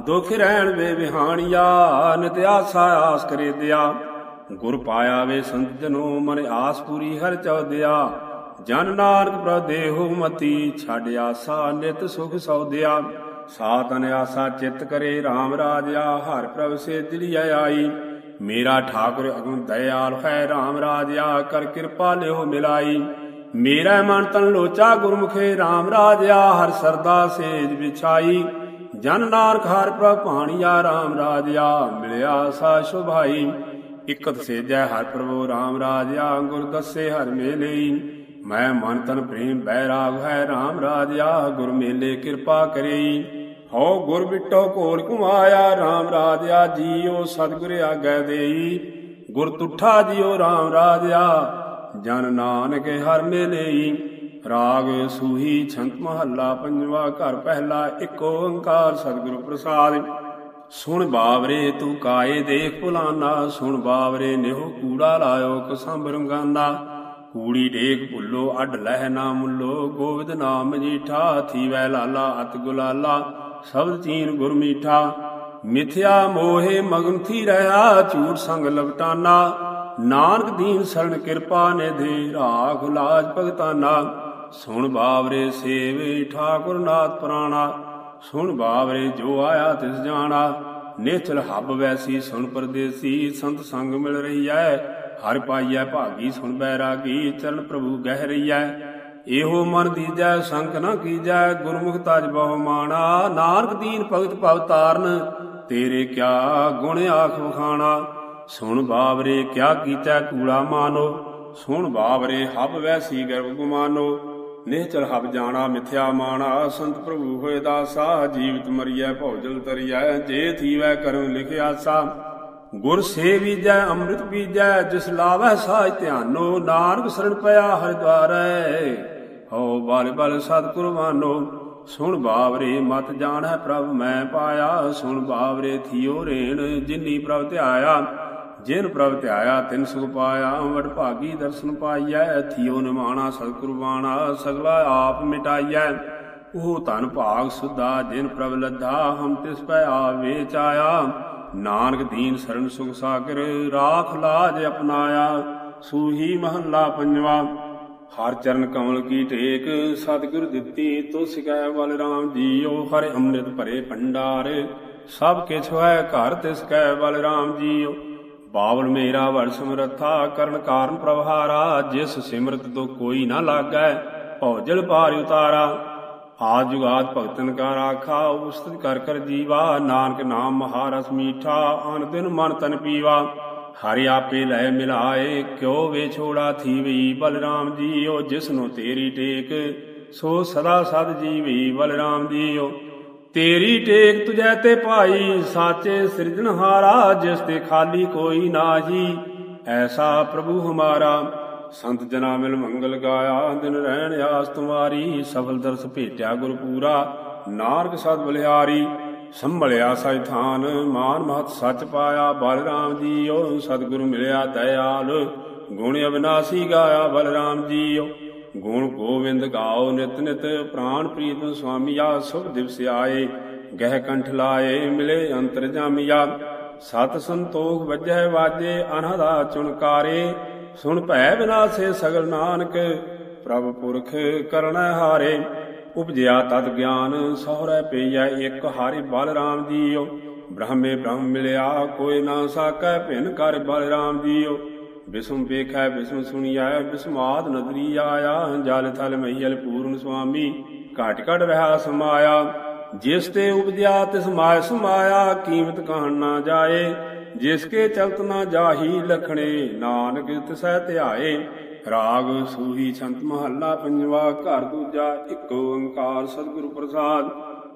ਦੁਖ ਰਹਿਣ ਵੇ ਵਿਹਾਣੀਆ, ਨਿਤ ਆਸਾ ਆਸ ਕਰੇ ਦਿਆ। ਗੁਰ ਪਾਇਆ ਵੇ ਸੰਤ ਜਨੋ ਮਨ ਆਸ ਪੂਰੀ ਹਰ ਚੌਦਿਆ ਜਨ ਨਾਨਕ ਪ੍ਰਭ ਦੇਹੁ ਮਤੀ, ਛੱਡ ਆਸਾ ਨਿਤ ਸੁਖ ਸੌਦਿਆ। ਸਾਤਨ ਆਸਾ ਚਿਤ ਕਰੇ RAM ਰਾਜਿਆ ਹਰ ਪ੍ਰਭ ਸੇ ਦਿਲਿਆ ਆਈ। ਮੇਰਾ ਠਾਕੁਰ ਅਗਮ ਦਇਆਲ ਹੈ RAM ਰਾਜਿਆ ਕਰ ਕਿਰਪਾ ਲਿਓ ਮਿਲਾਈ। ਮੇਰਾ ਮਨ ਤਨ ਲੋਚਾ ਗੁਰਮੁਖੇ RAM ਰਾਜਿਆ ਹਰ ਸਰਦਾ ਸੇਜ ਵਿਛਾਈ। ਜਨ ਨਾਨਕ ਹਰ ਪ੍ਰਭ ਭਾਣੀਆ RAM ਰਾਜਿਆ ਮਿਲਿਆ ਸਾ ਸ਼ੁਭਾਈ। ਇਕਤ ਸੇਜੈ ਹਰ ਪ੍ਰਭੂ RAM ਰਾਜਿਆ ਗੁਰ ਦੱਸੇ ਹਰ ਮੇਲੇ ਮੈਂ ਮਨ ਤਨ ਪ੍ਰੇਮ ਬੈਰਾਗ ਹੈ RAM ਰਾਜਿਆ ਗੁਰ ਮੇਲੇ ਕਿਰਪਾ ਕਰੇ ਹਉ ਗੁਰ ਬਿਟੋ ਕੋਲ ਕੁਮਾਇਆ RAM ਰਾਜਿਆ ਜੀਓ ਸਤਿਗੁਰ ਆਗੈ ਦੇਈ ਗੁਰ ਤੁਠਾ ਜੀਓ RAM ਰਾਜਿਆ ਜਨ ਨਾਨਕ ਹਰ ਮੇਲੇ ਰਾਗ ਸੂਹੀ ਛੰਤ ਮਹੱਲਾ ਪੰਜਵਾ ਘਰ ਪਹਿਲਾ ਇੱਕ ਓੰਕਾਰ ਸਤਿਗੁਰੂ ਪ੍ਰਸਾਦਿ। ਸੁਣ ਬਾਵਰੇ ਤੂੰ ਕਾਏ ਦੇਖ ਭੁਲਾਨਾ, ਸੁਣ ਬਾਵਰੇ ਨਿਹੋ ਕੂੜਾ ਲਾਇਓ ਕਸੰਭ ਰੰਗਾਨਾ ਕੂੜੀ ਡੇਕ ਭੁੱਲੋ, ਅੱਡ ਲਹਿ ਨਾ ਮੁੱਲੋ, ਗੋਵਿੰਦ ਨਾਮ ਜੀਠਾ, ਥੀਵੈ ਲਾਲਾ ਅਤ ਗੁਲਾਲਾ, ਸਬਦ ਚੀਨ ਗੁਰ ਮੀਠਾ। ਮਿਥਿਆ ਮੋਹੇ ਮਗਨ ਥੀ ਰਹਾ, ਝੂਠ ਸੰਗ ਲਵਟਾਨਾ ਨਾਨਕ ਦੀਨ ਸਰਣ ਕਿਰਪਾ ਨਿਧੇ, ਰਾਖ ਲਾਜ ਭਗਤਾਨਾ। ਸੁਣ ਬਾਵਰੇ ਸੇਵੇ ਠਾਕੁਰ ਨਾਥ ਪ੍ਰਾਣਾ, ਸੁਣ ਬਾਵਰੇ ਜੋ ਆਇਆ ਤਿਸ ਜਾਣਾ। ਨੇਚਲ ਹੱਬ ਵੈਸੀ ਸੁਣ ਪਰਦੇਸੀ, ਸੰਤ ਸੰਗ ਮਿਲ ਰਹੀ ਐ ਹਰ ਪਾਈਐ ਭਾਗੀ ਸੁਣ ਬੈਰਾਗੀ, ਚਰਨ ਪ੍ਰਭੂ ਗਹਿ ਰਹੀਐ। ਇਹੋ ਮਨ ਦੀਜੈ ਸੰਕ ਨਾ ਕੀਜੈ, ਗੁਰਮੁਖ ਤਜ ਬਹੁ ਮਾਣਾ। ਨਾਨਕ ਦੀਨ ਭਗਤ ਭਵ ਤਾਰਨ, ਤੇਰੇ ਕਿਆ ਗੁਣ ਆਖ ਵਖਾਣਾ। ਸੁਣ ਬਾਵਰੇ ਕਿਆ ਕੀਤਾ ਕੂੜਾ ਮਾਨੋ, ਸੁਣ ਬਾਵਰੇ ਹੱਬ ਵੈਸੀ ਗਰਭ ਗੁਮਾਨੋ। ਨਿਹਚਲ ਹਬ ਜਾਣਾ, ਮਿਥਿਆ ਮਾਣਾ, ਸੰਤ ਪ੍ਰਭੂ ਹੋਏ ਦਾਸਾ, ਜੀਵਤ ਮਰੀਐ, ਭੌਜਲ ਤਰੀਐ, ਜੇ ਥੀਵੈ ਕਰਮ ਲਿਖਿਆ ਸਾ। ਗੁਰ ਸੇਵੀਜੈ ਅੰਮ੍ਰਿਤ ਪੀਜੈ ਜਿਸ ਲਾਵੈ ਸਾਜ ਧਿਆਨੋ, ਨਾਨਕ ਸਰਣ ਪਿਆ ਹਰਿ ਦਵਾਰੈ ਹਉ ਬਲ ਬਲ ਸਤਿਗੁਰ ਮਾਨੋ ਸੁਣ ਬਾਵਰੇ ਮਤ ਜਾਣੈ ਪ੍ਰਭ ਮੈਂ ਪਾਇਆ, ਸੁਣ ਬਾਵਰੇ ਥਿਓ ਰੇਣ, ਜਿਨੀ ਪ੍ਰਭ ਧਿਆਇਆ। ਜਿਨ ਪ੍ਰਭ ਧਿਆਇਆ ਤਿਨ ਸੁਖ ਪਾਇਆ ਵਡ ਭਾਗੀ ਦਰਸ਼ਨ ਪਾਈਐ, ਥਿਓ ਨਿਮਾਣਾ ਸਤਿਗੁਰ ਬਾਣਾ ਸਗਲਾ ਆਪ ਮਿਟਾਈਐ। ਉਹ ਧਨ ਭਾਗ ਸੁਦਾ ਜਿਨ ਪ੍ਰਭ ਲੱਧਾ, ਹਮ ਤਿਸ ਪੈ ਆਵੇ ਚਾਇਆ। ਨਾਨਕ ਦੀਨ ਸਰਨ ਸੁਖ ਸਾਗਰ, ਰਾਖ ਲਾਜ ਅਪਨਾਇਆ। ਸੂਹੀ ਮਹੱਲਾ ਪੰਜਵਾ, ਹਰ ਚਰਨ ਕਮਲ ਕੀ ਟੇਕ, ਸਤਿਗੁਰ ਦਿੱਤੀ ਤੁਸ ਕੈ ਬਲ ਰਾਮ ਜੀਓ, ਹਰਿ ਅੰਮ੍ਰਿਤ ਭਰੇ ਭੰਡਾਰ। ਸਭ ਕਿਛ ਹੈ ਘਰ ਤਿਸ ਕੈ ਬਲ ਰਾਮ ਜੀਓ। ਬਾਵਲ ਮੇਰਾ ਵਰ ਸਮਰੱਥਾ, ਕਰਨ ਕਾਰਨ ਪ੍ਰਭਾਰਾ ਜਿਸ ਸਿਮਰਤ ਤੋਂ ਕੋਈ ਨਾ ਲਾਗੈ ਭੌਜਲ ਪਾਰ ਉਤਾਰਾ। ਆਦ ਜੁਗਾਦ ਭਗਤਨ ਕਾ ਰਾਖਾ ਉਸਤਿ ਕਰ ਕਰ ਜੀਵਾ, ਨਾਨਕ ਨਾਮ ਮਹਾਰਸ ਮੀਠਾ, ਅਨ ਦਿਨ ਮਨ ਤਨ ਪੀਵਾ। ਹਰਿ ਆਪੇ ਲੈ ਮਿਲਾਏ, ਕਿਉ ਵੇ ਛੋੜਾ ਥੀਵੀ, ਬਲਰਾਮ ਜੀਓ, ਜਿਸਨੂੰ ਤੇਰੀ ਟੇਕ, ਸੋ ਸਦਾ ਸਦ ਜੀਵੀ, ਬਲਰਾਮ ਜੀਓ। ਤੇਰੀ ਟੇਕ ਤੁਜੈ ਤੇ ਭਾਈ, ਸਾਚੇ ਸਿਰਜਣਹਾਰਾ, ਜਿਸ ਤੇ ਖਾਲੀ ਕੋਈ ਨਾਹੀ। ਐਸਾ ਪ੍ਰਭੂ ਹਮਾਰਾ, ਸੰਤ ਜਨਾ ਮਿਲ ਮੰਗਲ ਗਾਇਆ, ਦਿਨ ਰਹਿਣ ਆਸ ਤੁਮਾਰੀ, ਸਫਲ ਦਰਸ ਭੇਟਿਆ ਗੁਰਪੂਰਾ। ਨਾਰਗ ਸਦ ਬਲਿਹਾਰੀ ਸੰਭਲਿਆ ਸਜ ਥਾਨ, ਮਾਨ ਮਹਤ ਸੱਚ ਪਾਇਆ, ਬਲਰਾਮ ਜੀਓ, ਸਤਿਗੁਰੂ ਮਿਲਿਆ ਦਇਆਲ। ਗੁਣ ਅਬਿਨਾਸੀ ਗਾਇਆ ਬਲਰਾਮ ਜੀਓ। ਗੁਣ ਗੋਵਿੰਦ ਗਾਓ ਨਿਤ ਨਿਤ ਪ੍ਰਾਨ ਪ੍ਰੀਤਮ ਸੁਆਮੀਆ ਸੁਭ ਦਿਵਸ ਆਏ। ਗਹਿ ਕੰਠ ਲਾਏ, ਮਿਲੇ ਅੰਤਰ ਜਾਮੀਆ ਸਤ ਸੰਤੋਖ ਵੱਜੈ ਵਾਜੇ ਅਨਹਦਾ ਚੁਣਕਾਰੇ। ਸੁਣ ਭੈ ਬਿਨਾਸੇ ਸਗਲ ਨਾਨਕ, ਪ੍ਰਭ ਪੁਰਖ ਕਰਣੈ ਹਾਰੇ। ਉਪਜਿਆ ਤਤ ਗਿਆਨ, ਸਹੁਰੈ ਪਈਐ ਇੱਕ ਹਾਰੀ ਬਲ ਰਾਮ ਜੀਓ। ਬ੍ਰਹਮੇ ਬ੍ਰਹਮ ਮਿਲਿਆ, ਕੋਈ ਨਾ ਸਾਕੈ ਭਿੰਨ ਕਰ ਬਲ ਰਾਮ ਜੀਓ। ਬਿਸਮ ਵੇਖੈ ਬਿਸਮ ਸੁਣੀਐ ਬਿਸਮਾਦ ਨਦਰੀ ਆਇਆ, ਜਲ ਥਲ ਮਹੀਲ ਪੂਰਨ ਸੁਆਮੀ, ਘਟ ਘਟ ਰਹਾ ਸਮਾਇਆ ਜਿਸ ਤੇ ਉਪਜਿਆ ਤਿਸ ਮਾਇ ਸਮਾਇਆ, ਕੀਮਤ ਕਹਣ ਨਾ ਜਾਏ। ਜਿਸ ਕੇ ਚਲਤ ਨਾ ਜਾਹੀ ਲਖਣੇ, ਨਾਨਕ ਤਿਸੈ ਧਿਆਏ। ਰਾਗ ਸੂਹੀ ਸੰਤ ਮਹੱਲਾ ਪੰਜਵਾ, ਘਰ ਦੂਜਾ, ਇੱਕ ਓੰਕਾਰ ਸਤਿਗੁਰੂ ਪ੍ਰਸਾਦ।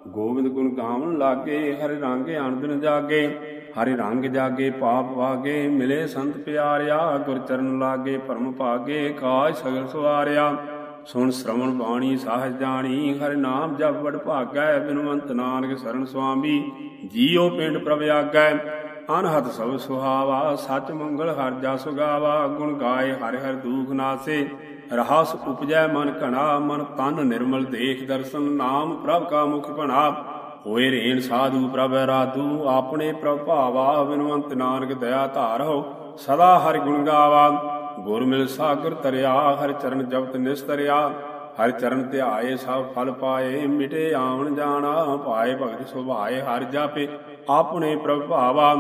ਗੋਬਿੰਦ ਗੁਣ ਗਾਵਣ ਲਾਗੇ, ਹਰਿ ਰੰਗ ਅਨੰਦਨ ਜਾਗੇ, ਹਰਿ ਰੰਗ ਜਾਗੇ, ਪਾਪ ਵਾਗੇ, ਮਿਲੇ ਸੰਤ ਪਿਆਰਿਆ ਗੁਰ ਚਰਨ ਲਾਗੇ, ਭਰਮ ਭਾਗੇ, ਕਾਜ ਸਗਲ ਸਵਾਰਿਆ। ਸੁਣ ਸ਼ਰਵਣ ਬਾਣੀ, ਸਾਹਜ ਜਾਣੀ, ਹਰਿ ਨਾਮ ਜਪ ਵਡ ਭਾਗੈ, ਬਿਨਵੰਤ ਨਾਨਕ ਸਰਨ ਸੁਆਮੀ, ਜੀਉ ਪਿੰਡ ਪ੍ਰਭ ਆਗੈ। ਅਨਹਦ ਸਭ ਸੁਹਾਵਾ, ਸਚ ਮੰਗਲ ਹਰ ਜਸ ਗਾਵਾ, ਗੁਣ ਗਾਏ ਹਰਿ ਹਰਿ ਦੂਖ ਨਾਸੇ। ਰਹਾਸ ਉਪਜੈ ਮਨ ਘਣਾ, ਮਨ ਤਨ ਨਿਰਮਲ ਦੇਖ ਦਰਸ਼ਨ, ਨਾਮ ਪ੍ਰਭ ਕਾ ਮੁਖ ਭਣਾ। ਹੋਏ ਰੇਨ ਸਾਧੂ ਪ੍ਰਭ ਰਾਧੂ, ਆਪਣੇ ਪ੍ਰਭ ਭਾਵਾ, ਬਿਨਵੰਤ ਨਾਨਕ ਦਇਆ ਧਾਰੋ ਸਦਾ ਹਰਿ ਗੁਣ ਗਾਵਾ। ਗੁਰ ਮਿਲ ਸਾਗਰ ਤਰਿਆ, ਹਰਿ ਚਰਨ ਜਪਤ ਨਿਸਤਰਿਆ। ਹਰ ਚਰਨ ਧਿਆਏ, ਸਭ ਫਲ ਪਾਏ, ਮਿਟੇ, ਆਵਣ ਜਾਣਾ ਪਾਏ ਭਗਤ ਸੁਭਾਏ, ਹਰ ਜਾਪੇ, ਆਪਣੇ ਪ੍ਰਭ ਭਾਵਾ।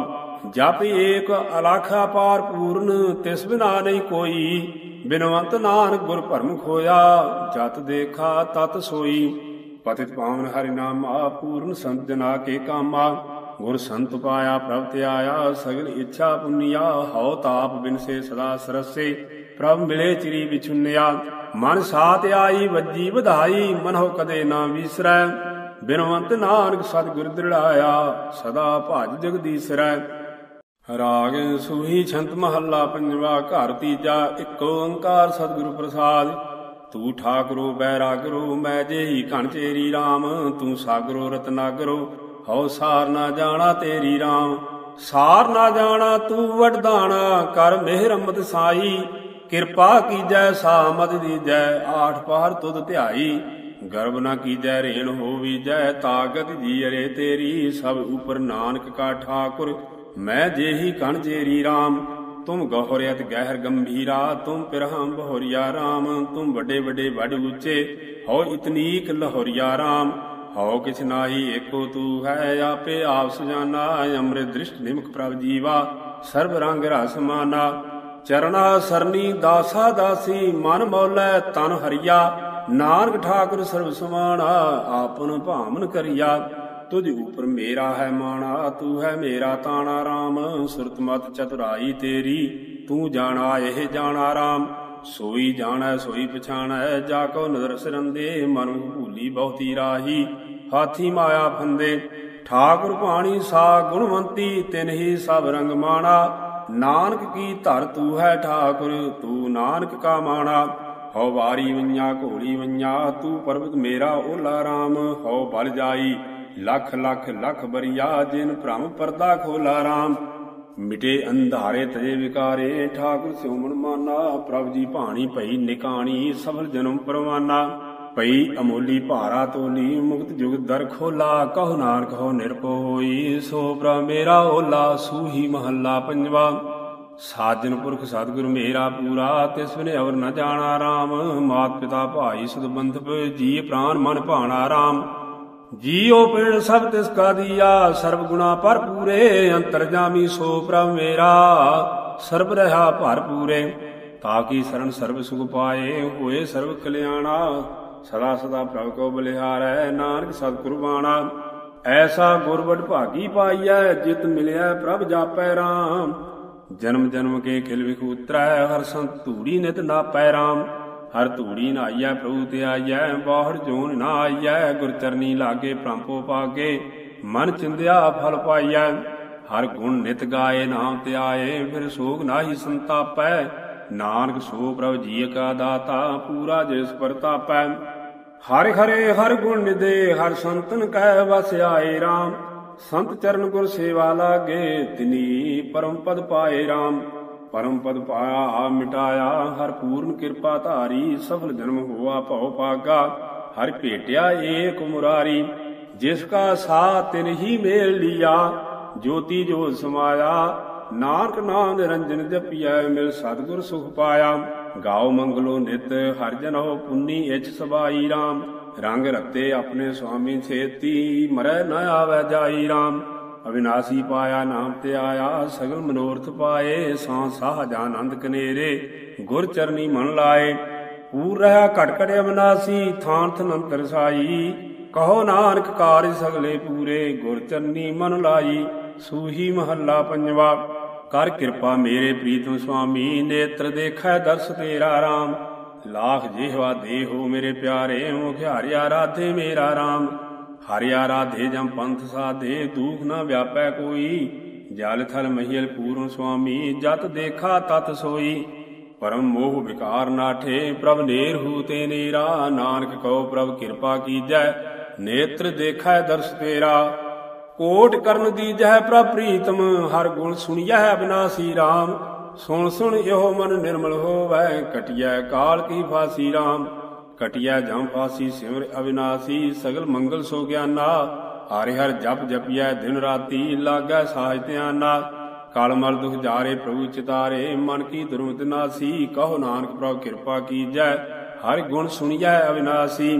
ਜਪ ਏਕ, ਅਲਖ ਅਪਾਰ ਪੂਰਨ, ਤਿਸ ਬਿਨਾ ਨਹੀਂ ਕੋਈ। ਬਿਨਵੰਤ ਨਾਨਕ ਗੁਰ ਭਰਮ ਖੋਇਆ ਜਤ ਦੇਖਾ ਤਤ ਸੋਈ। ਪਤਿਤ ਪਾਵਨ ਹਰਿ ਨਾਮਾ ਪੂਰਨ ਸੰਤ ਜਨਾ ਕੇ ਕਾਮਾ। ਗੁਰ ਸੰਤ ਪਾਇਆ, ਪ੍ਰਭ ਤੇ ਆਇਆ, ਸਗਲ ਇੱਛਾ ਪੁੰਨਿਆ, ਹਉ ਤਾਪ ਬਿਨਸੇ ਸਦਾ ਸਰਸੇ। ਪ੍ਰਭ ਮਿਲੇ ਚਿਰੀ ਵਿਛੁੰਨਿਆ, ਮਨ ਸਾਤ ਆਈ, ਵੱਜੀ ਵਧਾਈ ਮਨੋ ਕਦੇ ਨਾ ਵਿਸਰੈ। ਬਿਨਵੰਤ ਨਾਨਕ ਸਤਿਗੁਰ ਦ੍ਰਿੜਾਇਆ, ਸਦਾ ਭਜ ਜਗਦੀਸਰੈ। ਰਾਗ ਸੂਹੀ ਛੰਤ ਮਹੱਲਾ ਪੰਜਵਾ, ਘਰ ਤੀਜਾ, ਇੱਕ ਓੰਕਾਰ ਸਤਿਗੁਰੂ ਪ੍ਰਸਾਦ। ਤੂੰ ਠਾਕਰੋ ਬੈਰਾਗਰੋ ਮੈਂ ਜੇਹੀ ਘਣ ਚੇਰੀ RAM ਤੂੰ ਸਾਗਰੋ ਰਤਨਾਗਰੋ ਹਉ ਸਾਰ ਨਾ ਜਾਣਾ ਤੇਰੀ RAM ਸਾਰ ਨਾ ਜਾਣਾ ਤੂੰ ਵਡਦਾਣਾ ਕਰ ਮਿਹਰ ਅੰਮ੍ਰਿਤ ਸਾਈ। ਕਿਰਪਾ ਕੀਜੈ ਸਾਮਤ ਮਦ ਦੀਜੈ, ਆਠ ਪਾਰ ਤੁਧ ਧਿਆਈ। ਗਰਬ ਨਾ ਕੀਜੈ, ਰੇਣ ਹੋਵੀ ਜੈ ਤਾਕਤ ਜੀ ਅਰੇ ਤੇਰੀ, ਸਭ ਉਪਰ ਨਾਨਕ ਕਾ ਠਾਕੁਰ। ਮੈਂ ਜੇਹੀ ਕਣ ਜੇਰੀ RAM ਤੁਮ ਗਹੁਰਿਅਤ ਗਹਿਰ ਗੰਭੀਰਾ, ਤੁਮ ਪਿਰਹਮ ਬਹੋਰੀਆ RAM ਤੁਮ ਵੱਡੇ ਵੱਡੇ ਵੱਡ ਉੱਚੇ ਹਉ ਇਤਨੀਕ ਲਹੋਰੀਆ RAM ਹਉ ਕਿਛ ਨਾਹੀ ਏਕੋ ਤੂ ਹੈ, ਆਪੇ ਆਪ ਸੁਜਾਨਾ, ਅੰਮ੍ਰਿਤ ਦ੍ਰਿਸ਼ਟ ਨਿਮਕ ਪ੍ਰਭ ਜੀਵਾ, ਸਰਬ ਰੰਗ ਰਸ ਮਾਨਾ, ਚਰਣਾ ਸਰਨੀ ਦਾਸਾ ਦਾਸੀ, ਮਨ ਮੌਲੇ ਤਨ ਹਰੀਆ, ਨਾਨਕ ਠਾਕੁਰ ਸਰਬ ਸਮਾਣਾ ਆਪਨ ਭਾਮਨ ਕਰਿਆ। ਤੁਝ ਉਪਰ ਮੇਰਾ ਹੈ ਮਾਣਾ, ਤੂੰ ਹੈ ਮੇਰਾ ਤਾਣਾ RAM ਸੁਰਤ ਮਤ ਚਤੁਰਾਈ ਤੇਰੀ, ਤੂੰ ਜਾਣਾ, ਇਹ ਜਾਣਾ RAM ਸੋਈ ਜਾਣੈ, ਸੋਈ ਪਛਾਣੈ, ਜਾ ਕੋ ਨਦਰ ਸਰੰਦੇ, ਮਨ ਭੂਲੀ ਬਹੁਤੀ ਰਾਹੀ। ਹਾਥੀ ਮਾਇਆ ਫੰਦੇ, ਠਾਕੁਰ ਪਾਣੀ ਸਾ ਗੁਣਵੰਤੀ ਤਿਨਹੀ ਸਭ ਰੰਗ ਮਾਣਾ। ਨਾਨਕ ਕੀ ਧਰ ਤੂੰ ਹੈ ਠਾਕੁਰ, ਤੂੰ ਨਾਨਕ ਕਾ ਮਾਣਾ। ਹਉ ਵਾਰੀ ਵਈਆਂ, ਘੋੜੀ ਵਈਆਂ, ਤੂੰ ਪਰਬਤ ਮੇਰਾ ਓਲਾ RAM ਹਉ ਬਲ ਜਾਈ ਲੱਖ ਲੱਖ ਲੱਖ ਬਰਿਆ ਜਿਨ ਭ੍ਰਮ ਪਰਦਾ ਖੋਲਾ RAM ਮਿਟੇ ਅੰਧਾਰੇ ਤਜੇ ਵਿਕਾਰੇ, ਠਾਕੁਰ ਸਿਉ ਮਨ ਮਾਨਾ ਪ੍ਰਭ ਜੀ ਭਾਣੀ ਭਈ ਨਿਕਾਣੀ, ਸਫਲ ਜਨਮ ਪਰਵਾਨਾ। ਪਈ ਅਮੋਲੀ ਭਾਰਾ ਤੋਲੀ, ਮੁਕਤ ਜੁਗ ਦਰ ਖੋਲਾ, ਕਹੁ ਨਾਨਕ ਹੋ ਨਿਰਭਉ ਹੋਈ ਸੋ ਪ੍ਰਭ ਮੇਰਾ ਓਲਾ, ਸੂਹੀ ਮਹੱਲਾ ਪੰਜਵਾ। ਸਾਜਨ ਪੁਰਖ ਸਤਿਗੁਰ ਮੇਰਾ ਪੂਰਾ ਤਿਸ ਬਿਨੇ ਅਵਰ ਨ ਜਾਣਾ RAM ਮਾਤ ਪਿਤਾ ਭਾਈ ਸੁਧ ਬੰਧਪ ਜੀ ਪ੍ਰਾਨ ਮਨ ਭਾਣਾ RAM ਜੀਉ ਪਿੰਡ ਸਭ ਤਿਸ ਕਾ ਦੀਆ, ਸਰਬ ਗੁਣਾ ਪਰ ਪੂਰੇ ਅੰਤਰਜਾਮੀ ਸੋ ਪ੍ਰਭ ਮੇਰਾ, ਸਰਬ ਰਹਾ ਭਰ ਪੂਰੇ ਤਾਂ ਕੀ ਸਰਨ ਸਰਬ ਸੁਖ ਪਾਏ, ਹੋਏ ਸਰਬ ਕਲਿਆਣਾ, ਸਦਾ ਸਦਾ ਪ੍ਰਭ ਕੋ ਬਲਿਹਾਰੈ, ਨਾਨਕ ਸਤਿਗੁਰ ਬਾਣਾ ਐਸਾ ਗੁਰਵਡ ਭਾਗੀ ਪਾਈਐ, ਜਿਤ ਮਿਲਿਆ ਪ੍ਰਭ ਜਾਪੈ RAM ਜਨਮ ਜਨਮ ਕੇ ਖਿਲ ਵਿਖ ਹਰ ਸੰਤ ਧੂੜੀ ਨਿਤ ਨਾ ਪੈ RAM ਹਰ ਧੂੜੀ ਨਾ ਆਈਐ ਪ੍ਰਭੂ ਤੇ ਆਈਐ, ਬਾਹਰ ਜੋਨ ਨਾ ਆਈਐ ਗੁਰ ਚਰਨੀ ਲਾਗੇ ਪ੍ਰੰਪੋ ਪਾਗੇ ਮਨ ਚਿੰਦਿਆ ਫਲ ਪਾਈਐ। ਹਰ ਗੁਣ ਨਿਤ ਗਾਏ, ਨਾਮ ਤੇ ਆਏ, ਫਿਰ ਸੋਗ ਨਾਹੀ ਸੰਤਾਪੈ। ਨਾਨਕ ਸੋ ਪ੍ਰਭ ਜੀ ਕਾ ਦਾਤਾ, ਪੂਰਾ ਜਿਸ ਪ੍ਰਤਾਪੈ ਹਰਿ ਹਰੇ ਹਰ ਗੁਣ ਨਿਦੇ ਹਰ ਸੰਤਨ ਕਹਿ ਵਸ ਆਏ RAM ਸੰਤ ਚਰਨ ਗੁਰ ਸੇਵਾ ਲਾਗੇ, ਤਿਨੀ ਪਰਮ ਪਦ ਪਾਏ RAM ਪਰਮ ਪਦ ਪਾਇਆ ਆ ਮਿਟਾਇਆ, ਹਰ ਪੂਰਨ ਕਿਰਪਾ ਧਾਰੀ, ਸਫਲ ਜਨਮ ਹੋਆ, ਭਉ ਪਾਗਾ ਹਰ ਭੇਟਿਆ ਏਕ ਮੁਰਾਰੀ। ਜਿਸ ਕਾ ਸਾ ਤਿਨ ਹੀ ਮੇਲ ਲਿਆ, ਜੋਤੀ ਜੋਤ ਸਮਾਇਆ, ਨਾਨਕ ਨਾਮ ਨਿਰੰਜਨ ਜਪਿਆ ਮਿਲ ਸਤਿਗੁਰ ਸੁਖ ਪਾਇਆ। ਗਾਓ ਮੰਗਲੋ ਨਿਤ, ਹਰ ਜਨ ਹੋ ਪੁੰਨੀ ਇਚ ਸਬਾਈ RAM ਰੰਗ ਰਤੇ ਆਪਣੇ ਸੁਆਮੀ ਛੇਤੀ, ਮਰੈ ਨ ਆਵੈ ਜਾਈ RAM ਅਵਿਨਾਸੀ ਪਾਇਆ ਨਾਮ ਤੇ ਆਇਆ, ਸਗਲ ਮਨੋਰਥ ਪਾਏ, ਸਾਂ ਸਾਹ ਆਨੰਦ ਕਨੇਰੇ, ਗੁਰ ਚਰਨੀ ਮਨ ਲਾਏ। ਪੂਰ ਰਹਾ ਘਟ ਘਟ ਅਵਿਨਾਸੀ ਥਾਨ ਥਨੰਤਰ ਸਾਈ। ਕਹੋ ਨਾਨਕ ਕਾਰਜ ਸਗਲੇ ਪੂਰੇ, ਗੁਰ ਚਰਨੀ ਮਨ ਲਾਈ। ਸੂਹੀ ਮਹੱਲਾ ਪੰਜਵਾ, ਕਰ ਕਿਰਪਾ ਮੇਰੇ ਪ੍ਰੀਤਮ ਸੁਆਮੀ, ਨੇਤਰ ਦੇਖੈ ਦਰਸ ਤੇਰਾ ਰਾਮ। ਲਾਖ ਜਿਹਵਾ ਦੇਹੋ ਮੇਰੇ ਪਿਆਰੇ ਮੁਖਿਆਰਿਆ ਰਾਧੇ ਮੇਰਾ ਰਾਮ। ਹਰਿਆ ਰਾਧੇ ਜਮ ਪੰਥ ਸਾਧੇ, ਦੂਖ ਨਾ ਵਿਆਪੈ ਕੋਈ। ਜਲ ਥਲ ਮਹੀਲ ਪੂਰਨ ਸੁਆਮੀ, ਜਤ ਦੇਖਾ ਤਤ ਸੋਈ। ਪਰਮ ਮੋਹ ਵਿਕਾਰ ਨਾਠੇ ਪ੍ਰਭ ਨੇਰ ਹੂ ਤੇ ਨੀਰਾ। ਨਾਨਕ ਕਉ ਪ੍ਰਭ ਕਿਰਪਾ ਕੀਜੈ, ਨੇਤਰ ਦੇਖੈ ਦਰਸ ਤੇਰਾ। ਕੋਟ ਕਰਨ ਦੀਜੈ ਪ੍ਰਭ ਪ੍ਰੀਤਮ, ਹਰ ਗੁਣ ਸੁਣੀਐ ਅਬਿਨਾਸੀ RAM ਸੁਣ ਸੁਣ ਇਹੋ ਮਨ ਨਿਰਮਲ ਹੋਵੈ, ਕਟਿਐ ਕਾਲ ਕੀ ਫਾਸੀ RAM ਕਟਿਐ ਜਮ ਫਾਸੀ ਸਿਮਰ ਅਬਿਨਾਸੀ ਸਗਲ ਮੰਗਲ ਸੋ ਗਿਆਨਾ। ਹਰਿ ਹਰ ਜਪ ਜਪਿਐ ਦਿਨ ਰਾਤੀ, ਲਾਗੈ ਸਾਜ ਧਿਆਨਾ। ਕਲ ਮਲ ਦੁਖ ਜਾਰੇ ਪ੍ਰਭੂ ਚਿਤਾਰੇ, ਮਨ ਕੀ ਦੁਰਮਤ ਨਾਸੀ, ਕਹੋ ਨਾਨਕ ਪ੍ਰਭ ਕਿਰਪਾ ਕੀਜੈ। ਹਰ ਗੁਣ ਸੁਣੀਐ ਅਵਿਨਾਸੀ,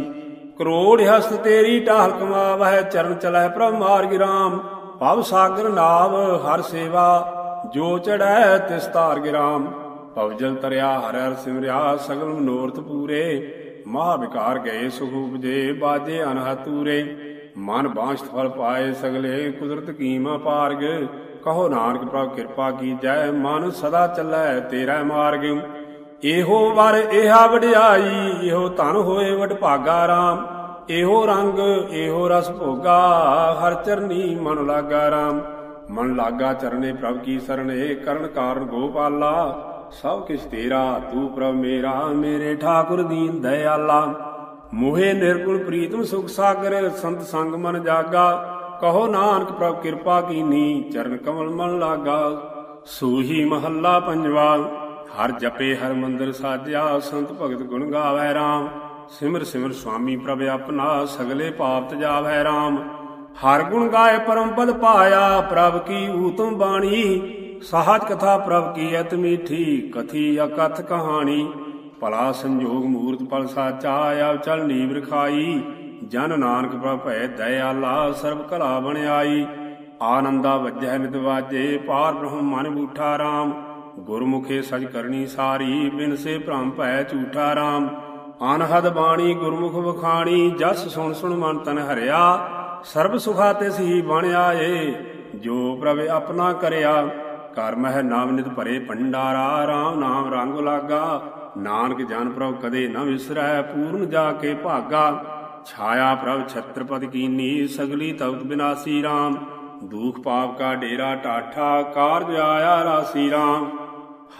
ਕਰੋੜ ਹਸਤ ਤੇਰੀ ਢਾਲ ਕਮਾਵਹਿ, ਚਰਨ ਚਲੈ ਪ੍ਰਭ ਮਾਰਗ ਰਾਮ। ਭਵ ਸਾਗਰ ਨਾਵ, ਹਰ ਸੇਵਾ, ਜੋ ਚੜੈ ਤਿਸ ਤਾਰਗ ਰਾਮ। ਭਵ ਜਲ ਤਰਿਆ, ਹਰ ਹਰ ਸਿਮਰਿਆ, ਸਗਲ ਮਨੋਰਥ ਪੂਰੇ। ਮਹਾ ਵਿਕਾਰ ਗਏ ਸੁਖ ਉਪਜੇ ਬਾਜੇ ਅਨਹਤ ਮਨ ਬਾਂਛ ਫਲ ਪਾਏ ਸਗਲੇ, ਕੁਦਰਤ ਕੀਮਾ ਪਾਰਗ। ਕਹੋ ਨਾਨਕ ਪ੍ਰਭ ਕਿਰਪਾ ਕੀਜੈ, ਮਨ ਸਦਾ ਚੱਲੈ ਤੇਰਾ ਮਾਰਗ। ਇਹੋ ਵਰ ਇਹਾ ਵਡਿਆਈ, ਇਹੋ ਧਨ ਹੋਏ ਵਡ ਭਾਗਾ ਰਾਮ। ਇਹੋ ਰੰਗ, ਇਹੋ ਰਸ ਭੋਗਾ, ਹਰ ਚਰਨੀ ਮਨ ਲਾਗਾ ਰਾਮ। ਮਨ ਲਾਗਾ ਚਰਨੇ ਪ੍ਰਭ ਕੀ ਸਰਣੇ ਕਰਨ ਕਾਰਨ ਗੋਪਾਲਾ। ਸਭ ਕਿਛ ਤੇਰਾ, ਤੂੰ ਪ੍ਰਭ ਮੇਰਾ, ਮੇਰੇ ਠਾਕੁਰ ਦੀਨ ਦਇਆਲਾ। ਮੋਹੇ ਨਿਰਗੁਣ ਪ੍ਰੀਤਮ ਸੁਖ ਸਾਗਰ, ਸੰਤ ਸੰਗ ਮਨ ਜਾਗਾ। ਕਹੋ ਨਾਨਕ ਪ੍ਰਭ ਕਿਰਪਾ ਕੀਨੀ, ਚਰਨ ਕਮਲ ਮਨ ਲਾਗਾ। ਸੂਹੀ ਮਹੱਲਾ ਪੰਜਵਾ, ਹਰ ਜਪੇ, ਹਰ ਮੰਦਰ ਸਾਜਿਆ, ਸੰਤ ਭਗਤ ਗੁਣ ਗਾਵੇ RAM ਸਿਮਰ ਸਿਮਰ ਸੁਆਮੀ ਪ੍ਰਭ ਆਪਣਾ, ਸਗਲੇ ਪਾਪ ਤਜਾਵੈ RAM ਹਰ ਗੁਣ ਗਾਏ ਪਰਮ ਪਦ ਪਾਇਆ, ਪ੍ਰਭ ਕੀ ਊਤਮ ਬਾਣੀ। ਸਹਜ ਕਥਾ ਪ੍ਰਭ ਕੀ ਅਤ ਮੀਠੀ, ਕਥੀ ਅਕਥ ਕਹਾਣੀ। ਭਲਾ ਸੰਜੋਗ ਮੂਰਤ ਪਲ ਸਾਚਾ ਆਵ ਚਲ ਨੀਵ ਰਖਾਈ। ਜਨ ਨਾਨਕ ਪ੍ਰਭ ਭੈ ਦਇਆਲਾ, ਸਰਬ ਕਲਾ ਬਣਾਈ ਆਨੰਦਾ ਵੱਜੈ ਨਿਤ ਵਾਜੇ, ਪਾਰ ਬ੍ਰਹਮ ਮਨ ਬੂਠਾ ਰਾਮ। ਗੁਰਮੁਖੇ ਸਜ ਕਰਨੀ ਸਾਰੀ, ਬਿਨ ਸੇ ਭ੍ਰਮ ਭੈ ਝੂਠਾ ਰਾਮ। ਅਨਹਦ ਬਾਣੀ ਗੁਰਮੁਖ ਵਖਾਣੀ, ਜਸ ਸੁਣ ਸੁਣ ਮਨ ਤਨ ਹਰਿਆ। ਸਰਬ ਸੁਖਾ ਤੇ ਸਹੀ ਬਣ ਆਏ ਜੋ ਪ੍ਰਭ ਆਪਣਾ ਕਰਿਆ। ਕਰ ਮਹਿ ਨਾਮ ਨਿਤ ਭਰੇ ਭੰਡਾਰਾ RAM ਨਾਮ ਰੰਗ ਲਾਗਾ। ਨਾਨਕ ਜਨ ਪ੍ਰਭ ਕਦੇ ਨਾ ਵਿਸਰੈ, ਪੂਰਨ ਜਾ ਕੇ ਭਾਗਾ। ਛਾਇਆ ਪ੍ਰਭ ਛਤਰਪਦ ਕੀਨੀ, ਸਗਲੀ ਤਵਤ ਬਿਨਾਸੀ RAM ਦੁਖ ਪਾਪ ਕਾ ਡੇਰਾ ਟਾਠਾ, ਕਾਰਜ ਆਇਆ ਰਾਸੀ RAM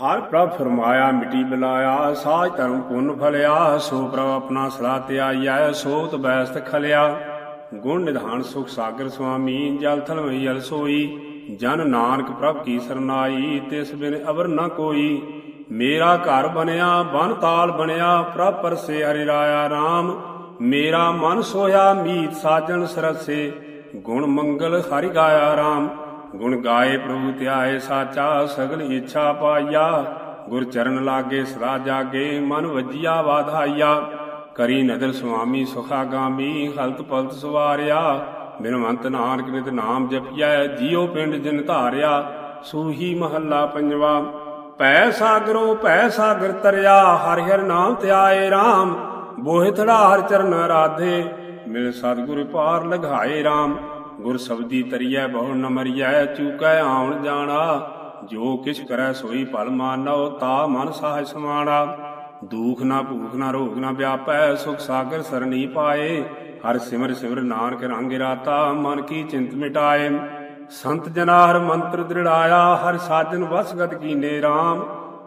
ਹਰ ਪ੍ਰਭ ਫਰਮਾਇਆ, ਮਿਟੀ ਬਲਾਇਆ, ਸਾਜ ਧਰਮ ਪੁੰਨ ਫਲਿਆ। ਸੋ ਪ੍ਰਭ ਆਪਣਾ ਸਲਾਹ ਤੇ ਆਈਐ, ਸੋਤ ਬੈਸਤ ਖਲਿਆ। ਗੁਣ ਨਿਧਾਨ ਸੁਖ ਸਾਗਰ ਸੁਆਮੀ, ਜਲ ਥਲ ਮਈਲ ਅਲਸੋਈ ਜਨ ਨਾਨਕ ਪ੍ਰਭ ਕੀ ਸਰਨਾਈ, ਤਿਸ ਬਿਨ ਅਵਰ ਨਾ ਕੋਈ। ਮੇਰਾ ਘਰ ਬਣਿਆ, ਬਨ ਤਾਲ ਬਣਿਆ, ਪ੍ਰਭ ਪਰਸੇ ਹਰਿ ਰਾਇਆ RAM ਮੇਰਾ ਮਨ ਸੋਇਆ, ਮੀਤ ਸਾਜਣ ਸਰਸੇ। ਗੁਣ ਮੰਗਲ ਹਰਿ ਗਾਇਆ RAM ਗੁਣ ਗਾਏ ਪ੍ਰਭੂ ਧਿਆਏ ਸਾਚਾ, ਸਗਲ ਇੱਛਾ ਪਾਈਆ ਗੁਰ ਚਰਨ ਲਾਗੇ, ਸਦਾ ਜਾਗੇ, ਮਨ ਵਜੀਆ ਵਾਧਾਈਆ ਕਰੀ ਨਦਰ ਸੁਆਮੀ, ਸੁਖਾਗਾਮੀ, ਹਲਤ ਪਲਤ ਸਵਾਰਿਆ। ਬਿਨਵੰਤ ਨਾਨਕ ਨਿਤ ਨਾਮ ਜਪਿਆ, ਜੀਉ ਪਿੰਡ ਜਿਨ ਧਾਰਿਆ, ਸੂਹੀ ਮਹੱਲਾ ਪੰਜਵਾ। ਭੈ ਸਾਗਰੋ, ਭੈ ਸਾਗਰ ਤਰਿਆ, ਹਰਿ ਹਰਿ ਨਾਮ ਧਿਆਏ RAM ਬੋਹਿ ਥੜਾ ਹਰ ਚਰਨ ਰਾਧੇ, ਮਿਲ ਸਤਿਗੁਰ ਪਾਰ ਲਗਾਏ RAM ਗੁਰ ਸਬਦੀ ਤਰੀਐ, ਬਹੁ ਨ ਚੂਕੈ ਆਉਣ ਜਾਣਾ। ਜੋ ਕਿਛ ਕਰੈ ਸੋਈ ਭਲ ਮਾਨੋ, ਤਾ ਮਨ ਸਾਹ ਸਮਾਣਾ। ਦੂਖ ਨਾ ਭੂਖ ਨਾ ਰੋਗ ਨਾ ਵਿਆਪੈ, ਸੁਖ ਸਾਗਰ ਸਰਣੀ ਪਾਏ। ਹਰ ਸਿਮਰ ਸਿਮਰ ਨਾਨਕ ਰੰਗ ਰਾਤਾ, ਮਨ ਕੀ ਚਿੰਤ ਮਿਟਾਏ। ਸੰਤ ਜਨਾ ਹਰ ਮੰਤਰ ਦ੍ਰਿੜਾਇਆ, ਹਰ ਸਾਜਨ ਵਸਗਤ ਕੀਨੇ RAM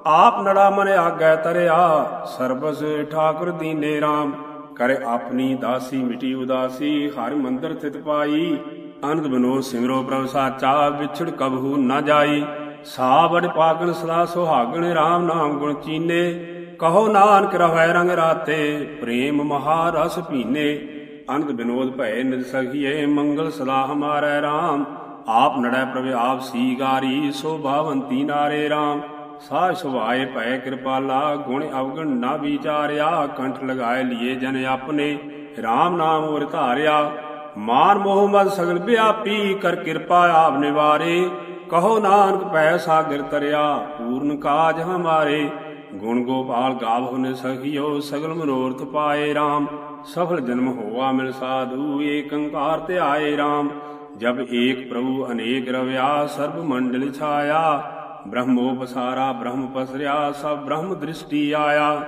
ਆਪ ਨੜਾ ਮਨ ਆਗੈ ਤਰਿਆ, ਸਰਬਸ ਠਾਕੁਰ ਦੀਨੇ RAM ਕਰੇ ਆਪਣੀ ਦਾਸੀ ਮਿਟੀ ਉਦਾਸੀ, ਹਰ ਮੰਦਰ ਥਿਤ ਪਾਈ। ਅਨੰਦ ਬਨੋ ਸਿਮਰੋ ਪ੍ਰਭ ਸਾਚਾ, ਵਿਛੜ ਕਬਹੂ ਨਾ ਜਾਈ। ਸਾਵੜ ਪਾਗਣ ਸਦਾ ਸੁਹਾਗਣ RAM ਨਾਮ ਗੁਣ ਚੀਨੇ। ਕਹੋ ਨਾਨਕ ਰਹੈ ਰੰਗ ਰਾਤੇ, ਪ੍ਰੇਮ ਮਹਾਰਸ ਪੀਨੇ ਅਨੰਦ ਬਿਨੋਦ ਭੈ ਨਿਦ ਸਖੀਏ ਮੰਗਲ ਸਦਾ ਹਮਾਰੈ RAM ਆਪ ਨੜੈ ਪ੍ਰਭ ਆਪ ਸੀਗਾਰੀ ਸੋਭਾਵੰਤੀ ਨਾਰੇ RAM ਸਾਹ ਸੁਭਾਏ ਭੈ ਕਿਰਪਾਲਾ, ਗੁਣ ਅਵਗਣ ਨਾ ਵਿਚਾਰਿਆ, ਕੰਠ ਲਗਾਏ ਲਿਏ ਜਨ ਆਪਣੇ। RAM ਨਾਮ ਉਰ ਧਾਰਿਆ, ਮਾਨ ਮੋਹ ਮਦ ਸਗਲ ਵਿਆਪੀ, ਕਰ ਕਿਰਪਾ ਆਪ ਨਿਵਾਰੇ। ਕਹੋ ਨਾਨਕ ਪੈ ਸਾਗਰ ਤਰਿਆ, ਪੂਰਨ ਕਾਜ ਹਮਾਰੇ। ਗੁਣ ਗੋਪਾਲ ਗਾਵਹੁ ਨੇ ਸਖਿਓ, ਸਗਲ ਮਨੋਰਥ ਪਾਏ RAM ਸਫਲ ਜਨਮ ਹੋਆ ਮਿਲ ਸਾਧੂ ਏਕ ਅੰਕਾਰ ਤੇ ਆਏ RAM ਜਬ ਏਕ ਪ੍ਰਭੂ ਅਨੇਕ ਰਵਿਆ, ਸਰਬ ਮੰਡਲ ਛਾਇਆ। ਬ੍ਰਹਮੋਪਸਾਰਾ ਬ੍ਰਹਮ ਪਸਰਿਆ, ਸਭ ਬ੍ਰਹਮ ਦ੍ਰਿਸ਼ਟੀ ਆਇਆ।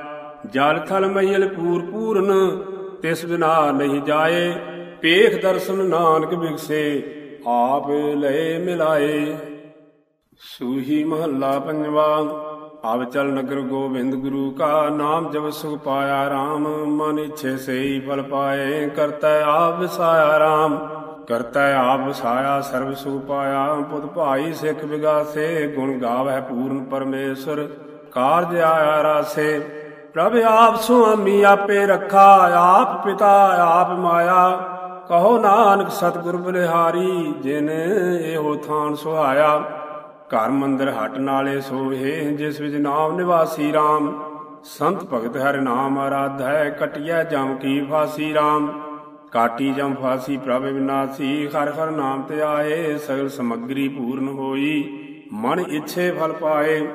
ਜਲ ਥਲ ਮਹੀਲ ਪੂਰ ਪੂਰਨ, ਤਿਸ ਬਿਨਾ ਨਹੀਂ ਜਾਏ। ਪੇਖ ਦਰਸ਼ਨ ਨਾਨਕ ਬਿਗਸੇ ਆਪ ਲਏ ਮਿਲਾਏ। ਸੂਹੀ ਮਹੱਲਾ ਪੰਜਵਾ। ਆਵ ਚਲ ਨਗਰ ਗੋਬਿੰਦ ਗੁਰੂ ਕਾ ਨਾਮ ਜਬ ਸੁਖ ਪਾਇਆ RAM ਮਨ ਇਛੇ ਸਈ ਫਲ ਪਾਏ, ਕਰਤਾ ਆਪ ਵਿਸਾਇਆ RAM ਕਰਤਾ ਆਪ ਵਸਾਇਆ, ਸਰਬ ਸੁਖ ਪਾਇਆ, ਪੁੱਤ ਭਾਈ ਸਿੱਖ ਵਿਗਾਸੇ, ਗੁਣ ਗਾਵੈ ਪੂਰਨ ਪਰਮੇਸ਼ਰ, ਕਾਰਜ ਆਇਆ ਰਾਸੇ। ਪ੍ਰਭ ਆਪ ਸੁਆਮੀ ਆਪੇ ਰੱਖਾ, ਆਪ ਪਿਤਾ ਆਪ ਮਾਇਆ। ਕਹੋ ਨਾਨਕ ਸਤਿਗੁਰ ਬਲਿਹਾਰੀ, ਜਿਨ ਇਹੋ ਥਾਨ ਸੁਹਾਇਆ। ਘਰ ਮੰਦਰ ਹਟ ਨਾਲੇ ਸੋਹੇ, ਜਿਸ ਵਿੱਚ ਨਾਮ ਨਿਵਾਸੀ RAM ਸੰਤ ਭਗਤ ਹਰ ਨਾਮ ਆਰਾਧੈ, ਕਟਿਐ ਜਮ ਕੀ ਫਾਸੀ RAM ਕਾਟੀ ਜਮ ਫਾਸੀ ਪ੍ਰਭ ਵਿਨਾਸੀ, ਹਰ ਹਰ ਨਾਮ ਤੇ ਆਏ, ਸਗਲ ਸਮਗਰੀ ਪੂਰਨ ਹੋਈ, ਮਨ ਇੱਛੇ ਫਲ ਪਾਏ।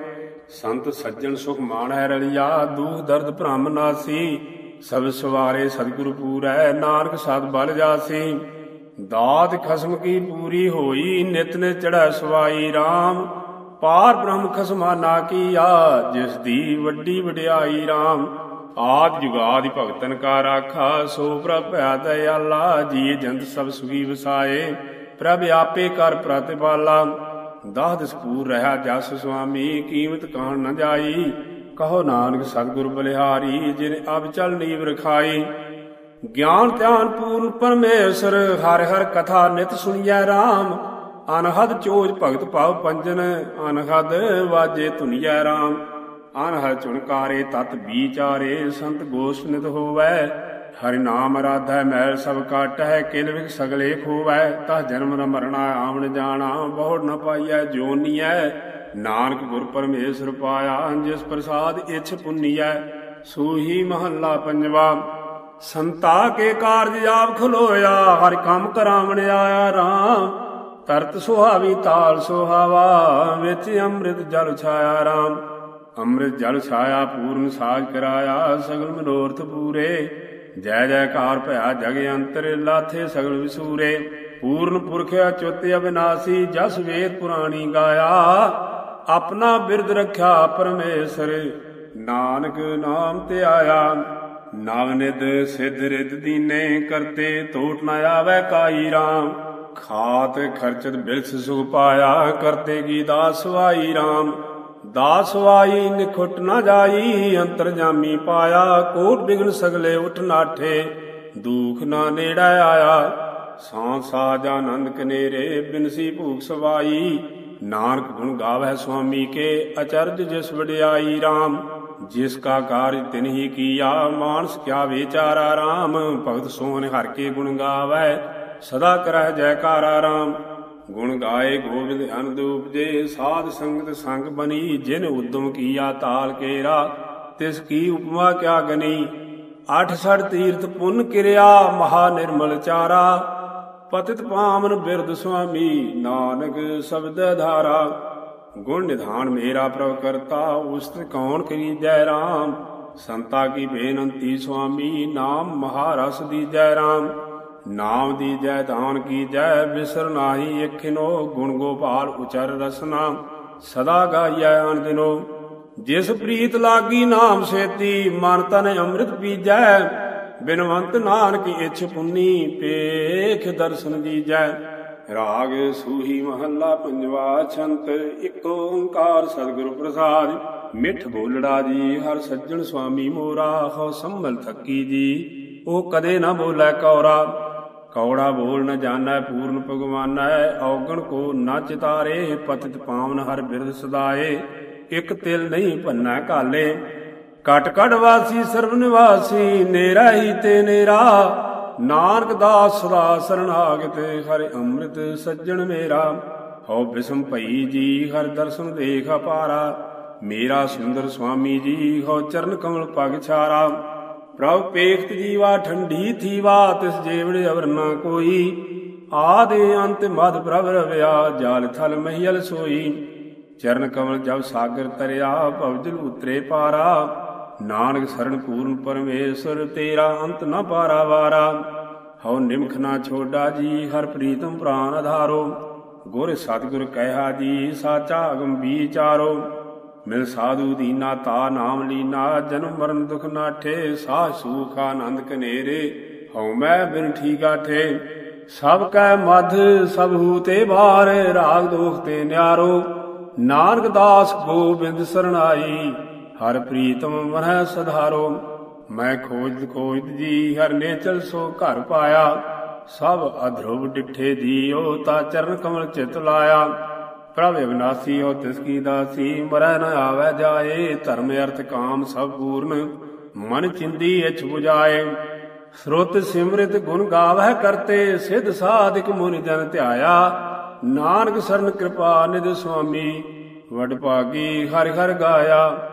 ਸੰਤ ਸੱਜਣ ਸੁਖ ਹੈ ਰਲਿਆ, ਦੂਖ ਦਰਦ ਭ੍ਰਮ ਨਾਸੀ। ਸਭ ਸਵਾਰੇ ਸਤਿਗੁਰੂ ਪੂਰੈ, ਨਾਨਕ ਸਤ ਬਲ ਜਾਸੀ। ਦਾਤ ਖਸਮ ਕੀ ਪੂਰੀ ਹੋਈ, ਨਿਤ ਨੇ ਚੜੈ ਸਵਾਈ RAM ਪਾਰ ਬ੍ਰਹਮ ਖਸਮਾਨਾ ਕੀਆ, ਜਿਸ ਦੀ ਵੱਡੀ ਵਡਿਆਈ RAM ਆਦ ਜੁਗਾਦਿ ਭਗਤਨ ਕਾ ਰਾਖਾ, ਸੋ ਪ੍ਰਭ ਭਇਆ ਦਇਆਲਾ ਜੀ ਜੰਤ ਸਭ ਸੁਖੀ ਵਸਾਏ। ਪ੍ਰਭ ਆਪੇ ਕਰ ਪ੍ਰਤਿਪਾਲਾ। ਦਾਹ ਦਸਪੂਰ ਰਹਾ ਜਸ ਸੁਆਮੀ, ਕੀਮਤ ਕਾਣ ਨ ਜਾਈ। ਕਹੋ ਨਾਨਕ ਸਤਿਗੁਰ ਬਲਿਹਾਰੀ, ਜਿਨ ਅਬ ਚਲ ਨੀਵ ਰਖਾਈ। ਗਿਆਨ ਧਿਆਨ ਪੂਰਨ ਪਰਮੇਸ਼ਰ, ਹਰ ਹਰ ਕਥਾ ਨਿਤ ਸੁਣੀਐ RAM ਅਨਹਦ ਚੋਜ ਭਗਤ ਭਾਵ ਪੰਜਨ, ਅਨਹਦ ਵਾਜੇ ਧੁਨੀਐ RAM ਅਨਹਦ ਚੁਣਕਾਰੇ ਤਤ ਵਿਚਾਰੇ, ਸੰਤ ਗੋਸ਼ਟ ਹੋਵੈ। ਹਰਿ ਨਾਮ ਆਰਾਧੈ ਮੈਲ ਸਭ ਕਾਟੈ ਕਿਲ ਵਿਖ ਸਗਲੇ ਖੋਵੈ। ਤਾ ਜਨਮ ਨ ਮਰਣਾ, ਆਵਣ ਜਾਣਾ, ਬਹੁੜ ਨ ਪਾਈਐ ਜੋਨੀਐ ਨਾਨਕ ਗੁਰ ਪਰਮੇਸ਼ਰ ਪਾਇਆ, ਜਿਸ ਪ੍ਰਸਾਦ ਇਛ ਪੁੰਨੀਐ। ਸੂਹੀ ਮਹੱਲਾ ਪੰਜਵਾ ਸੰਤਾ ਕੇ ਕਾਰਜ ਆਪ ਖਲੋਇਆ, ਹਰ ਕੰਮ ਕਰਾਵਣ ਆਇਆ RAM ਤਰਤ ਸੁਹਾਵੀ ਤਾਲ ਸੁਹਾਵਾ, ਵਿੱਚ ਅੰਮ੍ਰਿਤ ਜਲ ਛਾਇਆ RAM ਅੰਮ੍ਰਿਤ ਜਲ ਛਾਇਆ, ਪੂਰਨ ਸਾਜ ਕਰਾਇਆ, ਸਗਲ ਮਨੋਰਥ ਪੂਰੇ। ਜੈ ਜੈਕਾਰ ਭਇਆ ਜਗ ਅੰਤਰ ਲਾਥੇ ਸਗਲ ਵਿਸੂਰੇ। ਪੂਰਨ ਪੁਰਖ ਅਚੁੱਤ ਅਬਿਨਾਸੀ, ਜਸ ਵੇਦ ਪੁਰਾਣੀ ਗਾਇਆ। ਆਪਣਾ ਬਿਰਦ ਰੱਖਿਆ ਪਰਮੇਸ਼ਰ, ਨਾਨਕ ਨਾਮ ਤੇ ਆਇਆ ਨਵਨਿਦ ਸਿਧ ਰਿਦ ਦੀਨੇ ਕਰਤੇ ਟੋਟ ਨ ਆਵੇ ਕਾਈ RAM ਖਾਤ ਖਰਚਤ ਬਿਲਸ ਸੁਖ ਪਾਇਆ ਕਰਤੇ ਕੀ ਦਾਸ RAM ਦਾਸ ਵਾਈ ਨਿਖੁੱਟ ਨ ਜਾਈ ਅੰਤਰ ਜਾਮੀ ਪਾਇਆ ਕੋਟ ਬਿਗਨ ਸਗਲੇ ਉਠ ਨਾਠੇ। ਦੁਖ ਨਾ ਨੇੜਾ ਆਇਆ ਸਾਂ ਸਾਜ ਆਨੰਦ ਕਨੇਰੇ ਬਿਨਸੀ ਭੂਖ ਸਵਾਈ। ਨਾਨਕ ਗੁਣ ਗਾਵੈ ਸੁਆਮੀ ਕੇ ਅਚਰਜ ਜਿਸ ਵਡਿਆਈ RAM ਜਿਸ ਕਾ ਕਾਰਜ ਤਿਨ ਹੀ ਕੀਆ, ਮਾਨਸ ਕਿਆ ਵਿਚਾਰਾ RAM ਭਗਤ ਸੋਨ ਹਰ ਕੇ ਗੁਣ ਗਾਵੈ, ਸਦਾ ਕਰਹਿ ਜੈਕਾਰਾ RAM ਗੁਣ ਗਾਏ ਗੋਬਿੰਦ ਅਨੰਦ ਉਪਜੇ, ਸਾਧ ਸੰਗਤ ਸੰਗ ਬਣੀ ਜਿਨ ਉਦਮ ਕੀਆ ਤਾਲ ਕੇਰਾ, ਤਿਸ ਕੀ ਉਪਮਾ ਕਿਆ ਗਨੀ। ਅਠ ਸੜ ਤੀਰਥ ਪੁੰਨ ਕਿਰਿਆ, ਮਹਾ ਨਿਰਮਲ ਚਾਰਾ। ਪਤਿਤ ਪਾਵਨ ਬਿਰਦ ਸੁਆਮੀ, ਨਾਨਕ ਸ਼ਬਦ ਧਾਰਾ। ਗੁਣ ਨਿਧਾਨ ਮੇਰਾ ਪ੍ਰਭ ਕਰਤਾ, ਉਸਤ ਕੌਣ ਕਰੀ ਜੈ ਰਾਮ? ਸੰਤਾ ਕੀ ਬੇਨੰਤੀ ਸੁਆਮੀ, ਨਾਮ ਮਹਾਰਸ ਦੀ ਜੈ ਰਾਮ। ਨਾਮ ਦੀ ਜੈ ਦਾਨ ਕੀ ਜੈ ਬਿਸਰ ਨਾਹੀ ਇਖਿਨੋ ਗੁਣ ਗੋਪਾਲ ਉਚਰ ਰਸਨਾ, ਸਦਾ ਗਾਈਐ ਅਨ ਦਿਨੋ। ਜਿਸ ਪ੍ਰੀਤ ਲਾਗੀ ਨਾਮ ਸੇਤੀ, ਮਨ ਤਨ ਅੰਮ੍ਰਿਤ ਪੀਜੈ। ਬਿਨਵੰਤ ਨਾਨਕ ਇਛ ਪੁੰਨੀ, ਪੇਖ ਦਰਸ਼ਨ ਦੀਜੈ। ਰਾਗ ਸੂਹੀ ਮਹੱਲਾ ਪੰਜਵਾ ਛੰਤ, ਇੱਕ ਓੰਕਾਰ ਸਤਿਗੁਰੂ ਪ੍ਰਸਾਦ। ਮਿੱਠ ਬੋਲੜਾ ਜੀ, ਹਰ ਸੱਜਣ ਸੁਆਮੀ ਮੋਰਾ ਹੋ ਸੰਭਲ ਥੱਕੀ ਜੀ, ਉਹ ਕਦੇ ਨਾ ਬੋਲੇ ਕੌਰਾ। ਕੌੜਾ ਬੋਲ ਨ ਜਾਣੈ, ਪੂਰਨ ਭਗਵਾਨੈ, ਔਗਣ ਕੋ ਨਾ ਚਿਤਾਰੇ ਪਤਿਤ ਪਾਵਨ ਹਰ ਬਿਰਦ ਸਦਾਏ। ਇਕ ਤਿਲ ਨਹੀਂ ਭੰਨਾ ਕਾਲੇ ਕਟ ਕਟ ਵਾਸੀ ਸਰਬ ਨਿਵਾਸੀ, ਨੇਰਾ ਹੀ ਤੇ ਨੇਰਾ। ਨਾਨਕ ਦਾਸ ਸਦਾ ਸਰਣਾਗਤ ਹਰਿ ਅੰਮ੍ਰਿਤ ਸੱਜਣ ਮੇਰਾ, ਹਉ ਬਿਸਮ ਭਈ ਜੀ ਹਰ ਦਰਸ਼ਨ ਦੇਖ ਅਪਾਰਾ, ਮੇਰਾ ਸੁੰਦਰ ਸੁਆਮੀ ਜੀ ਹਉ ਚਰਨ ਕਮਲ ਪਗ ਛਾਰਾ। ਪ੍ਰਭ ਪੇਖਤ ਜੀਵਾ ਠੰਡੀ ਥੀਵਾ, ਤਿਸ ਜੇਵੜ ਅਵਰ ਨਾ ਕੋਈ। ਆਦੇ ਅੰਤ ਮਦ ਪ੍ਰਭ ਰਵਿਆ, ਜਾਲ ਥਲ ਮਹੀਲ ਸੋਈ। ਚਰਨ ਕਮਲ ਜਬ ਸਾਗਰ ਤਰਿਆ ਭਵਜਲ ਉਤਰੇ ਪਾਰਾ। ਨਾਨਕ ਸਰਣ ਪੂਰਨ ਪਰਮੇਸ਼ਰ, ਤੇਰਾ ਅੰਤ ਨ ਪਾਰਾ ਵਾਰਾ। ਹਉ ਨਿਮਖ ਨਾ ਛੋਡਾ ਜੀ, ਹਰ ਪ੍ਰੀਤਮ ਪ੍ਰਾਨ ਆਧਾਰੋ ਗੁਰ ਸਤਿਗੁਰ ਕਹਿਆ ਜੀ, ਸਾਚਾ ਅਗਮ ਵਿਚਾਰੋ। ਮਿਲ ਸਾਧੂ ਦੀਨਾ, ਤਾ ਨਾਮ ਲੀਨਾ, ਜਨਮ ਮਰਨ ਦੁਖ ਨਾਠੇ ਸਾਹ ਸੂਖ ਆਨੰਦ ਕਨੇਰੇ। ਹਉ ਮੈਂ ਬਿਨ ਠੀਕਾਠੇ ਸਭ ਕੈ ਮਧ, ਸਭ ਹੂ ਤੇ ਬਾਰ ਰਾਗ ਦੋਖ ਤੇ ਨਿਆਰੋ। ਨਾਨਕ ਦਾਸ ਗੋਬਿੰਦ ਸਰਣਾਈ ਹਰ ਪ੍ਰੀਤਮ ਮਨਹਿ ਸਧਾਰੋ, ਮੈਂ ਖੋਜ ਖੋਜ ਜੀ, ਹਰ ਨੇ ਚਲ ਸੋ ਘਰ ਪਾਇਆ। ਸਭ ਅਧਰੁਵ ਡਿਠੇ ਦੀਓ ਤਾ ਚਰਨ ਕਮਲ ਚਿਤ ਲਾਇਆ। ਪ੍ਰਭ ਅਵਿਨਾਸੀ ਹੋ ਤਿਸ ਕੀ ਦਾਸੀ ਮਰੈ ਨ ਆਵੈ ਜਾਏ, ਧਰਮ ਅਰਥ ਕਾਮ ਸਭ ਪੂਰਨ, ਮਨ ਚਿੰਦੀ ਇਛ 부ਜਾਏ ਸਰੋਤ ਸਿਮਰਿਤ ਗੁਣ ਗਾਵਹਿ ਕਰਤੇ, ਸਿਧ ਸਾਧਿਕ ਮੁਨਿ ਜਨ ਧਿਆਇਆ। ਨਾਨਕ ਸਰਨ ਕਿਰਪਾ ਨਿਧ ਸੁਆਮੀ, ਵਡ ਭਾਗੀ ਹਰਿ ਹਰਿ ਗਾਇਆ।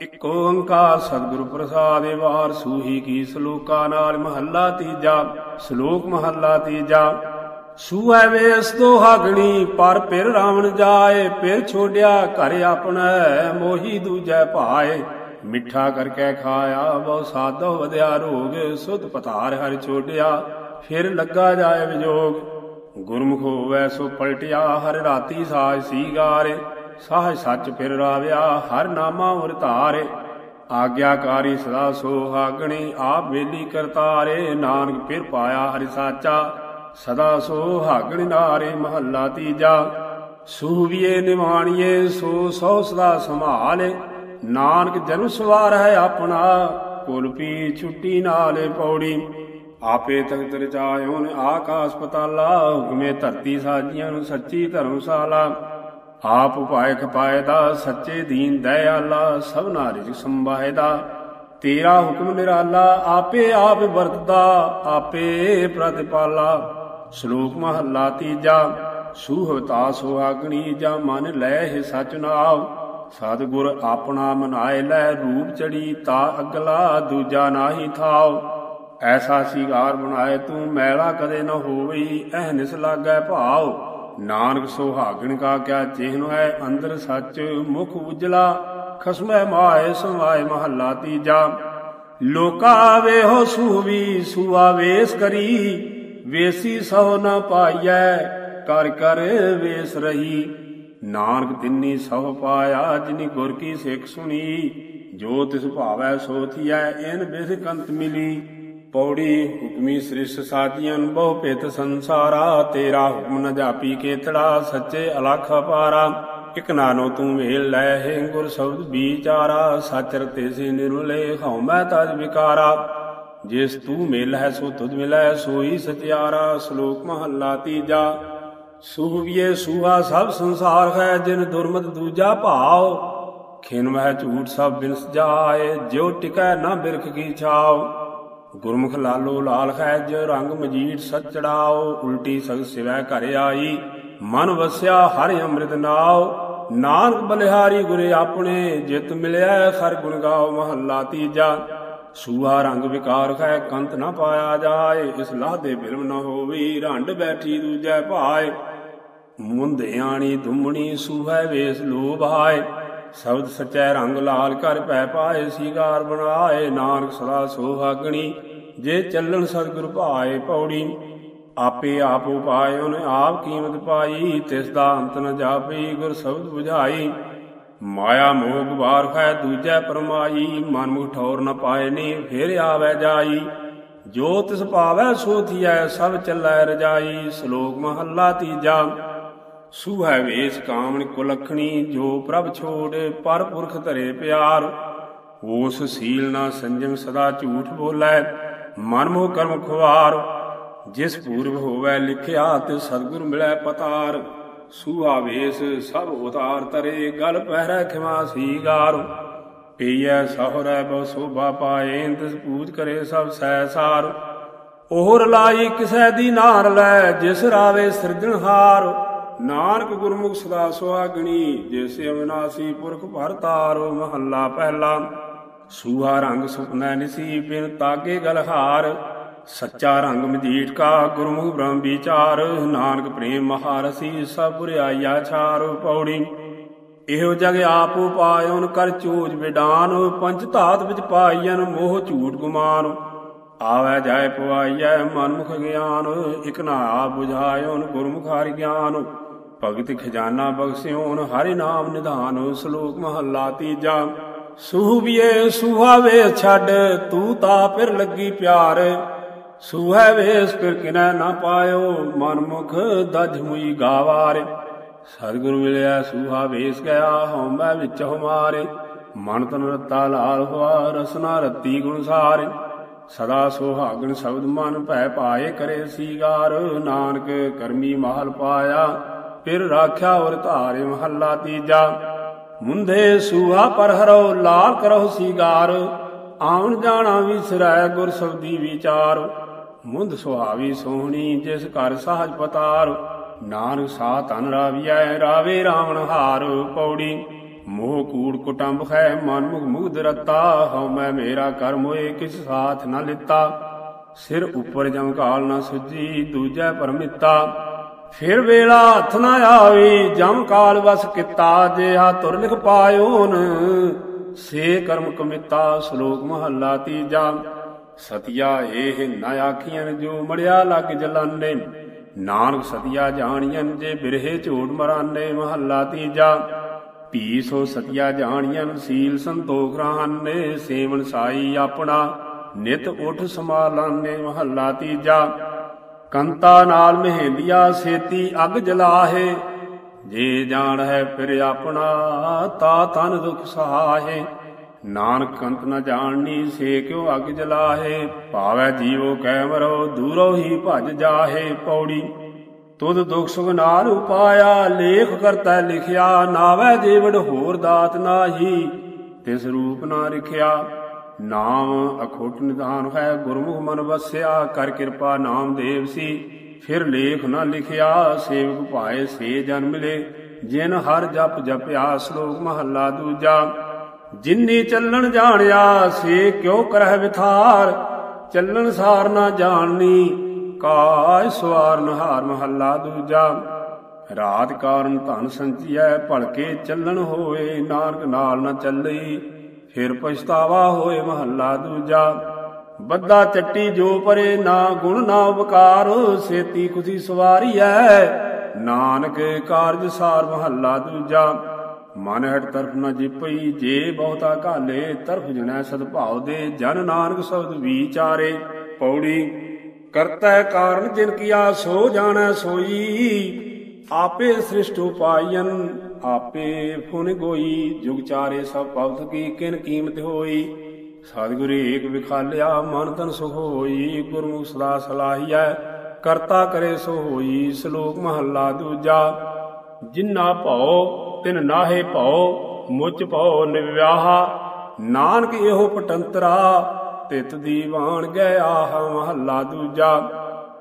ਇਕ ਓੰਕਾਰ ਸਤਿਗੁਰੂ ਪ੍ਰਸਾਦਿ ਵਾਰ ਸੂਹੀ ਕੀ ਸ਼ਲੋਕਾ ਨਾਲ ਮਹੱਲਾ ਤੀਜਾ, ਸ਼ਲੋਕ ਮਹੱਲਾ ਤੀਜਾ। ਸੂਹੈ ਵੇਸ ਦੋ ਹਾਗਣੀ ਪਰ ਫਿਰ ਰਾਵਣ ਜਾਏ, ਫਿਰ ਛੋੜਿਆ ਘਰ ਆਪਣਾ, ਮੋਹੀ ਦੂਜੈ ਭਾਏ। ਮਿੱਠਾ ਕਰਕੇ ਖਾਇਆ, ਬਹੁ ਸਾਧੋ ਵਧਿਆ ਰੋਗ, ਸੁਧ ਪਤਾਰ ਹਰ ਛੋੜਿਆ ਫਿਰ ਲੱਗਾ ਜਾਏ ਵਿਜੋਗ। ਗੁਰਮੁਖ ਹੋਵੈ ਸੋ ਪਲਟਿਆ, ਹਰ ਰਾਤੀ ਸਾਜ ਸੀਗਾਰੇ। ਸਾਹ ਸੱਚ ਫਿਰ ਰਾਵਿਆ, ਹਰ ਨਾਮਾ ਉਰ ਧਾਰੇ। ਆਗਿਆਕਾਰੀ ਸਦਾ ਸੋਹਾਗਣੀ, ਆਪ ਵੇਲੀ ਕਰਤਾਰੇ। ਨਾਨਕ ਫਿਰ ਪਾਇਆ ਹਰਿ ਸਾਚਾ, ਸਦਾ ਸੋਹਾਗਣ ਨਾਰੇ ਮਹੱਲਾ ਤੀਜਾ। ਸੂਵੀਏ ਨਿਵਾਣੀਏ, ਸੋ ਸੋ ਸਦਾ ਸੰਭਾਲੇ। ਨਾਨਕ ਜਨਮ ਸਵਾਰ ਹੈ ਆਪਣਾ, ਕੁਲ ਪੀ ਛੁੱਟੀ ਨਾਲੇ ਪੌੜੀ। ਆਪੇ ਤਖਤ ਰਚਾਇਓ ਨੇ ਆਕਾਸ ਪਤਾਲਾ, ਹੁਕਮੇ ਧਰਤੀ ਸਾਜੀਆਂ ਨੂੰ ਸੱਚੀ ਧਰਮਸ਼ਾਲਾ। ਆਪ ਉਪਾਇ ਖਪਾਇਦਾ ਸੱਚੇ ਦੀਨ ਦਇਆਲਾ ਸਭਨਾ ਰਿਜਕ ਸੰਭਾਇਦਾ ਤੇਰਾ ਹੁਕਮ ਨਿਰਾਲਾ, ਆਪੇ ਆਪ ਵਰਤਦਾ, ਆਪੇ ਪ੍ਰਤਿਪਾਲਾ। ਸ਼ਲੋਕ ਮਹੱਲਾ ਤੀਜਾ ਸੂਹਤਾ ਸੁਹਾਗਣੀ ਜਾਂ ਮਨ ਲੈ ਹੈ ਸਚ ਨਾਵ ਸਤਿਗੁਰ ਆਪਣਾ ਮਨਾਏ ਲੈ, ਰੂਪ ਚੜੀ, ਤਾ ਅਗਲਾ ਦੂਜਾ ਨਾਹੀ ਥਾਉ। ਐਸਾ ਸ਼ਿਗਾਰ ਬਣਾਏ ਤੂੰ, ਮੈਲਾ ਕਦੇ ਨਾ ਹੋਵਈ ਐਹਨਿਸ ਲਾਗੈ ਭਾਉ। ਨਾਨਕ ਸੁਹਾਗਣ ਕਾ ਕਿਆ ਚਿਹਨ ਹੈ ਅੰਦਰ ਸੱਚ, ਮੁਖ ਉਜਲਾ, ਖਸਮੈ ਮਾਏ ਸਮਾਏ ਮਹੱਲਾ ਤੀਜਾ। ਲੋਕਾ ਵੇਹੋ ਸੂਵੀ, ਸੁਆ ਵੇਸ ਕਰੀ, ਵੇਸੀ ਸੋ ਨਾ ਪਾਈਐ, ਕਰ ਕਰ ਵੇਸ ਰਹੀ। ਨਾਨਕ ਤਿੰਨੀ ਸਭ ਪਾਇਆ, ਜਿਨੀ ਗੁਰ ਕੀ ਸਿੱਖ ਸੁਣੀ, ਜੋ ਤਿਸ ਭਾਵੈ ਸੋ ਥੀਐ, ਇਨ ਬਿਸ ਮਿਲੀ। ਪੌੜੀ, ਹੁਕਮੀ ਸ੍ਰਿਸ਼ ਸਾਜੀਆਂ ਬਹੁ ਪਿਤ ਸੰਸਾਰਾ, ਤੇਰਾ ਹੁਕਮ ਨ ਜਾਪੀ ਕੇਤੜਾ ਸੱਚੇ ਅਲਖ ਅਪਾਰਾ। ਇਕ ਨਾਨੋ ਤੂੰ ਵੇਲ ਲੈ ਹੈ ਗੁਰ ਸ਼ਬਦ ਵਿਚਾਰਾ ਸਚ ਰਤੇ ਸੇ ਨਿਰਮਲੇ ਹਉ ਮੈਂ ਤਜ ਵਿਕਾਰਾ। ਜਿਸ ਤੂੰ ਮੇਲ ਹੈ ਸੋ ਤੁਧ ਮਿਲੈ, ਸੋਈ ਸਚਿਆਰਾ ਸ਼ਲੋਕ ਮਹੱਲਾ ਤੀਜਾ। ਸੂਹਵੀਏ ਸੂਹਾ ਸਭ ਸੰਸਾਰ ਹੈ, ਜਿਨ ਦੁਰਮਤ ਦੂਜਾ ਭਾਉ। ਖਿਨ ਮਹਿ ਝੂਠ ਸਭ ਬਿਨਸ ਜਾਏ, ਜਿਉ ਟਿਕੈ ਨਾ ਬਿਰਖ ਕੀ ਛਾਉ। ਗੁਰਮੁਖ ਲਾਲੋ ਲਾਲ ਹੈ ਜਿ ਰੰਗ ਮਜੀਠ ਸਚੜਾਓ ਉਲਟੀ ਸਗ ਸਿਵੈ ਘਰ ਆਈ। ਮਨ ਵਸਿਆ ਹਰਿ ਅੰਮ੍ਰਿਤ ਨਾਉ। ਨਾਨਕ ਬਲਿਹਾਰੀ ਗੁਰੇ ਆਪਣੇ, ਜਿਤ ਮਿਲਿਆ ਖਰ ਗੁਣ ਗਾਓ ਮਹੱਲਾ ਤੀਜਾ। ਸੂਹਾ ਰੰਗ ਵਿਕਾਰ ਖੈ ਕੰਤ ਨਾ ਪਾਇਆ ਜਾਏ, ਇਸ ਲਾਹ ਦੇ ਬਿਲਮ ਨਾ ਹੋਵੀ, ਰੰਡ ਬੈਠੀ ਦੂਜੈ ਭਾਏ। ਮੁੰਧਿਆਣੀ ਧੁੰਮਣੀ ਸੂਹੈ ਵੇਸ ਲੋਭ ਸ਼ਬਦ ਸਚੈ ਰੰਗ ਲਾਲ ਕਰ ਪੈ ਪਾਏ, ਸੀਗਾਰ ਬਣਾਏ, ਨਾਨਕ ਸਦਾ ਸੋਹਾਗਣੀ। ਜੇ ਚੱਲਣ ਸਤਿਗੁਰ ਭਾਏ ਪੌੜੀ, ਆਪੇ ਆਪ ਉਪਾਏ ਉਹਨੇ ਆਪ ਕੀਮਤ ਪਾਈ, ਤਿਸ ਦਾ ਅੰਤ ਨ ਜਾਪੀ, ਗੁਰ ਸ਼ਬਦ 부ਝਾਈ ਮਾਇਆ ਮੋਹ ਗਵਾਰ ਹੈ ਦੂਜੈ ਪਰਮਾਈ, ਮਨ ਮੁਖ ਠੌਰ ਨ ਪਾਏ ਨੀ, ਫੇਰ ਆਵੈ ਜਾਈ। ਜੋ ਤਿਸ ਭਾਵੈ ਸੋ ਥੀਐ, ਸਭ ਚੱਲੈ ਰਜਾਈ, ਸ਼ਲੋਕ ਮਹੱਲਾ ਤੀਜਾ। ਸੂਹੈ ਵੇਸ ਕਾਮਣ ਕੁਲਖਣੀ, ਜੋ ਪ੍ਰਭ ਛੋੜ, ਪਰ ਪੁਰਖ ਧਰੇ ਪਿਆਰ। ਉਸ ਸੀਲ ਨਾ ਸੰਜਮ ਸਦਾ ਝੂਠ ਬੋਲੇ ਮਨ ਮੋਹ ਕਰਮ ਖੁਆਰ, ਜਿਸ ਪੂਰਵ ਹੋਵੇ ਲਿਖਿਆ ਤੇ ਸਤਿਗੁਰ ਮਿਲੈ ਪਤਾਰ। ਸੂਹਾ ਵੇਸ ਸਭ ਉਤਾਰ ਤਰੇ, ਗਲ ਪਹਿਰੈ ਖਿਮਾ ਸੀਗਾਰ। ਪਈਐ ਸਹੁਰੈ ਬਹੁ ਸੋਭਾ ਪਾਏ, ਤਿਸ ਪੂਜ ਕਰੇ ਸਭ ਸੈ ਸਾਰ। ਉਹ ਰਲਾਈ ਕਿਸੈ ਦੀ ਨਾਰ ਲੈ, ਜਿਸ ਰਾਵੇ ਸਿਰਜਣਹਾਰ ਨਾਨਕ ਗੁਰਮੁਖ ਸਦਾ ਸੁਹਾਗਣੀ, ਜਿਸ ਅਵਿਨਾਸੀ ਪੁਰਖ ਭਰਤਾਰੋ ਮਹੱਲਾ ਪਹਿਲਾ। ਸੂਹਾ ਰੰਗ ਸੁਪਨੈ ਨਿਸੀ ਬਿਨ ਤਾਗੇ ਗਲਹਾਰ, ਸੱਚਾ ਰੰਗ ਮਜੀਠ ਕਾ ਗੁਰਮੁਖ ਬ੍ਰਹਮ ਵਿਚਾਰ, ਨਾਨਕ ਪ੍ਰੇਮ ਮਹਾਰਸੀ ਸਭ ਬੁਰਾਈਆ ਛਾਰ ਪੌੜੀ। ਇਹੋ ਜਗ ਆਪ ਉਪਾਇਓਨ ਕਰ ਚੂਜ ਵਿਡਾਨ ਪੰਚ ਧਾਤ ਵਿੱਚ ਪਾਈਨ ਮੋਹ ਝੂਠ ਗੁਮਾਨ। ਆਵੈ ਜਾਏ ਪਵਾਈਐ ਮਨਮੁਖ ਗਿਆਨ, ਇਕ ਨਾ ਆਪ 부ਝਾਇਓਨ ਗੁਰਮੁਖ ਹਰਿ ਗਿਆਨ। ਭਗਤ ਖਜ਼ਾਨਾ ਬਖਸਿਓਨ ਹਰਿ ਨਾਮ ਨਿਧਾਨ, ਸ਼ਲੋਕ ਮਹੱਲਾ ਤੀਜਾ। ਸੂਹਬੀਏ ਸੂਹਾ ਵੇ ਛੱਡ, ਤੂੰ ਤਾਂ ਫਿਰ ਲੱਗੀ ਪਿਆਰ। ਸੂਹੈ ਵੇਸ ਫਿਰ ਕਿਨੈ ਨਾ ਪਾਇਓ, ਮਨਮੁਖ ਦਜ ਮੁਈ ਗਾਵਾਰ। ਸਤਿਗੁਰੂ ਮਿਲਿਆ ਸੂਹਾ ਵੇਸ ਗਿਆ ਹਉ ਮੈਂ ਵਿੱਚ ਹਮਾਰੇ ਮਨ ਤਨ ਰਤਾ ਲਾਲ ਹੋਆ, ਰਸਨਾ ਰਤੀ ਗੁਣ ਸਾਰੇ। ਸਦਾ ਸੁਹਾਗਣ ਸ਼ਬਦ ਮਨ ਭੈ ਪਾਏ ਕਰੇ ਸੀਗਾਰ। ਨਾਨਕ ਕਰਮੀ ਮਹਲ ਪਾਇਆ, ਫਿਰ ਰਾਖਿਆ ਔਰ ਧਾਰੇ ਮਹੱਲਾ ਤੀਜਾ। ਮੁੰਦੇ ਸੂਹਾ ਪਰ ਹਰੋ ਲਾਲ ਕਰੋ ਸੀਗਾਰ। ਆਉਣ ਜਾਣਾ ਵਿਸਰੈ ਗੁਰ ਸਬਦੀ ਵਿਚਾਰ। ਮੁੰਦ ਸੁਹਾਵੀ ਸੋਹਣੀ, ਜਿਸ ਘਰ ਸਾਜ ਪਤਾਰ। ਨਾਨਕ ਸਾ ਤਨ ਰਾਵੀਐ, ਰਾਵੇ ਰਾਵਣ ਹਾਰ ਪੌੜੀ। ਮੋਹ ਕੂੜ ਕੁਟੰਬ ਹੈ ਮਨ ਮੁਖ ਮੁਗਧ ਰਤਾ। ਹਉ ਮੈਂ ਮੇਰਾ ਕਰਮ ਹੋਏ, ਕਿਸ ਸਾਥ ਨਾ ਲਿੱਤਾ। ਸਿਰ ਉੱਪਰ ਜਮਕਾਲ ਨਾ ਸੁਜੀ, ਦੂਜੈ ਪਰਮਿੱਤਾ। ਫਿਰ ਵੇਲਾ ਹੱਥ ਨ ਆਵੇ, ਜਮ ਕਾਲ ਵਸ ਕੀਤਾ ਜੇ ਤੁਰ ਲਿਖ ਪਾਇਓਨ। ਸੇ ਕਰਮ ਕਮਿਤਾ ਸ਼ਲੋਕ ਮਹੱਲਾ ਤੀਜਾ। ਸਤਿਆ ਇਹ ਨ ਆਖੀਆਂ ਜੋ ਮੜਿਆ ਲੱਗ ਜਲਾਨੇ। ਨਾਨਕ ਸਤਿਆ ਜਾਣੀਆਂ ਜੇ ਬਿਰਹੇ ਝੂਠ ਮਰਾਨੇ। ਮਹੱਲਾ ਤੀਜਾ। ਭੀ ਸੋ ਸਤਿਆ ਜਾਣੀਆਂ ਸੀਲ ਸੰਤੋਖ ਰਹਾਨੇ। ਸੇਵਨ ਸਾਈ ਆਪਣਾ, ਨਿਤ ਉਠ ਸਮਾਲਾਨੇ ਮਹੱਲਾ ਤੀਜਾ। ਕੰਤਾ ਨਾਲ ਮਹਿੰਦਿਆ ਸੇਤੀ ਅਗ ਜਲਾਹੇ। ਜੇ ਜਾਣ ਹੈ ਫਿਰ ਆਪਣਾ ਤਾ ਤਨ ਦੁਖ ਸਹਾਏ ਨਾਨਕ ਕੰਤ ਨ ਜਾਣਨੀ ਸੇ ਕਿਉ ਅਗ ਜਲਾਹੇ। ਭਾਵੈ ਜੀਵੋ ਕਹਿ ਮਰੋ ਦੂਰੋ ਹੀ ਭਜ ਜਾਹੇ ਪੌੜੀ। ਤੁਧ ਦੁਖ ਸੁਖ ਨਾਲ ਉਪਾਇਆ, ਲੇਖ ਕਰਤਾ ਲਿਖਿਆ। ਨਾਵੈ ਜੀਵੜ ਹੋਰ ਦਾਤ ਨਾਹੀ। ਤਿਸ ਰੂਪ ਨਾ ਰਖਿਆ। ਨਾਮ ਅਖੋਟ ਨਿਧਾਨ ਹੈ, ਗੁਰਮੁਖ ਮਨ ਵਸਿਆ, ਕਰ ਕਿਰਪਾ ਨਾਮ ਦੇਵ ਸੀ। ਫਿਰ ਲੇਖ ਨਾ ਲਿਖਿਆ, ਸੇਵਕ ਭਾਏ ਸੇ ਜਨ ਮਿਲੇ। ਜਿਨ ਹਰ ਜਪ ਜਪਿਆ, ਸ਼ਲੋਕ ਮਹੱਲਾ ਦੂਜਾ। ਜਿਨਨੀ ਚੱਲਣ ਜਾਣਿਆ, ਸੇ ਕਿਉ ਕਰਹਿ ਵਿਥਾਰ। ਚੱਲਣ ਸਾਰ ਨਾ ਜਾਣਨੀ, ਕਾਇ ਸਵਾਰ ਨਹਾਰ ਮਹੱਲਾ ਦੂਜਾ। ਰਾਤ ਕਾਰਨ ਧਨ ਸੰਚੀਐ, ਭਲਕੇ ਚੱਲਣ ਹੋਏ, ਨਾਨਕ ਨਾਲ ਨਾ ਚੱਲਈ। ਫਿਰ ਪਛਤਾਵਾ ਹੋਏ ਮਹੱਲਾ ਦੂਜਾ। ਬੱਦਾ ਚੱਟੀ ਜੋ ਪਰੇ ਨਾ ਗੁਣ ਨਾ ਉਪਕਾਰ, ਸੇਤੀ ਸਵਾਰੀ ਐ। ਨਾਨਕ ਕਾਰਜ ਸਾਰ ਮਹੱਲਾ ਦੂਜਾ। ਮਨ ਹਟ ਤਰਫ ਨ ਜਿਪਈ, ਜੇ ਬਹੁਤਾ ਘਾਲੇ, ਤਰਫ ਜਣੈ ਸਦਭਾਵ ਦੇ, ਜਨ ਨਾਨਕ ਸ਼ਬਦ ਵਿਚਾਰੇ। ਪੌੜੀ, ਕਰਤਾ ਕਾਰਨ ਜਿਨ ਕੀਆ, ਸੋ ਜਾਣੈ ਸੋਈ, ਆਪੇ ਸ੍ਰਿਸ਼ਟ ਉਪਾਇਨ। ਆਪੇ ਫੁਨ ਗੋਈ, ਜੁਗ ਚਾਰੇ ਸਭ ਭਗਤ ਕੀ ਕਿਨ ਕੀਮਤ ਹੋਈ। ਸਤਿਗੁਰੂ ਏਕ ਵਿਖਾਲਿਆ, ਮਨ ਤਨ ਸੁਖ ਹੋਈ ਗੁਰਮੁਖ ਸਦਾ ਸਲਾਹੀਐ, ਕਰਤਾ ਕਰੇ ਸੋ ਹੋਈ, ਸ਼ਲੋਕ ਮਹੱਲਾ ਦੂਜਾ। ਜਿਨਾ ਭਉ, ਤਿਨ ਨਾਹੇ ਭਉ, ਮੁਚ ਭਉ ਨਿਵਿਆਹਾ। ਨਾਨਕ ਇਹੋ ਪਟੰਤਰਾ, ਤਿਤ ਦੀਵਾਨ ਗਏ ਆਹ ਮਹੱਲਾ ਦੂਜਾ।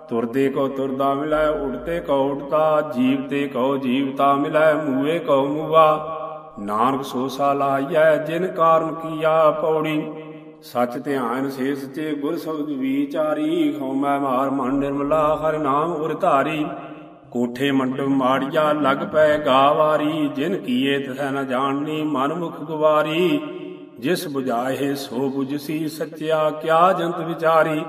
ਤੁਰਦੇ ਕੋ ਤੁਰਦਾ ਮਿਲੈ ਉੜਤੇ ਕੋ ਉੜਤਾ ਜੀਵਤੇ ਕੋ ਜੀਵਤਾ ਮਿਲੈ ਮੂਏ ਕੋ ਮੂਆ ਨਾਨਕ ਸੋ ਸਾਲਾਈਐ ਜਿਨ ਕਾਰਨ ਕੀਆ ਪੌੜੀ। ਸਚ ਧਿਆਨ ਸੇ ਸਚੇ ਗੁਰ ਸ਼ਬਦ ਵਿਚਾਰੀ, ਹਉਮੈ ਮਾਰ ਮਨ ਨਿਰਮਲਾ, ਹਰਿ ਨਾਮ ਉਰ ਧਾਰੀ। ਕੋਠੇ ਮੰਡਪ ਮਾੜੀਆ, ਲਗ ਪੈ ਗਾਵਾਰੀ, ਜਿਨ ਕੀਏ ਤਥੈ ਨ ਜਾਣਨੀ ਮਨ ਮੁਖ ਗਵਾਰੀ। ਜਿਸ 부ਝਾਏ ਸੋ 부ਝਸੀ ਸੱਚਿਆ ਕਿਆ ਜੰਤ ਵਿਚਾਰੀ।